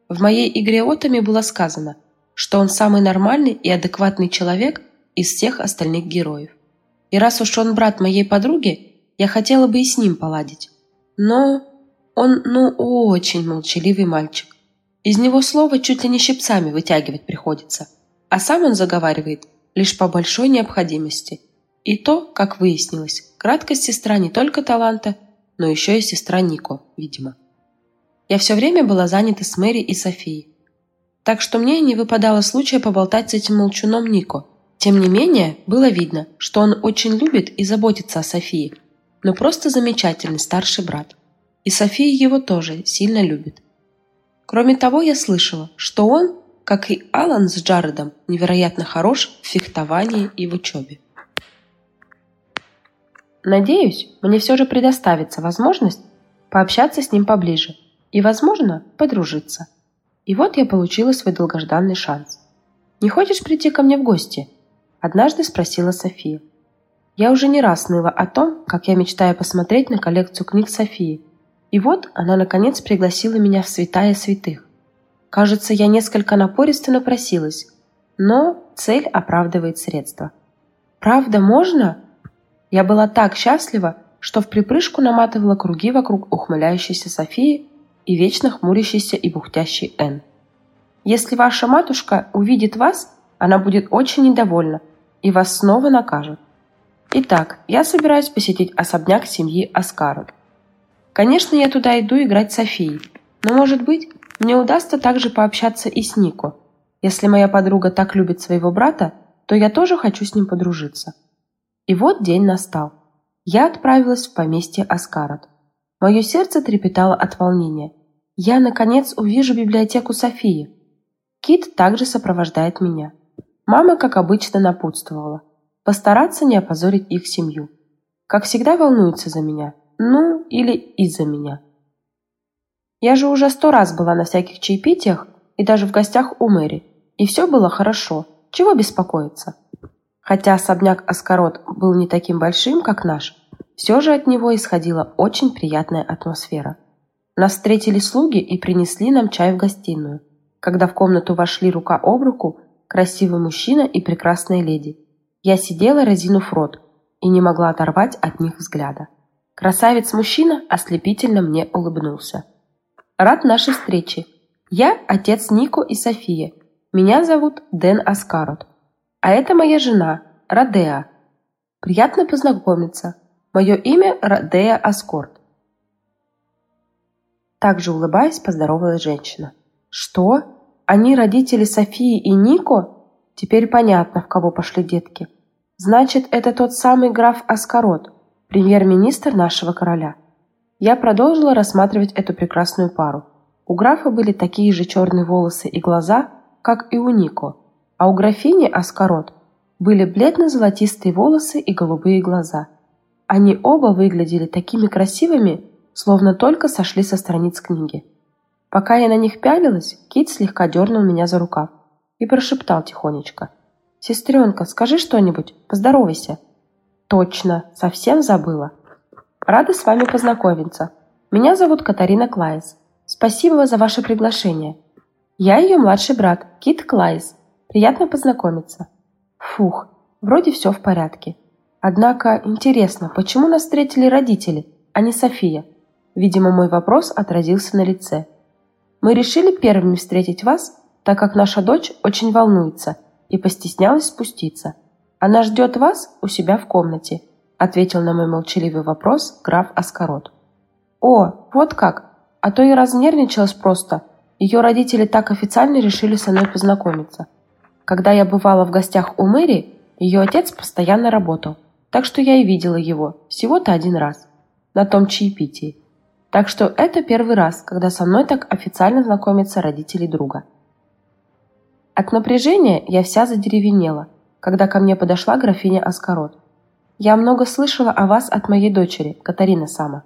В моей игре Отами было сказано, что он самый нормальный и адекватный человек из всех остальных героев. И раз уж он брат моей подруги, я хотела бы и с ним поладить. Но он, ну, очень молчаливый мальчик. Из него слова чуть ли не щипцами вытягивать приходится. А сам он заговаривает лишь по большой необходимости – и то, как выяснилось, краткость сестра не только таланта, но еще и сестра Нико, видимо. Я все время была занята с Мэри и Софией. Так что мне не выпадало случая поболтать с этим молчуном Нико. Тем не менее, было видно, что он очень любит и заботится о Софии, но просто замечательный старший брат. И София его тоже сильно любит. Кроме того, я слышала, что он, как и Алан с Джаредом, невероятно хорош в фехтовании и в учебе. Надеюсь, мне все же предоставится возможность пообщаться с ним поближе и, возможно, подружиться. И вот я получила свой долгожданный шанс. «Не хочешь прийти ко мне в гости?» – однажды спросила София. Я уже не раз ныла о том, как я мечтаю посмотреть на коллекцию книг Софии. И вот она, наконец, пригласила меня в святая святых. Кажется, я несколько напористо напросилась, но цель оправдывает средства. «Правда, можно?» Я была так счастлива, что в припрыжку наматывала круги вокруг ухмыляющейся Софии и вечно хмурящейся и бухтящей Н. Если ваша матушка увидит вас, она будет очень недовольна и вас снова накажет. Итак, я собираюсь посетить особняк семьи Аскаров. Конечно, я туда иду играть Софией, но, может быть, мне удастся также пообщаться и с Нико. Если моя подруга так любит своего брата, то я тоже хочу с ним подружиться. И вот день настал. Я отправилась в поместье Аскарот. Мое сердце трепетало от волнения. Я, наконец, увижу библиотеку Софии. Кит также сопровождает меня. Мама, как обычно, напутствовала. Постараться не опозорить их семью. Как всегда волнуются за меня. Ну, или из-за меня. Я же уже сто раз была на всяких чаепитиях и даже в гостях у Мэри. И все было хорошо. Чего беспокоиться? Хотя особняк Аскарот был не таким большим, как наш, все же от него исходила очень приятная атмосфера. Нас встретили слуги и принесли нам чай в гостиную, когда в комнату вошли рука об руку красивый мужчина и прекрасная леди. Я сидела, разинув рот, и не могла оторвать от них взгляда. Красавец-мужчина ослепительно мне улыбнулся. «Рад нашей встрече. Я отец Нико и София. Меня зовут Дэн Аскарот. А это моя жена, Радеа. Приятно познакомиться. Мое имя Радея Аскорт. Также улыбаясь, поздоровалась женщина. Что? Они родители Софии и Нико? Теперь понятно, в кого пошли детки. Значит, это тот самый граф Аскарот, премьер-министр нашего короля. Я продолжила рассматривать эту прекрасную пару. У графа были такие же черные волосы и глаза, как и у Нико, а у графини Аскарот были бледно-золотистые волосы и голубые глаза. Они оба выглядели такими красивыми, словно только сошли со страниц книги. Пока я на них пялилась, Кит слегка дернул меня за рукав и прошептал тихонечко. «Сестренка, скажи что-нибудь, поздоровайся». «Точно, совсем забыла». «Рада с вами познакомиться. Меня зовут Катарина Клайс. Спасибо за ваше приглашение. Я ее младший брат, Кит Клайс. Приятно познакомиться». Фух, вроде все в порядке. Однако, интересно, почему нас встретили родители, а не София? Видимо, мой вопрос отразился на лице. Мы решили первыми встретить вас, так как наша дочь очень волнуется и постеснялась спуститься. Она ждет вас у себя в комнате», – ответил на мой молчаливый вопрос граф Аскарот. «О, вот как! А то я разнервничалась просто. Ее родители так официально решили со мной познакомиться. Когда я бывала в гостях у Мэри, ее отец постоянно работал, так что я и видела его всего-то один раз, на том чаепитии. Так что это первый раз, когда со мной так официально знакомятся родители друга. От напряжения я вся задеревенела, когда ко мне подошла графиня Аскарот. «Я много слышала о вас от моей дочери, Катарины Сама.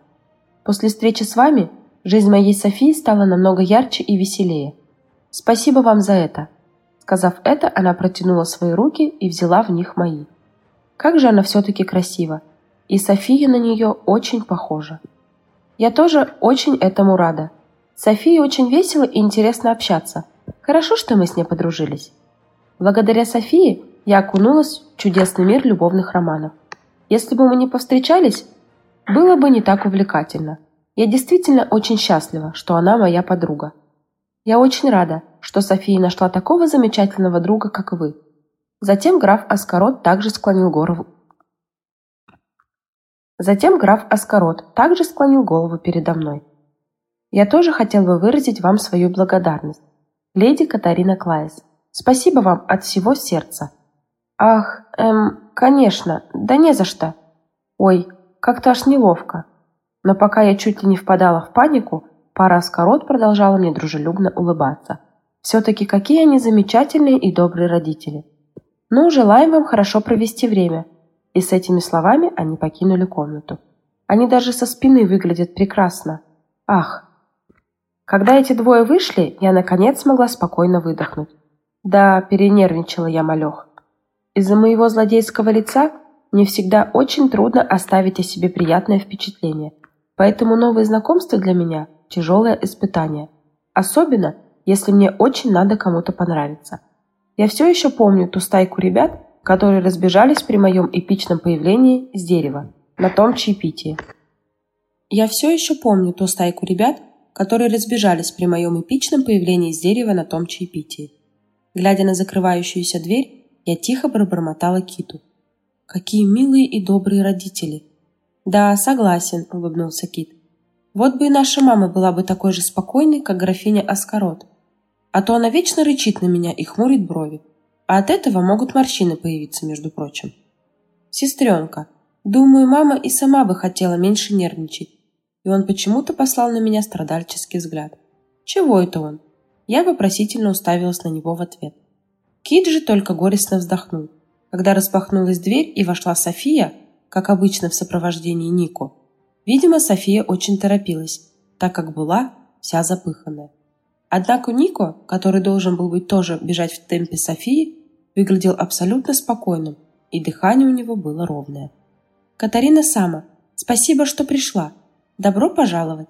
После встречи с вами жизнь моей Софии стала намного ярче и веселее. Спасибо вам за это». Сказав это, она протянула свои руки и взяла в них мои. Как же она все-таки красива, и София на нее очень похожа. Я тоже очень этому рада. Софии очень весело и интересно общаться – Хорошо, что мы с ней подружились. Благодаря Софии я окунулась в чудесный мир любовных романов. Если бы мы не повстречались, было бы не так увлекательно. Я действительно очень счастлива, что она моя подруга. Я очень рада, что София нашла такого замечательного друга, как вы. Затем граф Аскарот также склонил голову. Затем граф Аскарот также склонил голову передо мной. Я тоже хотел бы выразить вам свою благодарность леди Катарина Клайс. Спасибо вам от всего сердца. Ах, эм, конечно, да не за что. Ой, как-то аж неловко. Но пока я чуть ли не впадала в панику, пара Аскарот продолжала мне дружелюбно улыбаться. Все-таки какие они замечательные и добрые родители. Ну, желаем вам хорошо провести время. И с этими словами они покинули комнату. Они даже со спины выглядят прекрасно. Ах, когда эти двое вышли, я наконец смогла спокойно выдохнуть. Да, перенервничала я малех. Из-за моего злодейского лица мне всегда очень трудно оставить о себе приятное впечатление. Поэтому новые знакомства для меня – тяжелое испытание. Особенно, если мне очень надо кому-то понравиться. Я все еще помню ту стайку ребят, которые разбежались при моем эпичном появлении с дерева, на том чаепитии. Я все еще помню ту стайку ребят, которые разбежались при моем эпичном появлении с дерева на том чаепитии. Глядя на закрывающуюся дверь, я тихо пробормотала Киту. «Какие милые и добрые родители!» «Да, согласен», — улыбнулся Кит. «Вот бы и наша мама была бы такой же спокойной, как графиня Аскарот. А то она вечно рычит на меня и хмурит брови. А от этого могут морщины появиться, между прочим. Сестренка, думаю, мама и сама бы хотела меньше нервничать и он почему-то послал на меня страдальческий взгляд. Чего это он? Я вопросительно уставилась на него в ответ. Кит же только горестно вздохнул. Когда распахнулась дверь и вошла София, как обычно в сопровождении Нико, видимо, София очень торопилась, так как была вся запыханная. Однако Нико, который должен был быть тоже бежать в темпе Софии, выглядел абсолютно спокойным, и дыхание у него было ровное. «Катарина Сама, спасибо, что пришла», Добро пожаловать!»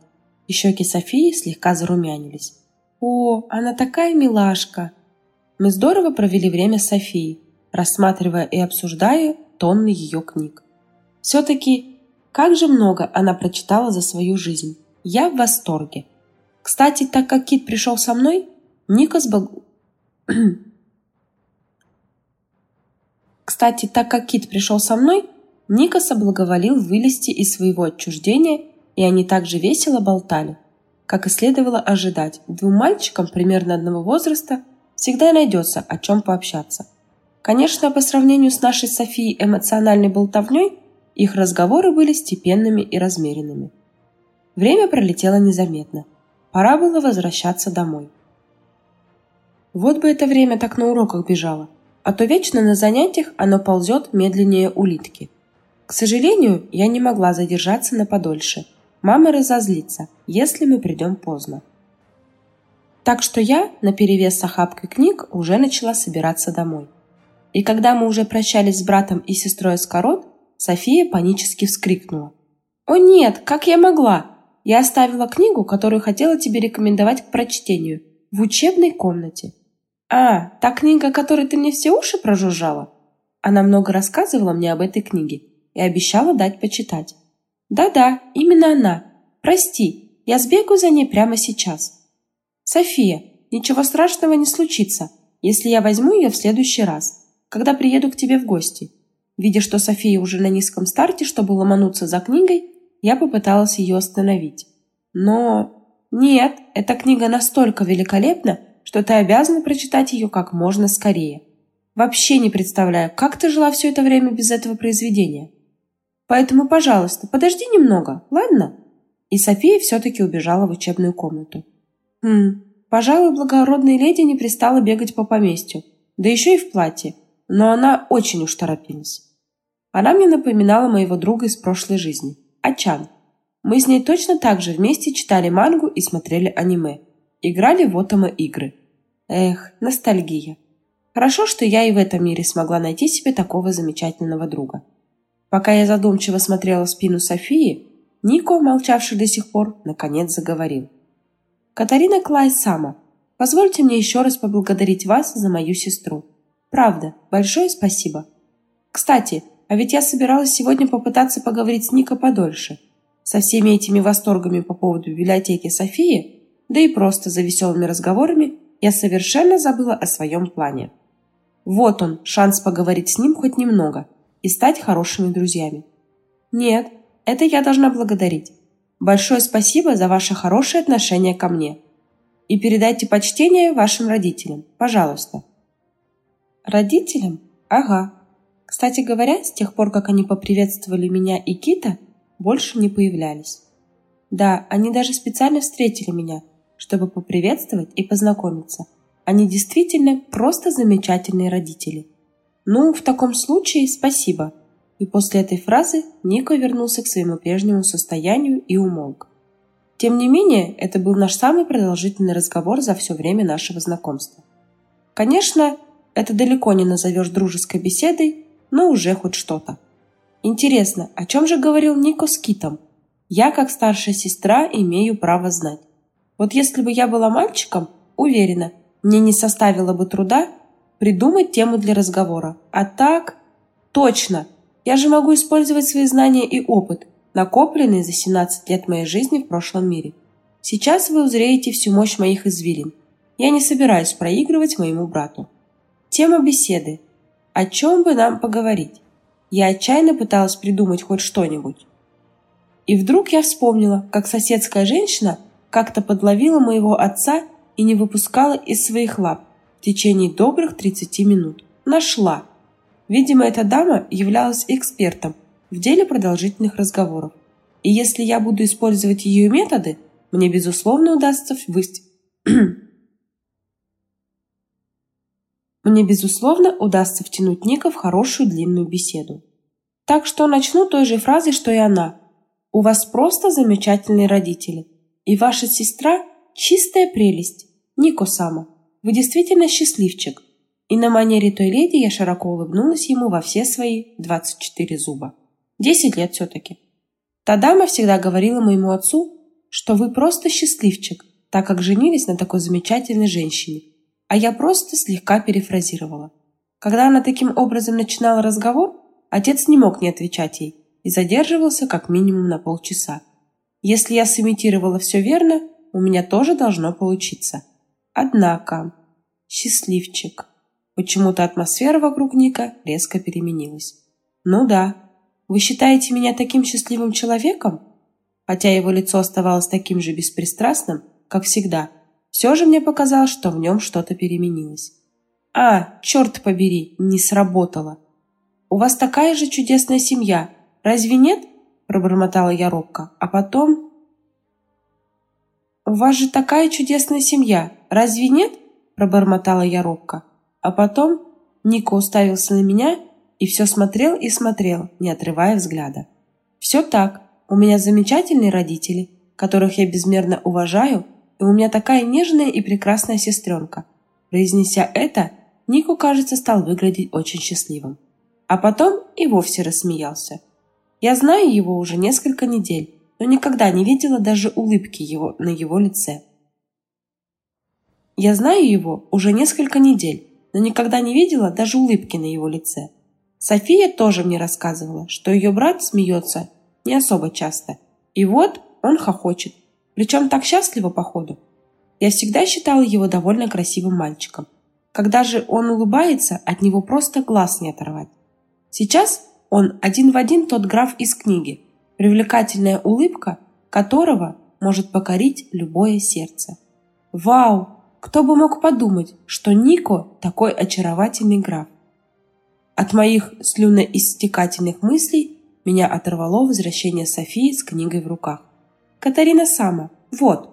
И щеки Софии слегка зарумянились. «О, она такая милашка!» Мы здорово провели время с Софией, рассматривая и обсуждая тонны ее книг. Все-таки, как же много она прочитала за свою жизнь. Я в восторге. Кстати, так как Кит пришел со мной, Никас был... Кстати, так как Кит пришел со мной, Ника соблаговолил вылезти из своего отчуждения, и они также весело болтали. Как и следовало ожидать, двум мальчикам примерно одного возраста всегда найдется о чем пообщаться. Конечно, по сравнению с нашей Софией эмоциональной болтовней, их разговоры были степенными и размеренными. Время пролетело незаметно. Пора было возвращаться домой. Вот бы это время так на уроках бежало, а то вечно на занятиях оно ползет медленнее улитки. К сожалению, я не могла задержаться на подольше. Мама разозлится, если мы придем поздно. Так что я, наперевес с охапкой книг, уже начала собираться домой. И когда мы уже прощались с братом и сестрой Скорот, София панически вскрикнула. «О нет, как я могла? Я оставила книгу, которую хотела тебе рекомендовать к прочтению, в учебной комнате». «А, та книга, которой ты мне все уши прожужжала?» Она много рассказывала мне об этой книге и обещала дать почитать. «Да-да, именно она. Прости, я сбегу за ней прямо сейчас». «София, ничего страшного не случится, если я возьму ее в следующий раз, когда приеду к тебе в гости». Видя, что София уже на низком старте, чтобы ломануться за книгой, я попыталась ее остановить. Но... Нет, эта книга настолько великолепна, что ты обязана прочитать ее как можно скорее. Вообще не представляю, как ты жила все это время без этого произведения. Поэтому, пожалуйста, подожди немного, ладно?» И София все-таки убежала в учебную комнату. «Хм, пожалуй, благородная леди не пристала бегать по поместью, да еще и в платье, но она очень уж торопилась. Она мне напоминала моего друга из прошлой жизни, Ачан. Мы с ней точно так же вместе читали мангу и смотрели аниме. Играли в Отома игры. Эх, ностальгия. Хорошо, что я и в этом мире смогла найти себе такого замечательного друга. Пока я задумчиво смотрела в спину Софии, Нико, молчавший до сих пор, наконец заговорил. «Катарина Клайсама, позвольте мне еще раз поблагодарить вас за мою сестру. Правда, большое спасибо. Кстати, а ведь я собиралась сегодня попытаться поговорить с Нико подольше. Со всеми этими восторгами по поводу библиотеки Софии, да и просто за веселыми разговорами, я совершенно забыла о своем плане. Вот он, шанс поговорить с ним хоть немного – и стать хорошими друзьями. Нет, это я должна благодарить. Большое спасибо за ваше хорошее отношение ко мне. И передайте почтение вашим родителям, пожалуйста. Родителям? Ага. Кстати говоря, с тех пор, как они поприветствовали меня и Кита, больше не появлялись. Да, они даже специально встретили меня, чтобы поприветствовать и познакомиться. Они действительно просто замечательные родители – «Ну, в таком случае спасибо». И после этой фразы Нико вернулся к своему прежнему состоянию и умолк. Тем не менее, это был наш самый продолжительный разговор за все время нашего знакомства. Конечно, это далеко не назовешь дружеской беседой, но уже хоть что-то. Интересно, о чем же говорил Нико с Китом? Я, как старшая сестра, имею право знать. Вот если бы я была мальчиком, уверена, мне не составило бы труда придумать тему для разговора. А так... Точно! Я же могу использовать свои знания и опыт, накопленные за 17 лет моей жизни в прошлом мире. Сейчас вы узреете всю мощь моих извилин. Я не собираюсь проигрывать моему брату. Тема беседы. О чем бы нам поговорить? Я отчаянно пыталась придумать хоть что-нибудь. И вдруг я вспомнила, как соседская женщина как-то подловила моего отца и не выпускала из своих лап в течение добрых 30 минут. Нашла. Видимо, эта дама являлась экспертом в деле продолжительных разговоров. И если я буду использовать ее методы, мне, безусловно, удастся вывести... мне, безусловно, удастся втянуть Ника в хорошую длинную беседу. Так что начну той же фразой, что и она. У вас просто замечательные родители. И ваша сестра – чистая прелесть. Нико-сама. Вы действительно счастливчик. И на манере той леди я широко улыбнулась ему во все свои 24 зуба. Десять лет все-таки. Та дама всегда говорила моему отцу, что вы просто счастливчик, так как женились на такой замечательной женщине. А я просто слегка перефразировала. Когда она таким образом начинала разговор, отец не мог не отвечать ей и задерживался как минимум на полчаса. Если я сымитировала все верно, у меня тоже должно получиться. Однако, счастливчик. Почему-то атмосфера вокруг Ника резко переменилась. «Ну да. Вы считаете меня таким счастливым человеком?» Хотя его лицо оставалось таким же беспристрастным, как всегда, все же мне показалось, что в нем что-то переменилось. «А, черт побери, не сработало!» «У вас такая же чудесная семья, разве нет?» пробормотала я робко, а потом... «У вас же такая чудесная семья, разве нет?» пробормотала я робко, а потом Ника уставился на меня и все смотрел и смотрел, не отрывая взгляда. «Все так. У меня замечательные родители, которых я безмерно уважаю, и у меня такая нежная и прекрасная сестренка». Произнеся это, Нику, кажется, стал выглядеть очень счастливым. А потом и вовсе рассмеялся. Я знаю его уже несколько недель, но никогда не видела даже улыбки его на его лице. Я знаю его уже несколько недель, но никогда не видела даже улыбки на его лице. София тоже мне рассказывала, что ее брат смеется не особо часто. И вот он хохочет, причем так счастливо походу. Я всегда считала его довольно красивым мальчиком. Когда же он улыбается, от него просто глаз не оторвать. Сейчас он один в один тот граф из книги, привлекательная улыбка которого может покорить любое сердце. Вау! Кто бы мог подумать, что Нико такой очаровательный граф? От моих слюноистекательных мыслей меня оторвало возвращение Софии с книгой в руках. Катарина Сама, вот.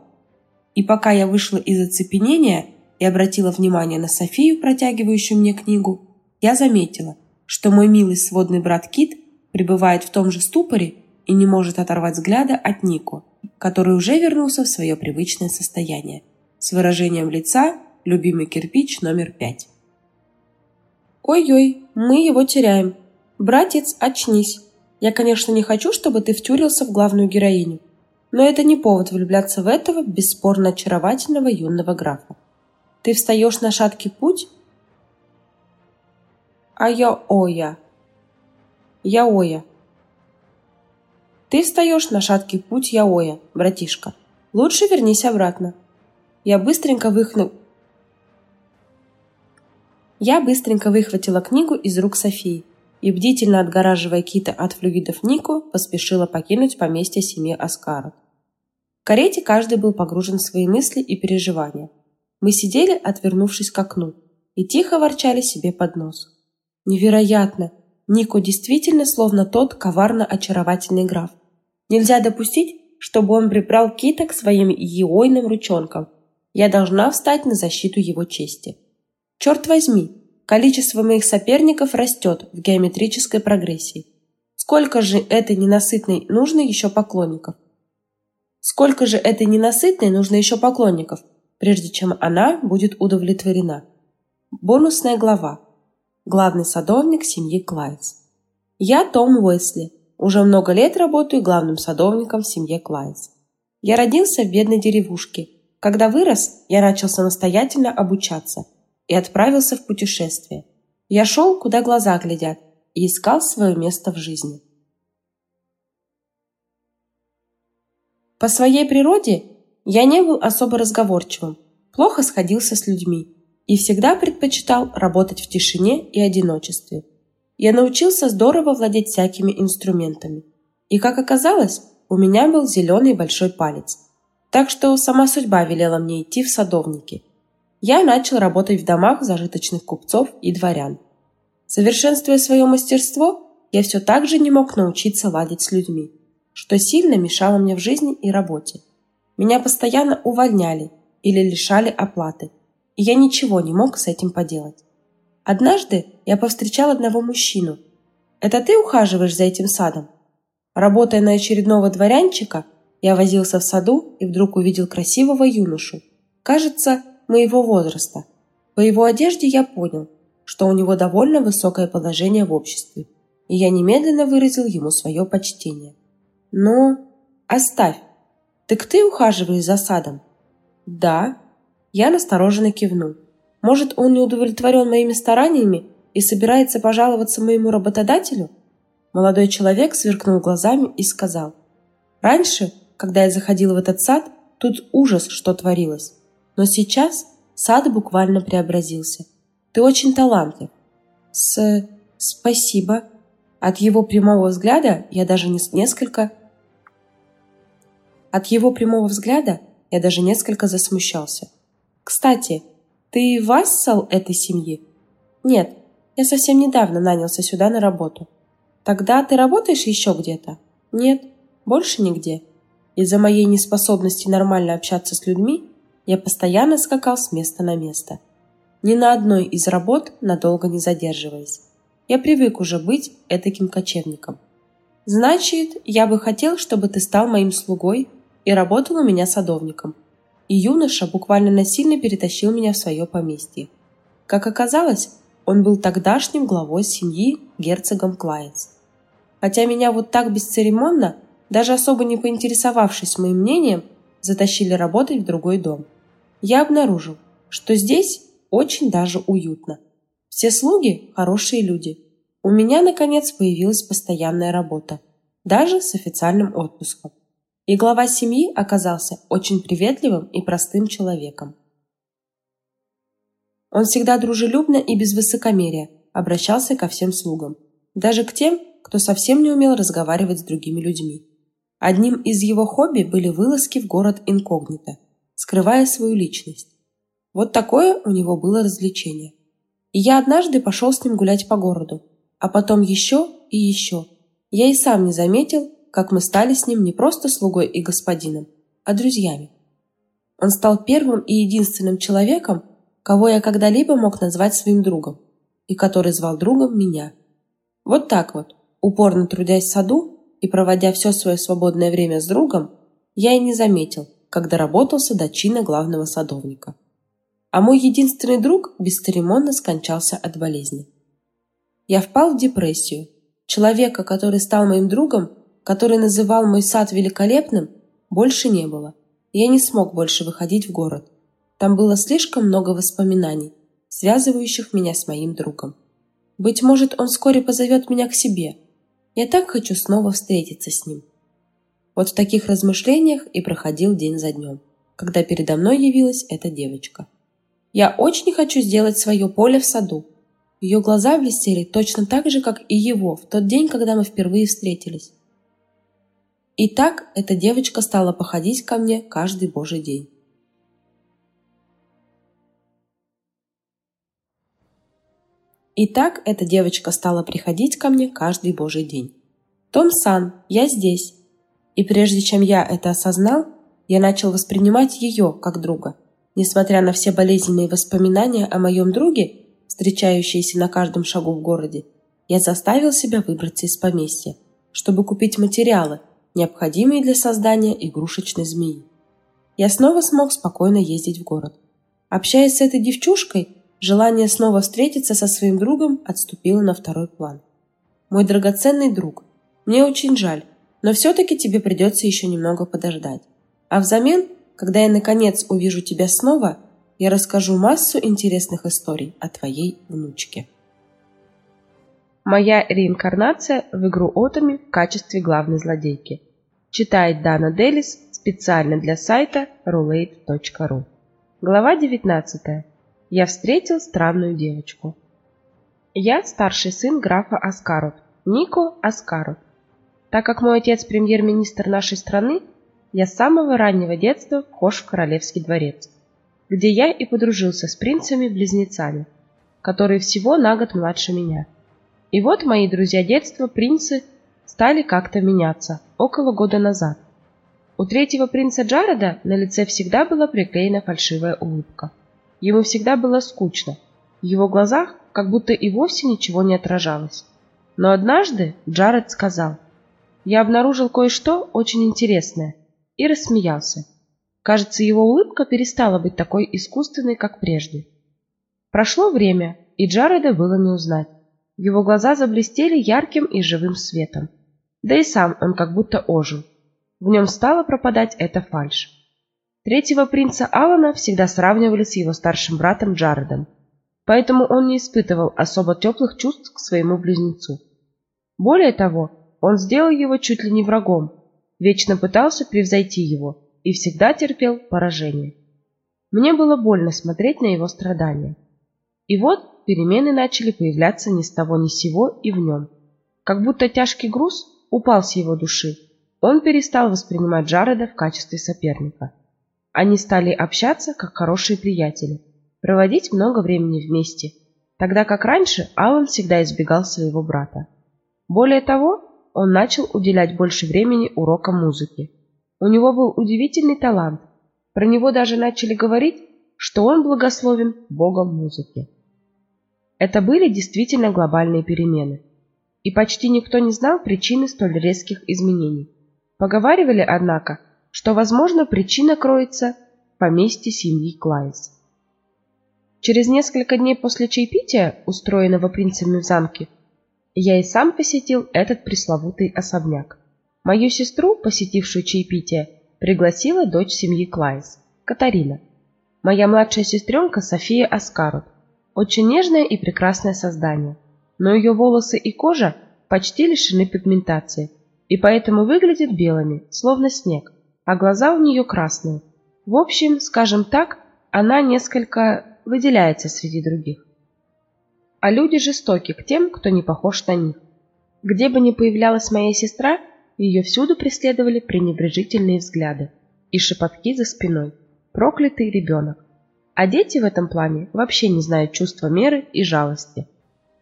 И пока я вышла из оцепенения и обратила внимание на Софию, протягивающую мне книгу, я заметила, что мой милый сводный брат Кит пребывает в том же ступоре и не может оторвать взгляда от Нико, который уже вернулся в свое привычное состояние, с выражением лица «любимый кирпич номер пять». «Ой-ой, мы его теряем. Братец, очнись. Я, конечно, не хочу, чтобы ты втюрился в главную героиню, но это не повод влюбляться в этого бесспорно очаровательного юного графа. Ты встаешь на шаткий путь, а я Оя. Я Оя. Ты встаешь на шаткий путь Яоя, братишка. Лучше вернись обратно. Я быстренько выхну... Я быстренько выхватила книгу из рук Софии и, бдительно отгораживая Кита от флюидов Нику, поспешила покинуть поместье семьи Аскарот. В карете каждый был погружен в свои мысли и переживания. Мы сидели, отвернувшись к окну, и тихо ворчали себе под нос. Невероятно! Нико действительно словно тот коварно-очаровательный граф. Нельзя допустить, чтобы он прибрал Кита к своим еойным ручонкам. Я должна встать на защиту его чести. Черт возьми, количество моих соперников растет в геометрической прогрессии. Сколько же этой ненасытной нужно еще поклонников? Сколько же этой ненасытной нужно еще поклонников, прежде чем она будет удовлетворена? Бонусная глава главный садовник семьи Клайс. Я Том Уэсли. Уже много лет работаю главным садовником в семье Клайс. Я родился в бедной деревушке. Когда вырос, я начал самостоятельно обучаться и отправился в путешествие. Я шел, куда глаза глядят, и искал свое место в жизни. По своей природе я не был особо разговорчивым, плохо сходился с людьми и всегда предпочитал работать в тишине и одиночестве. Я научился здорово владеть всякими инструментами. И, как оказалось, у меня был зеленый большой палец. Так что сама судьба велела мне идти в садовники. Я начал работать в домах зажиточных купцов и дворян. Совершенствуя свое мастерство, я все так же не мог научиться ладить с людьми, что сильно мешало мне в жизни и работе. Меня постоянно увольняли или лишали оплаты – и я ничего не мог с этим поделать. Однажды я повстречал одного мужчину. «Это ты ухаживаешь за этим садом?» Работая на очередного дворянчика, я возился в саду и вдруг увидел красивого юношу, кажется, моего возраста. По его одежде я понял, что у него довольно высокое положение в обществе, и я немедленно выразил ему свое почтение. «Ну, оставь. Так ты ухаживаешь за садом?» «Да», я настороженно кивнул. Может, он не удовлетворен моими стараниями и собирается пожаловаться моему работодателю? Молодой человек сверкнул глазами и сказал. Раньше, когда я заходил в этот сад, тут ужас, что творилось. Но сейчас сад буквально преобразился. Ты очень талантлив. С... спасибо. От его прямого взгляда я даже не несколько... От его прямого взгляда я даже несколько засмущался. Кстати, ты вассал этой семьи? Нет, я совсем недавно нанялся сюда на работу. Тогда ты работаешь еще где-то? Нет, больше нигде. Из-за моей неспособности нормально общаться с людьми я постоянно скакал с места на место. Ни на одной из работ надолго не задерживаясь. Я привык уже быть этаким кочевником. Значит, я бы хотел, чтобы ты стал моим слугой и работал у меня садовником. И юноша буквально насильно перетащил меня в свое поместье. Как оказалось, он был тогдашним главой семьи герцогом Клайц. Хотя меня вот так бесцеремонно, даже особо не поинтересовавшись моим мнением, затащили работать в другой дом. Я обнаружил, что здесь очень даже уютно. Все слуги – хорошие люди. У меня, наконец, появилась постоянная работа, даже с официальным отпуском. И глава семьи оказался очень приветливым и простым человеком. Он всегда дружелюбно и без высокомерия обращался ко всем слугам, даже к тем, кто совсем не умел разговаривать с другими людьми. Одним из его хобби были вылазки в город инкогнито, скрывая свою личность. Вот такое у него было развлечение. И я однажды пошел с ним гулять по городу, а потом еще и еще. Я и сам не заметил, как мы стали с ним не просто слугой и господином, а друзьями. Он стал первым и единственным человеком, кого я когда-либо мог назвать своим другом, и который звал другом меня. Вот так вот, упорно трудясь в саду, и проводя все свое свободное время с другом, я и не заметил, когда работался до чина главного садовника. А мой единственный друг бесцеремонно скончался от болезни. Я впал в депрессию. Человека, который стал моим другом, который называл мой сад великолепным, больше не было. Я не смог больше выходить в город. Там было слишком много воспоминаний, связывающих меня с моим другом. Быть может, он вскоре позовет меня к себе – я так хочу снова встретиться с ним. Вот в таких размышлениях и проходил день за днем, когда передо мной явилась эта девочка. Я очень хочу сделать свое поле в саду. Ее глаза блестели точно так же, как и его в тот день, когда мы впервые встретились. И так эта девочка стала походить ко мне каждый божий день. И так эта девочка стала приходить ко мне каждый божий день. «Том-сан, я здесь!» И прежде чем я это осознал, я начал воспринимать ее как друга. Несмотря на все болезненные воспоминания о моем друге, встречающиеся на каждом шагу в городе, я заставил себя выбраться из поместья, чтобы купить материалы, необходимые для создания игрушечной змеи. Я снова смог спокойно ездить в город. Общаясь с этой девчушкой, Желание снова встретиться со своим другом отступило на второй план. «Мой драгоценный друг, мне очень жаль, но все-таки тебе придется еще немного подождать. А взамен, когда я наконец увижу тебя снова, я расскажу массу интересных историй о твоей внучке». Моя реинкарнация в игру Отами в качестве главной злодейки. Читает Дана Делис специально для сайта roulette.ru. Глава 19 я встретил странную девочку. Я старший сын графа Аскарут, Нико Аскарут. Так как мой отец премьер-министр нашей страны, я с самого раннего детства вхож в королевский дворец, где я и подружился с принцами-близнецами, которые всего на год младше меня. И вот мои друзья детства, принцы, стали как-то меняться около года назад. У третьего принца Джареда на лице всегда была приклеена фальшивая улыбка – Ему всегда было скучно. В его глазах как будто и вовсе ничего не отражалось. Но однажды Джаред сказал, «Я обнаружил кое-что очень интересное» и рассмеялся. Кажется, его улыбка перестала быть такой искусственной, как прежде. Прошло время, и Джареда было не узнать. Его глаза заблестели ярким и живым светом. Да и сам он как будто ожил. В нем стала пропадать эта фальшь. Третьего принца Алана всегда сравнивали с его старшим братом Джаредом, поэтому он не испытывал особо теплых чувств к своему близнецу. Более того, он сделал его чуть ли не врагом, вечно пытался превзойти его и всегда терпел поражение. Мне было больно смотреть на его страдания. И вот перемены начали появляться ни с того ни с сего и в нем. Как будто тяжкий груз упал с его души. Он перестал воспринимать Джареда в качестве соперника. Они стали общаться, как хорошие приятели, проводить много времени вместе, тогда как раньше Алан всегда избегал своего брата. Более того, он начал уделять больше времени урокам музыки. У него был удивительный талант. Про него даже начали говорить, что он благословен Богом музыки. Это были действительно глобальные перемены. И почти никто не знал причины столь резких изменений. Поговаривали, однако, что, возможно, причина кроется в поместье семьи Клайс. Через несколько дней после чаепития, устроенного принцами в замке, я и сам посетил этот пресловутый особняк. Мою сестру, посетившую чаепитие, пригласила дочь семьи Клайс, Катарина. Моя младшая сестренка София Аскарут, очень нежное и прекрасное создание, но ее волосы и кожа почти лишены пигментации, и поэтому выглядят белыми, словно снег, а глаза у нее красные. В общем, скажем так, она несколько выделяется среди других. А люди жестоки к тем, кто не похож на них. Где бы ни появлялась моя сестра, ее всюду преследовали пренебрежительные взгляды и шепотки за спиной. Проклятый ребенок. А дети в этом плане вообще не знают чувства меры и жалости.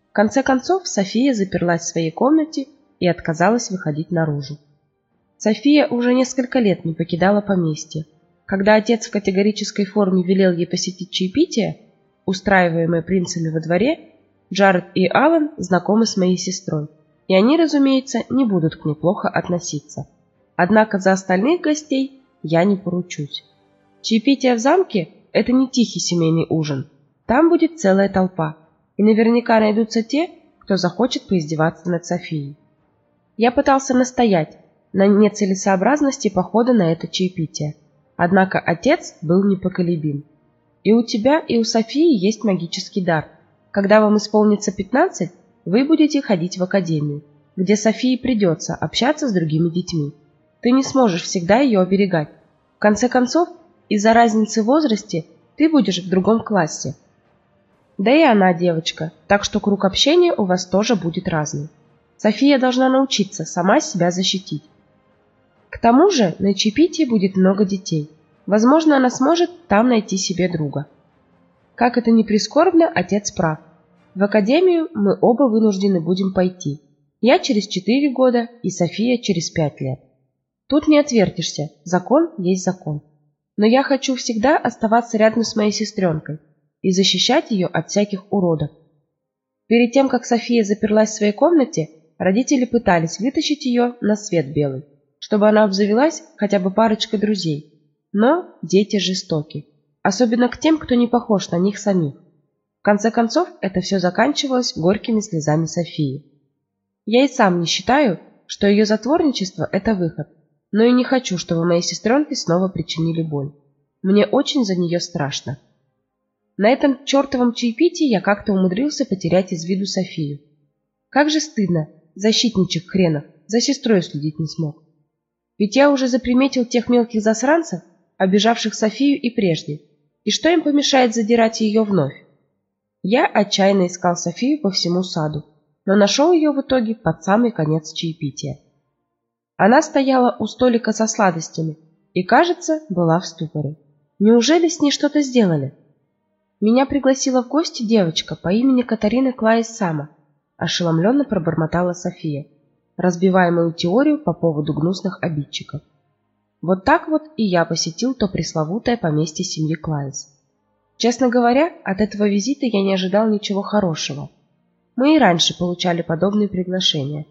В конце концов, София заперлась в своей комнате и отказалась выходить наружу. София уже несколько лет не покидала поместье. Когда отец в категорической форме велел ей посетить чаепитие, устраиваемое принцами во дворе, Джаред и Алан знакомы с моей сестрой, и они, разумеется, не будут к ней плохо относиться. Однако за остальных гостей я не поручусь. Чаепитие в замке – это не тихий семейный ужин. Там будет целая толпа, и наверняка найдутся те, кто захочет поиздеваться над Софией. Я пытался настоять на нецелесообразности похода на это чаепитие. Однако отец был непоколебим. И у тебя, и у Софии есть магический дар. Когда вам исполнится 15, вы будете ходить в академию, где Софии придется общаться с другими детьми. Ты не сможешь всегда ее оберегать. В конце концов, из-за разницы в возрасте ты будешь в другом классе. Да и она девочка, так что круг общения у вас тоже будет разный. София должна научиться сама себя защитить. К тому же на Чепите будет много детей. Возможно, она сможет там найти себе друга. Как это ни прискорбно, отец прав. В академию мы оба вынуждены будем пойти. Я через четыре года и София через пять лет. Тут не отвертишься, закон есть закон. Но я хочу всегда оставаться рядом с моей сестренкой и защищать ее от всяких уродов. Перед тем, как София заперлась в своей комнате, Родители пытались вытащить ее на свет белый, чтобы она обзавелась хотя бы парочкой друзей. Но дети жестоки, особенно к тем, кто не похож на них самих. В конце концов, это все заканчивалось горькими слезами Софии. Я и сам не считаю, что ее затворничество – это выход, но и не хочу, чтобы моей сестренке снова причинили боль. Мне очень за нее страшно. На этом чертовом чаепитии я как-то умудрился потерять из виду Софию. Как же стыдно, защитничек хренов, за сестрой следить не смог. Ведь я уже заприметил тех мелких засранцев, обижавших Софию и прежде. И что им помешает задирать ее вновь? Я отчаянно искал Софию по всему саду, но нашел ее в итоге под самый конец чаепития. Она стояла у столика со сладостями и, кажется, была в ступоре. Неужели с ней что-то сделали? Меня пригласила в гости девочка по имени Катарина Клайс Сама – ошеломленно пробормотала София, разбивая мою теорию по поводу гнусных обидчиков. Вот так вот и я посетил то пресловутое поместье семьи Клайс. Честно говоря, от этого визита я не ожидал ничего хорошего. Мы и раньше получали подобные приглашения.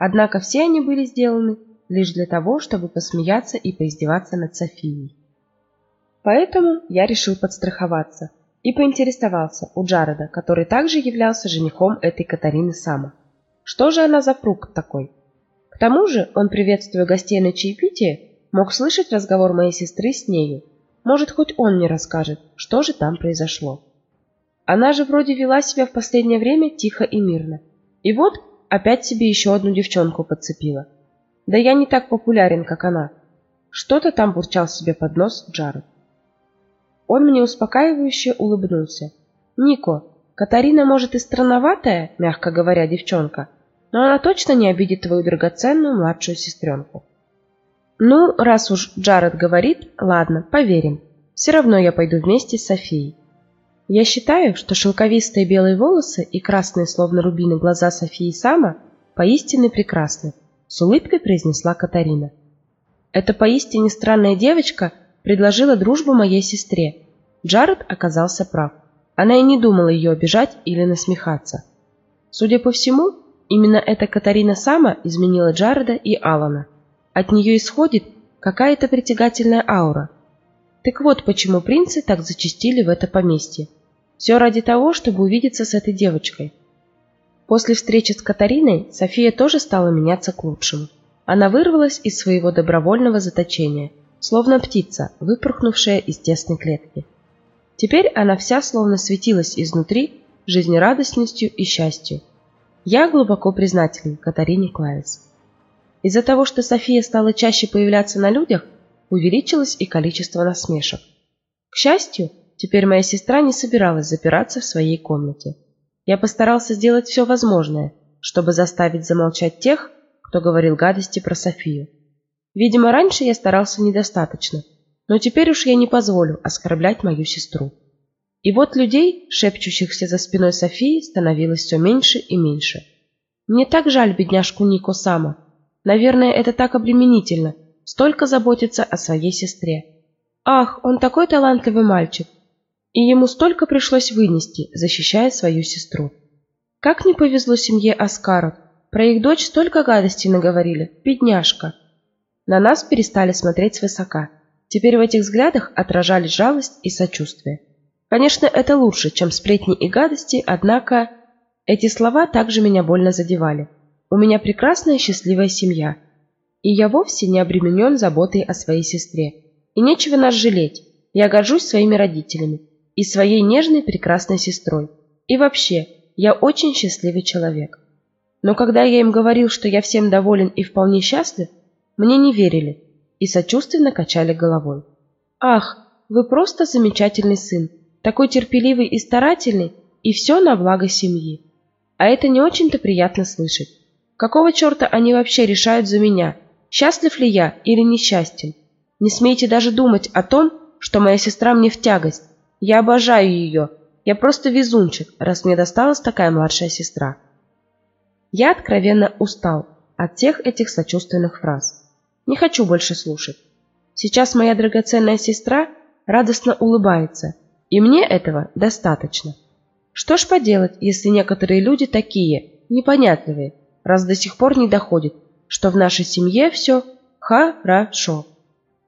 Однако все они были сделаны лишь для того, чтобы посмеяться и поиздеваться над Софией. Поэтому я решил подстраховаться – и поинтересовался у Джареда, который также являлся женихом этой Катарины Сама. Что же она за прук такой? К тому же он, приветствуя гостей на чаепитие, мог слышать разговор моей сестры с нею. Может, хоть он мне расскажет, что же там произошло. Она же вроде вела себя в последнее время тихо и мирно. И вот опять себе еще одну девчонку подцепила. Да я не так популярен, как она. Что-то там бурчал себе под нос Джаред. Он мне успокаивающе улыбнулся. «Нико, Катарина, может, и странноватая, мягко говоря, девчонка, но она точно не обидит твою драгоценную младшую сестренку. Ну, раз уж Джаред говорит, ладно, поверим. Все равно я пойду вместе с Софией. Я считаю, что шелковистые белые волосы и красные, словно рубины, глаза Софии Сама поистине прекрасны, с улыбкой произнесла Катарина. Эта поистине странная девочка предложила дружбу моей сестре. Джаред оказался прав. Она и не думала ее обижать или насмехаться. Судя по всему, именно эта Катарина Сама изменила Джареда и Алана. От нее исходит какая-то притягательная аура. Так вот почему принцы так зачастили в это поместье. Все ради того, чтобы увидеться с этой девочкой. После встречи с Катариной София тоже стала меняться к лучшему. Она вырвалась из своего добровольного заточения, словно птица, выпорхнувшая из тесной клетки. Теперь она вся словно светилась изнутри жизнерадостностью и счастью. Я глубоко признателен Катарине Клавец. Из-за того, что София стала чаще появляться на людях, увеличилось и количество насмешек. К счастью, теперь моя сестра не собиралась запираться в своей комнате. Я постарался сделать все возможное, чтобы заставить замолчать тех, кто говорил гадости про Софию. Видимо, раньше я старался недостаточно, но теперь уж я не позволю оскорблять мою сестру. И вот людей, шепчущихся за спиной Софии, становилось все меньше и меньше. Мне так жаль бедняжку Нико Сама, Наверное, это так обременительно, столько заботиться о своей сестре. Ах, он такой талантливый мальчик. И ему столько пришлось вынести, защищая свою сестру. Как не повезло семье Аскаров. Про их дочь столько гадостей наговорили. Бедняжка. На нас перестали смотреть свысока. Теперь в этих взглядах отражались жалость и сочувствие. Конечно, это лучше, чем сплетни и гадости, однако эти слова также меня больно задевали. У меня прекрасная счастливая семья, и я вовсе не обременен заботой о своей сестре. И нечего нас жалеть. Я горжусь своими родителями и своей нежной прекрасной сестрой. И вообще, я очень счастливый человек. Но когда я им говорил, что я всем доволен и вполне счастлив, мне не верили и сочувственно качали головой. «Ах, вы просто замечательный сын, такой терпеливый и старательный, и все на благо семьи». А это не очень-то приятно слышать. Какого черта они вообще решают за меня, счастлив ли я или несчастен? Не смейте даже думать о том, что моя сестра мне в тягость. Я обожаю ее. Я просто везунчик, раз мне досталась такая младшая сестра. Я откровенно устал от всех этих сочувственных фраз. Не хочу больше слушать. Сейчас моя драгоценная сестра радостно улыбается, и мне этого достаточно. Что ж поделать, если некоторые люди такие, непонятливые, раз до сих пор не доходит, что в нашей семье все хорошо.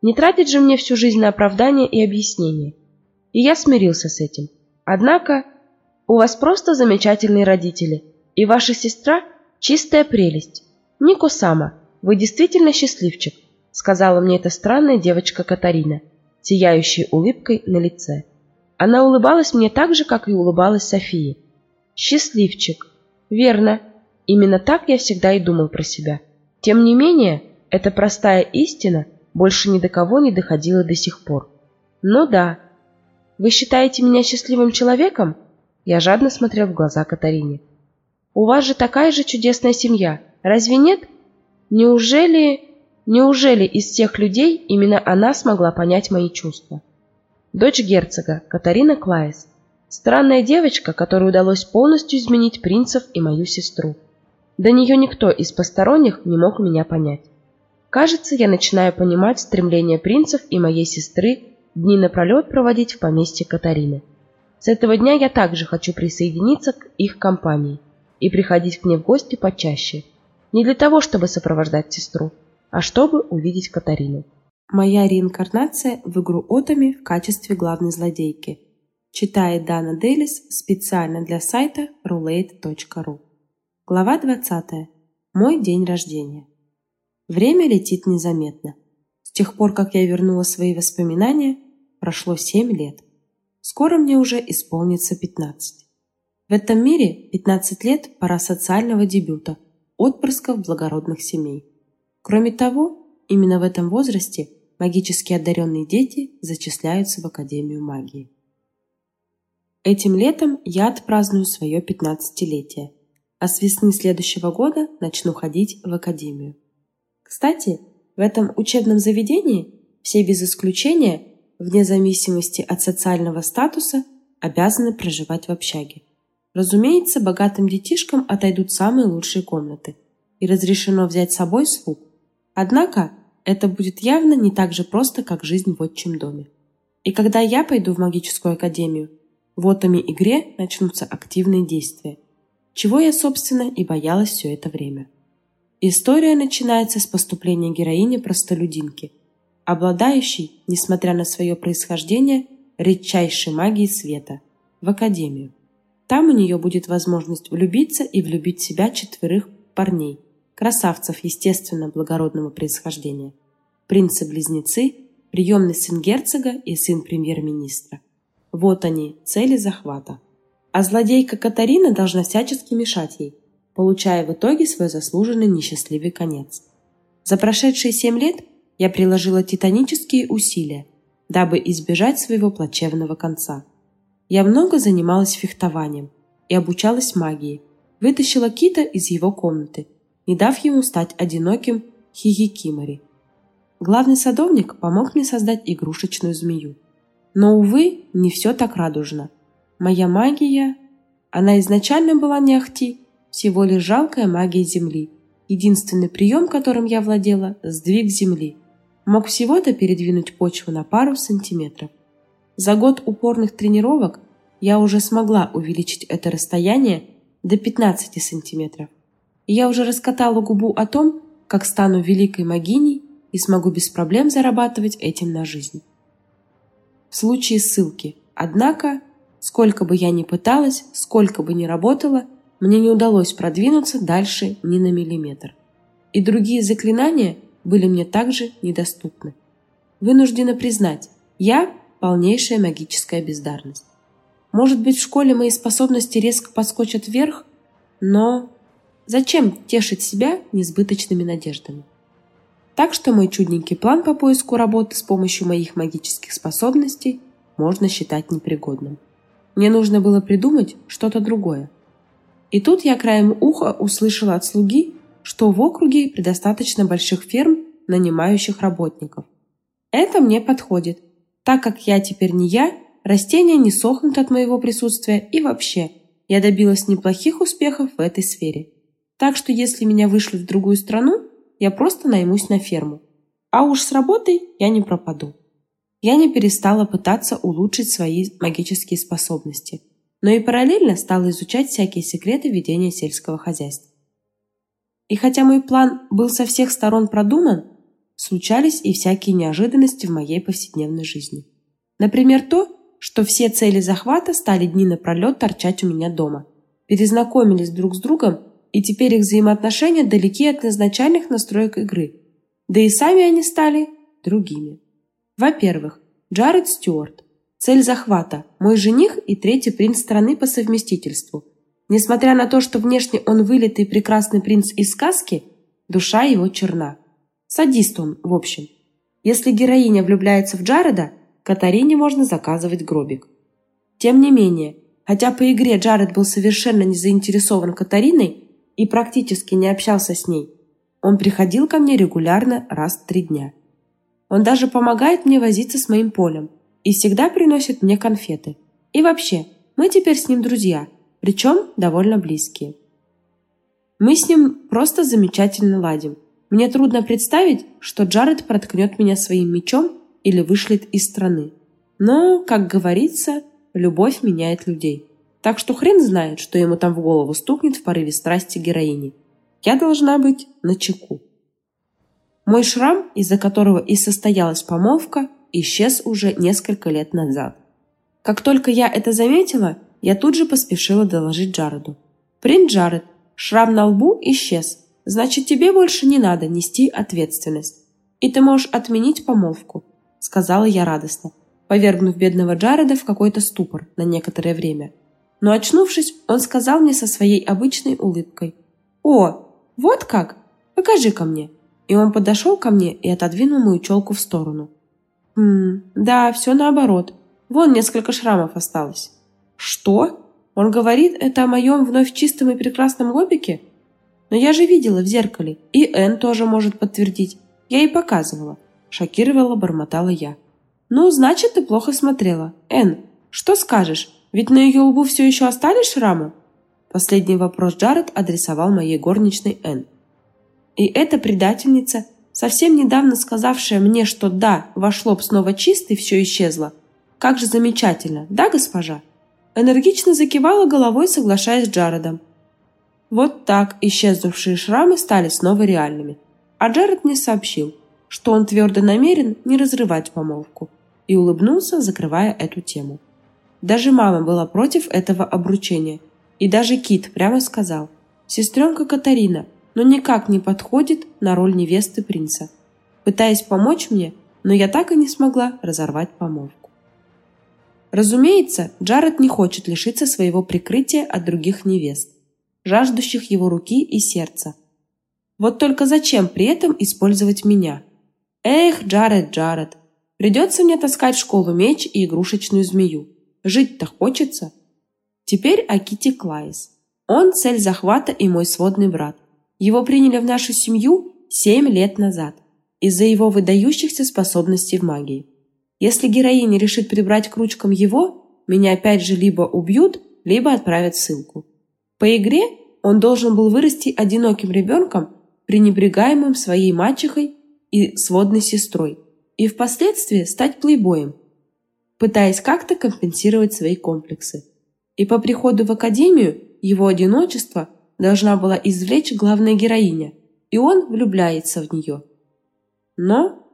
Не тратить же мне всю жизнь на оправдания и объяснения. И я смирился с этим. Однако, у вас просто замечательные родители, и ваша сестра – чистая прелесть. Нико Сама, вы действительно счастливчик, сказала мне эта странная девочка Катарина, сияющей улыбкой на лице. Она улыбалась мне так же, как и улыбалась Софии. Счастливчик. Верно, Именно так я всегда и думал про себя. Тем не менее, эта простая истина больше ни до кого не доходила до сих пор. Ну да. Вы считаете меня счастливым человеком? Я жадно смотрел в глаза Катарине. У вас же такая же чудесная семья, разве нет? Неужели... Неужели из всех людей именно она смогла понять мои чувства? Дочь герцога, Катарина Клайс. Странная девочка, которой удалось полностью изменить принцев и мою сестру. До нее никто из посторонних не мог меня понять. Кажется, я начинаю понимать стремление принцев и моей сестры дни напролет проводить в поместье Катарины. С этого дня я также хочу присоединиться к их компании и приходить к ней в гости почаще. Не для того, чтобы сопровождать сестру, а чтобы увидеть Катарину. Моя реинкарнация в игру Отами в качестве главной злодейки. Читает Дана Делис специально для сайта roulette.ru. Глава 20. Мой день рождения. Время летит незаметно. С тех пор, как я вернула свои воспоминания, прошло 7 лет. Скоро мне уже исполнится 15. В этом мире 15 лет – пора социального дебюта, отпрысков благородных семей. Кроме того, именно в этом возрасте магически одаренные дети зачисляются в Академию магии. Этим летом я отпраздную свое 15-летие, а с весны следующего года начну ходить в академию. Кстати, в этом учебном заведении все без исключения, вне зависимости от социального статуса, обязаны проживать в общаге. Разумеется, богатым детишкам отойдут самые лучшие комнаты, и разрешено взять с собой слуг. Однако, это будет явно не так же просто, как жизнь в отчим доме. И когда я пойду в магическую академию, в отами игре начнутся активные действия, чего я, собственно, и боялась все это время. История начинается с поступления героини-простолюдинки, обладающей, несмотря на свое происхождение, редчайшей магией света, в академию. Там у нее будет возможность влюбиться и влюбить в себя четверых парней, красавцев естественно благородного происхождения, принцы-близнецы, приемный сын герцога и сын премьер-министра. Вот они, цели захвата. А злодейка Катарина должна всячески мешать ей, получая в итоге свой заслуженный несчастливый конец. За прошедшие семь лет я приложила титанические усилия, дабы избежать своего плачевного конца. Я много занималась фехтованием и обучалась магии, вытащила Кита из его комнаты, не дав ему стать одиноким хигикимори. Главный садовник помог мне создать игрушечную змею. Но, увы, не все так радужно. Моя магия... Она изначально была не ахти, всего лишь жалкая магия Земли. Единственный прием, которым я владела – сдвиг Земли. Мог всего-то передвинуть почву на пару сантиметров. За год упорных тренировок я уже смогла увеличить это расстояние до 15 сантиметров. Я уже раскатала губу о том, как стану великой магиней и смогу без проблем зарабатывать этим на жизнь. В случае ссылки. Однако, сколько бы я ни пыталась, сколько бы ни работала – мне не удалось продвинуться дальше ни на миллиметр. И другие заклинания были мне также недоступны. Вынуждена признать, я – полнейшая магическая бездарность. Может быть, в школе мои способности резко подскочат вверх, но зачем тешить себя несбыточными надеждами? Так что мой чудненький план по поиску работы с помощью моих магических способностей можно считать непригодным. Мне нужно было придумать что-то другое. И тут я краем уха услышала от слуги, что в округе предостаточно больших ферм, нанимающих работников. Это мне подходит, так как я теперь не я, растения не сохнут от моего присутствия и вообще, я добилась неплохих успехов в этой сфере. Так что если меня вышлют в другую страну, я просто наймусь на ферму. А уж с работой я не пропаду. Я не перестала пытаться улучшить свои магические способности – но и параллельно стала изучать всякие секреты ведения сельского хозяйства. И хотя мой план был со всех сторон продуман, случались и всякие неожиданности в моей повседневной жизни. Например, то, что все цели захвата стали дни напролет торчать у меня дома, перезнакомились друг с другом, и теперь их взаимоотношения далеки от изначальных настроек игры. Да и сами они стали другими. Во-первых, Джаред Стюарт, Цель захвата – мой жених и третий принц страны по совместительству. Несмотря на то, что внешне он вылитый прекрасный принц из сказки, душа его черна. Садист он, в общем. Если героиня влюбляется в Джареда, Катарине можно заказывать гробик. Тем не менее, хотя по игре Джаред был совершенно не заинтересован Катариной и практически не общался с ней, он приходил ко мне регулярно раз в три дня. Он даже помогает мне возиться с моим полем – и всегда приносит мне конфеты. И вообще, мы теперь с ним друзья, причем довольно близкие. Мы с ним просто замечательно ладим. Мне трудно представить, что Джаред проткнет меня своим мечом или вышлет из страны. Но, как говорится, любовь меняет людей. Так что хрен знает, что ему там в голову стукнет в порыве страсти героини. Я должна быть на чеку. Мой шрам, из-за которого и состоялась помолвка, исчез уже несколько лет назад. Как только я это заметила, я тут же поспешила доложить Джареду. «Принц Джаред, шрам на лбу исчез. Значит, тебе больше не надо нести ответственность. И ты можешь отменить помолвку», — сказала я радостно, повергнув бедного Джареда в какой-то ступор на некоторое время. Но очнувшись, он сказал мне со своей обычной улыбкой. «О, вот как? Покажи-ка мне». И он подошел ко мне и отодвинул мою челку в сторону. «Хм, да, все наоборот. Вон несколько шрамов осталось». Что? Он говорит это о моем вновь чистом и прекрасном лобике? Но я же видела в зеркале, и Энн тоже может подтвердить. Я ей показывала. Шокировала, бормотала я. Ну, значит, ты плохо смотрела. Энн, что скажешь? Ведь на ее лбу все еще остались шрамы? Последний вопрос Джаред адресовал моей горничной Энн. И эта предательница, совсем недавно сказавшая мне, что да, ваш лоб снова чистый, все исчезло. Как же замечательно, да, госпожа? Энергично закивала головой, соглашаясь с Джаредом. Вот так исчезнувшие шрамы стали снова реальными. А Джаред мне сообщил, что он твердо намерен не разрывать помолвку, и улыбнулся, закрывая эту тему. Даже мама была против этого обручения – и даже Кит прямо сказал, «Сестренка Катарина, но никак не подходит на роль невесты принца», пытаясь помочь мне, но я так и не смогла разорвать помолвку. Разумеется, Джаред не хочет лишиться своего прикрытия от других невест, жаждущих его руки и сердца. Вот только зачем при этом использовать меня? Эх, Джаред, Джаред, придется мне таскать в школу меч и игрушечную змею. Жить-то хочется. Теперь о Кити Клайс. Он цель захвата и мой сводный брат. Его приняли в нашу семью семь лет назад из-за его выдающихся способностей в магии. Если героиня решит прибрать к ручкам его, меня опять же либо убьют, либо отправят ссылку. По игре он должен был вырасти одиноким ребенком, пренебрегаемым своей мачехой и сводной сестрой, и впоследствии стать плейбоем, пытаясь как-то компенсировать свои комплексы. И по приходу в академию его одиночество должна была извлечь главная героиня, и он влюбляется в нее. Но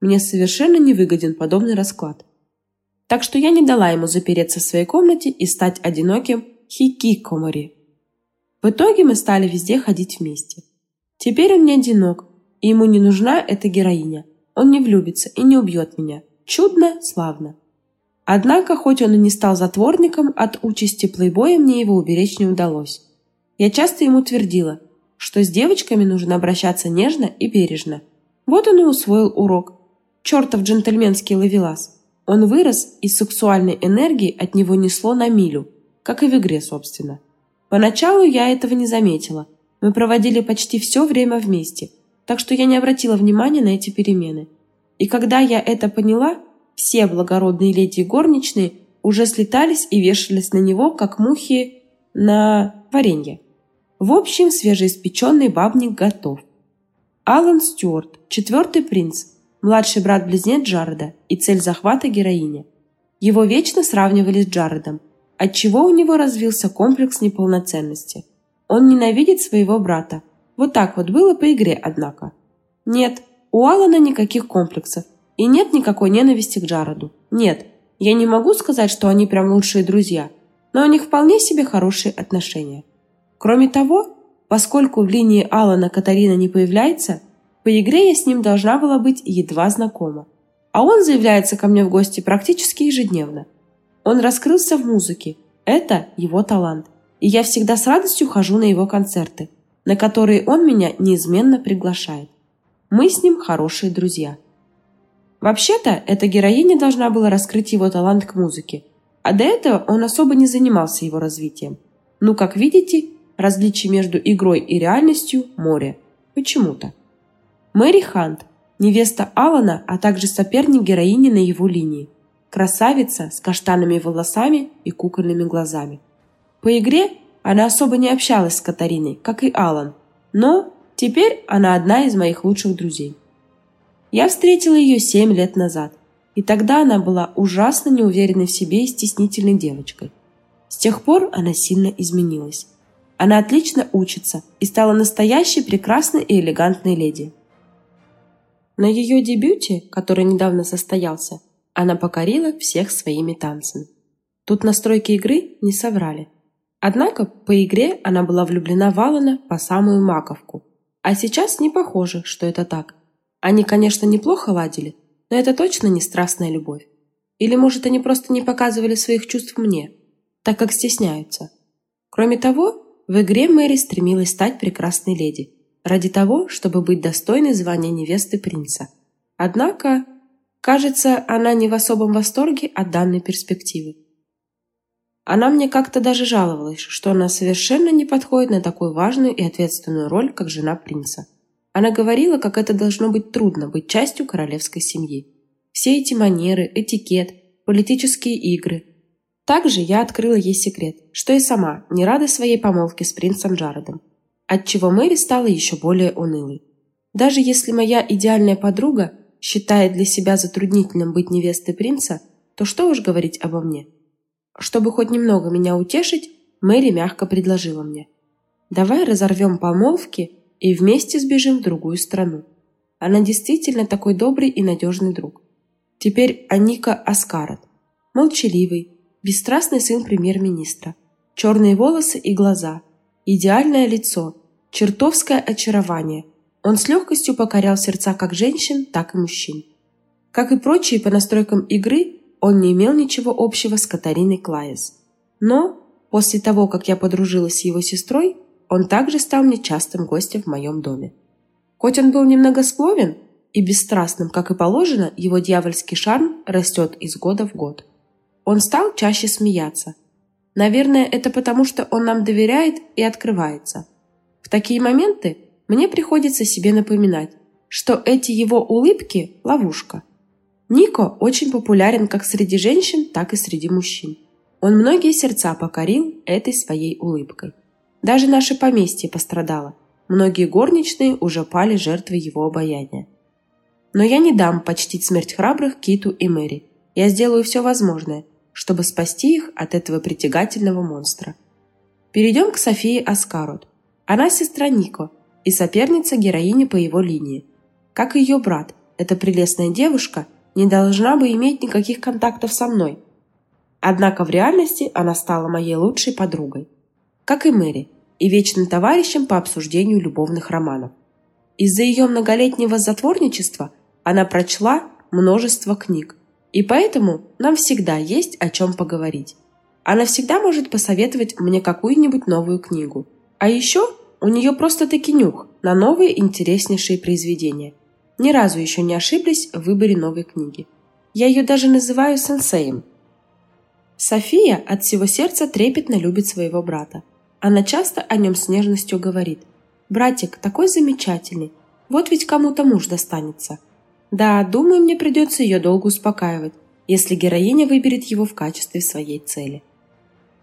мне совершенно не выгоден подобный расклад. Так что я не дала ему запереться в своей комнате и стать одиноким хикикомори. В итоге мы стали везде ходить вместе. Теперь он не одинок, и ему не нужна эта героиня. Он не влюбится и не убьет меня. Чудно, славно. Однако, хоть он и не стал затворником, от участи плейбоя мне его уберечь не удалось. Я часто ему твердила, что с девочками нужно обращаться нежно и бережно. Вот он и усвоил урок. Чертов джентльменский ловелас. Он вырос, и сексуальной энергии от него несло на милю, как и в игре, собственно. Поначалу я этого не заметила. Мы проводили почти все время вместе, так что я не обратила внимания на эти перемены. И когда я это поняла, все благородные леди и горничные уже слетались и вешались на него, как мухи на варенье. В общем, свежеиспеченный бабник готов. Алан Стюарт, четвертый принц, младший брат-близнец Джареда и цель захвата героиня. Его вечно сравнивали с Джаредом, отчего у него развился комплекс неполноценности. Он ненавидит своего брата. Вот так вот было по игре, однако. Нет, у Алана никаких комплексов, и нет никакой ненависти к Джареду. Нет, я не могу сказать, что они прям лучшие друзья, но у них вполне себе хорошие отношения. Кроме того, поскольку в линии Алана Катарина не появляется, по игре я с ним должна была быть едва знакома. А он заявляется ко мне в гости практически ежедневно. Он раскрылся в музыке. Это его талант. И я всегда с радостью хожу на его концерты, на которые он меня неизменно приглашает. Мы с ним хорошие друзья. Вообще-то, эта героиня должна была раскрыть его талант к музыке, а до этого он особо не занимался его развитием. Ну, как видите, различие между игрой и реальностью – море. Почему-то. Мэри Хант, невеста Алана, а также соперник героини на его линии. Красавица с каштанными волосами и кукольными глазами. По игре она особо не общалась с Катариной, как и Алан, но теперь она одна из моих лучших друзей. Я встретила ее семь лет назад, и тогда она была ужасно неуверенной в себе и стеснительной девочкой. С тех пор она сильно изменилась. Она отлично учится и стала настоящей прекрасной и элегантной леди. На ее дебюте, который недавно состоялся, она покорила всех своими танцами. Тут настройки игры не соврали. Однако по игре она была влюблена в Алана по самую маковку. А сейчас не похоже, что это так – они, конечно, неплохо ладили, но это точно не страстная любовь. Или, может, они просто не показывали своих чувств мне, так как стесняются. Кроме того, в игре Мэри стремилась стать прекрасной леди, ради того, чтобы быть достойной звания невесты принца. Однако, кажется, она не в особом восторге от данной перспективы. Она мне как-то даже жаловалась, что она совершенно не подходит на такую важную и ответственную роль, как жена принца. Она говорила, как это должно быть трудно быть частью королевской семьи. Все эти манеры, этикет, политические игры. Также я открыла ей секрет, что и сама не рада своей помолвке с принцем Джаредом, отчего Мэри стала еще более унылой. Даже если моя идеальная подруга считает для себя затруднительным быть невестой принца, то что уж говорить обо мне. Чтобы хоть немного меня утешить, Мэри мягко предложила мне. «Давай разорвем помолвки и вместе сбежим в другую страну. Она действительно такой добрый и надежный друг. Теперь Аника Аскарат. Молчаливый, бесстрастный сын премьер-министра. Черные волосы и глаза. Идеальное лицо. Чертовское очарование. Он с легкостью покорял сердца как женщин, так и мужчин. Как и прочие по настройкам игры, он не имел ничего общего с Катариной Клайес. Но после того, как я подружилась с его сестрой, он также стал мне частым гостем в моем доме. Хоть он был немногословен и бесстрастным, как и положено, его дьявольский шарм растет из года в год. Он стал чаще смеяться. Наверное, это потому, что он нам доверяет и открывается. В такие моменты мне приходится себе напоминать, что эти его улыбки – ловушка. Нико очень популярен как среди женщин, так и среди мужчин. Он многие сердца покорил этой своей улыбкой. Даже наше поместье пострадало. Многие горничные уже пали жертвой его обаяния. Но я не дам почтить смерть храбрых Киту и Мэри. Я сделаю все возможное, чтобы спасти их от этого притягательного монстра. Перейдем к Софии Аскарут. Она сестра Нико и соперница героини по его линии. Как и ее брат, эта прелестная девушка не должна бы иметь никаких контактов со мной. Однако в реальности она стала моей лучшей подругой как и Мэри, и вечным товарищем по обсуждению любовных романов. Из-за ее многолетнего затворничества она прочла множество книг, и поэтому нам всегда есть о чем поговорить. Она всегда может посоветовать мне какую-нибудь новую книгу. А еще у нее просто-таки нюх на новые интереснейшие произведения. Ни разу еще не ошиблись в выборе новой книги. Я ее даже называю сенсеем. София от всего сердца трепетно любит своего брата. Она часто о нем с нежностью говорит. «Братик такой замечательный, вот ведь кому-то муж достанется». Да, думаю, мне придется ее долго успокаивать, если героиня выберет его в качестве своей цели.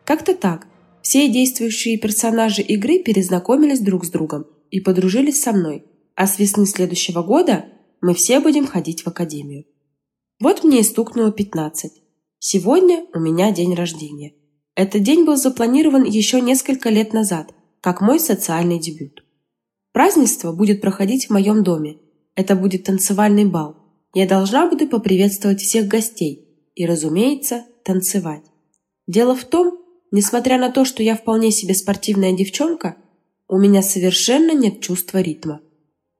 Как-то так. Все действующие персонажи игры перезнакомились друг с другом и подружились со мной, а с весны следующего года мы все будем ходить в академию. Вот мне и стукнуло 15. Сегодня у меня день рождения. Этот день был запланирован еще несколько лет назад, как мой социальный дебют. Празднество будет проходить в моем доме. Это будет танцевальный бал. Я должна буду поприветствовать всех гостей и, разумеется, танцевать. Дело в том, несмотря на то, что я вполне себе спортивная девчонка, у меня совершенно нет чувства ритма.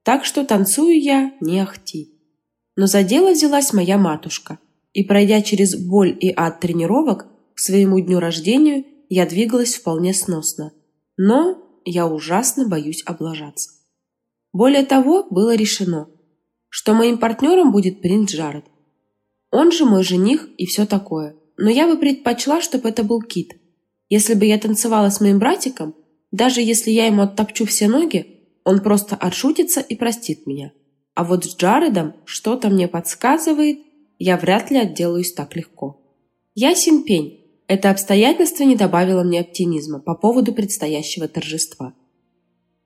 Так что танцую я не ахти. Но за дело взялась моя матушка, и, пройдя через боль и ад тренировок, к своему дню рождения я двигалась вполне сносно, но я ужасно боюсь облажаться. Более того, было решено, что моим партнером будет принц Джаред. Он же мой жених и все такое, но я бы предпочла, чтобы это был Кит. Если бы я танцевала с моим братиком, даже если я ему оттопчу все ноги, он просто отшутится и простит меня. А вот с Джаредом что-то мне подсказывает, я вряд ли отделаюсь так легко. Я Синпень, это обстоятельство не добавило мне оптимизма по поводу предстоящего торжества.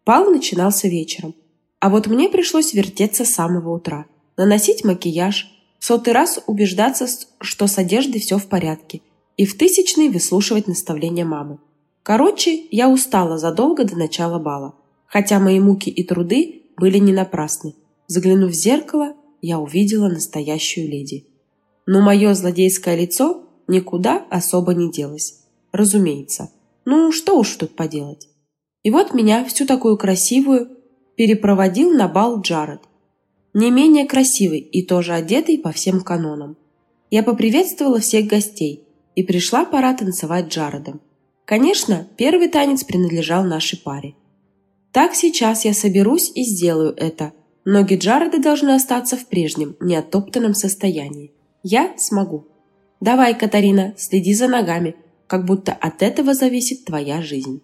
Бал начинался вечером, а вот мне пришлось вертеться с самого утра, наносить макияж, сотый раз убеждаться, что с одеждой все в порядке, и в тысячный выслушивать наставления мамы. Короче, я устала задолго до начала бала, хотя мои муки и труды были не напрасны. Заглянув в зеркало, я увидела настоящую леди. Но мое злодейское лицо никуда особо не делась. Разумеется. Ну, что уж тут поделать. И вот меня, всю такую красивую, перепроводил на бал Джаред. Не менее красивый и тоже одетый по всем канонам. Я поприветствовала всех гостей, и пришла пора танцевать Джаредом. Конечно, первый танец принадлежал нашей паре. Так сейчас я соберусь и сделаю это. Ноги Джареда должны остаться в прежнем, неоттоптанном состоянии. Я смогу. «Давай, Катарина, следи за ногами. как будто от этого зависит твоя жизнь.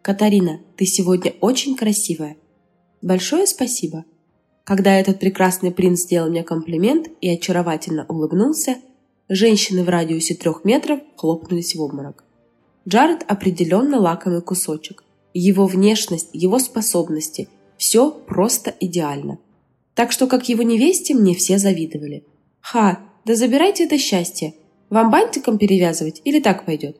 Катарина, ты сегодня очень красивая. Большое спасибо. Когда этот прекрасный принц сделал мне комплимент и очаровательно улыбнулся, женщины в радиусе трех метров хлопнулись в обморок. Джаред определенно лакомый кусочек. Его внешность, его способности – все просто идеально. Так что, как его невесте, мне все завидовали. Ха, да забирайте это счастье. Вам бантиком перевязывать или так пойдет?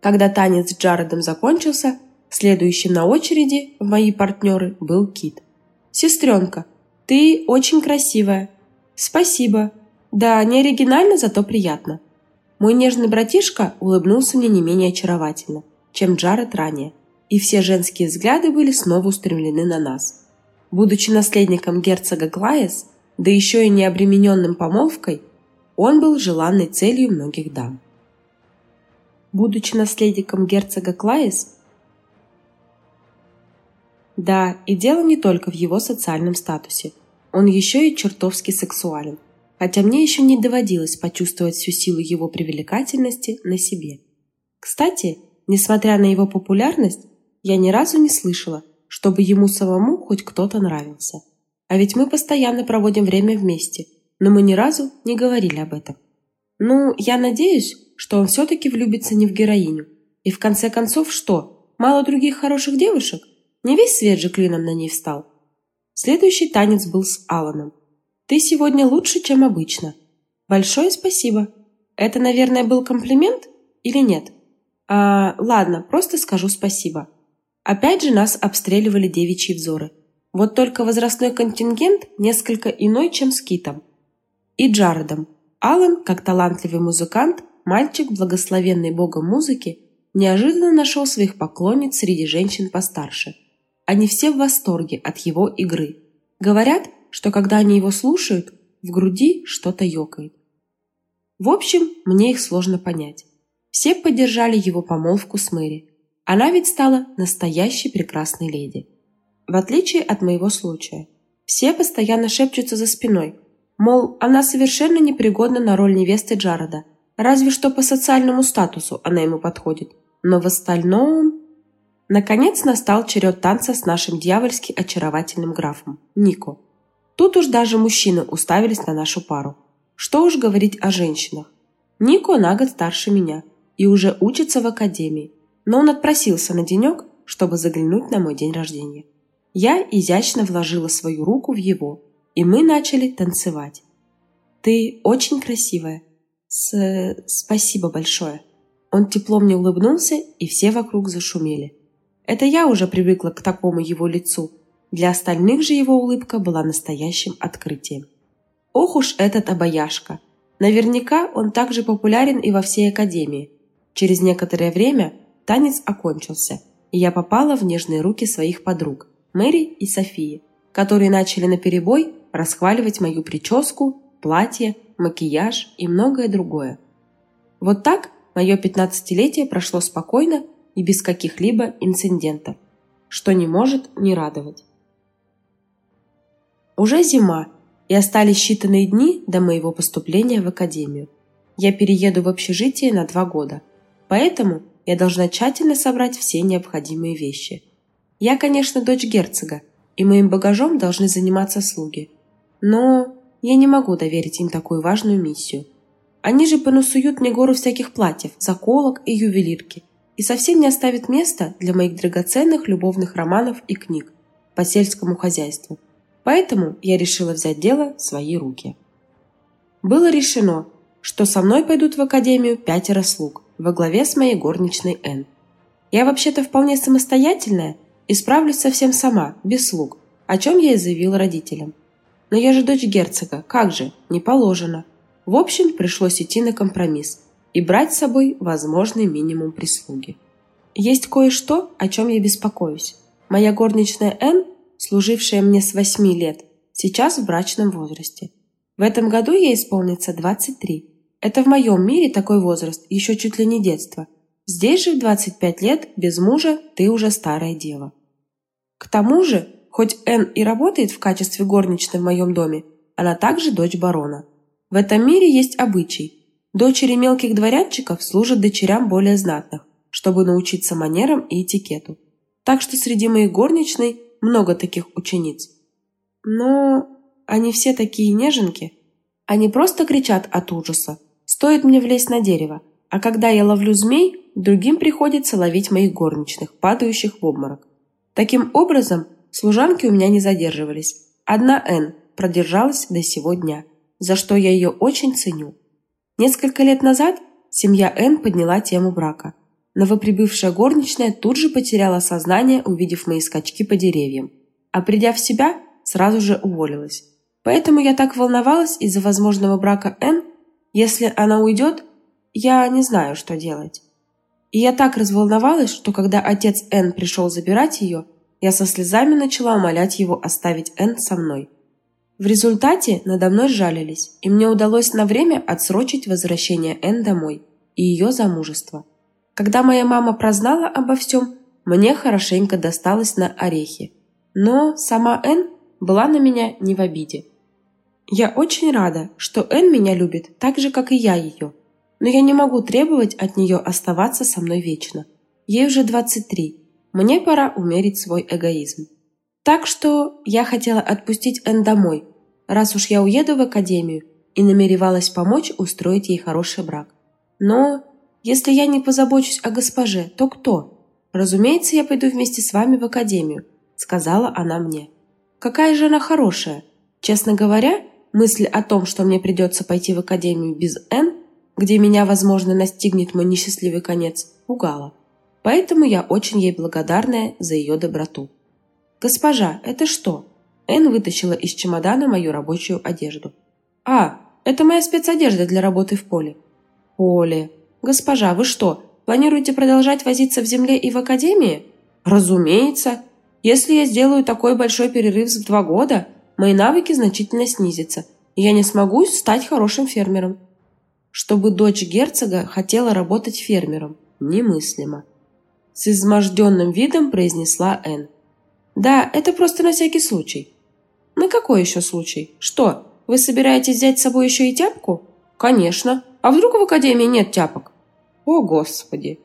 Когда танец с Джаредом закончился, следующим на очереди в мои партнеры был Кит. «Сестренка, ты очень красивая». «Спасибо. Да, не оригинально, зато приятно». Мой нежный братишка улыбнулся мне не менее очаровательно, чем Джаред ранее, и все женские взгляды были снова устремлены на нас. Будучи наследником герцога Глаес, да еще и не обремененным помолвкой, он был желанной целью многих дам. Будучи наследником герцога Клаис, да, и дело не только в его социальном статусе. Он еще и чертовски сексуален, хотя мне еще не доводилось почувствовать всю силу его привлекательности на себе. Кстати, несмотря на его популярность, я ни разу не слышала, чтобы ему самому хоть кто-то нравился. А ведь мы постоянно проводим время вместе, но мы ни разу не говорили об этом. Ну, я надеюсь, что он все-таки влюбится не в героиню. И в конце концов что, мало других хороших девушек? Не весь свет же клином на ней встал. Следующий танец был с Аланом. «Ты сегодня лучше, чем обычно». «Большое спасибо. Это, наверное, был комплимент или нет?» «А, ладно, просто скажу спасибо». Опять же нас обстреливали девичьи взоры. Вот только возрастной контингент несколько иной, чем с Китом – и Джаредом. Алан, как талантливый музыкант, мальчик, благословенный богом музыки, неожиданно нашел своих поклонниц среди женщин постарше. Они все в восторге от его игры. Говорят, что когда они его слушают, в груди что-то ёкает. В общем, мне их сложно понять. Все поддержали его помолвку с Мэри. Она ведь стала настоящей прекрасной леди. В отличие от моего случая. Все постоянно шепчутся за спиной, Мол, она совершенно непригодна на роль невесты Джареда. Разве что по социальному статусу она ему подходит. Но в остальном... Наконец настал черед танца с нашим дьявольски очаровательным графом, Нико. Тут уж даже мужчины уставились на нашу пару. Что уж говорить о женщинах. Нико на год старше меня и уже учится в академии, но он отпросился на денек, чтобы заглянуть на мой день рождения. Я изящно вложила свою руку в его и мы начали танцевать. «Ты очень красивая. С... Спасибо большое». Он тепло мне улыбнулся, и все вокруг зашумели. Это я уже привыкла к такому его лицу. Для остальных же его улыбка была настоящим открытием. Ох уж этот обаяшка! Наверняка он также популярен и во всей академии. Через некоторое время танец окончился, и я попала в нежные руки своих подруг, Мэри и Софии, которые начали наперебой расхваливать мою прическу, платье, макияж и многое другое. Вот так мое пятнадцатилетие прошло спокойно и без каких-либо инцидентов, что не может не радовать. Уже зима, и остались считанные дни до моего поступления в академию. Я перееду в общежитие на два года, поэтому я должна тщательно собрать все необходимые вещи. Я, конечно, дочь герцога, и моим багажом должны заниматься слуги – но я не могу доверить им такую важную миссию. Они же понасуют мне гору всяких платьев, заколок и ювелирки и совсем не оставят места для моих драгоценных любовных романов и книг по сельскому хозяйству. Поэтому я решила взять дело в свои руки. Было решено, что со мной пойдут в академию пятеро слуг во главе с моей горничной Н. Я вообще-то вполне самостоятельная и справлюсь совсем сама, без слуг, о чем я и заявила родителям. Но я же дочь герцога, как же, не положено. В общем, пришлось идти на компромисс и брать с собой возможный минимум прислуги. Есть кое-что, о чем я беспокоюсь. Моя горничная Н, служившая мне с 8 лет, сейчас в брачном возрасте. В этом году ей исполнится 23. Это в моем мире такой возраст, еще чуть ли не детство. Здесь же в 25 лет, без мужа, ты уже старая дева. К тому же, Хоть Энн и работает в качестве горничной в моем доме, она также дочь барона. В этом мире есть обычай. Дочери мелких дворянчиков служат дочерям более знатных, чтобы научиться манерам и этикету. Так что среди моих горничной много таких учениц. Но они все такие неженки. Они просто кричат от ужаса. Стоит мне влезть на дерево, а когда я ловлю змей, другим приходится ловить моих горничных, падающих в обморок. Таким образом, служанки у меня не задерживались. Одна Н продержалась до сего дня, за что я ее очень ценю. Несколько лет назад семья Н подняла тему брака. Новоприбывшая горничная тут же потеряла сознание, увидев мои скачки по деревьям, а придя в себя, сразу же уволилась. Поэтому я так волновалась из-за возможного брака Н. Если она уйдет, я не знаю, что делать. И я так разволновалась, что когда отец Н пришел забирать ее, я со слезами начала умолять его оставить Н со мной. В результате надо мной жалились, и мне удалось на время отсрочить возвращение Н домой и ее замужество. Когда моя мама прознала обо всем, мне хорошенько досталось на орехи. Но сама Н была на меня не в обиде. Я очень рада, что Н меня любит так же, как и я ее. Но я не могу требовать от нее оставаться со мной вечно. Ей уже 23. Мне пора умерить свой эгоизм. Так что я хотела отпустить Энн домой, раз уж я уеду в академию и намеревалась помочь устроить ей хороший брак. Но если я не позабочусь о госпоже, то кто? Разумеется, я пойду вместе с вами в академию, сказала она мне. Какая же она хорошая. Честно говоря, мысль о том, что мне придется пойти в академию без Н, где меня, возможно, настигнет мой несчастливый конец, пугала. Поэтому я очень ей благодарная за ее доброту. «Госпожа, это что?» Энн вытащила из чемодана мою рабочую одежду. «А, это моя спецодежда для работы в поле». «Поле. Госпожа, вы что, планируете продолжать возиться в земле и в академии?» «Разумеется. Если я сделаю такой большой перерыв в два года, мои навыки значительно снизятся, и я не смогу стать хорошим фермером». Чтобы дочь герцога хотела работать фермером, немыслимо. С изможденным видом произнесла Энн. Да, это просто на всякий случай. На какой еще случай? Что, вы собираетесь взять с собой еще и тяпку? Конечно. А вдруг в академии нет тяпок? О, Господи!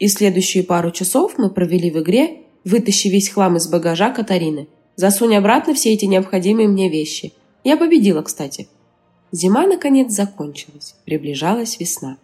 И следующие пару часов мы провели в игре «Вытащи весь хлам из багажа Катарины. Засунь обратно все эти необходимые мне вещи». Я победила, кстати. Зима, наконец, закончилась. Приближалась весна.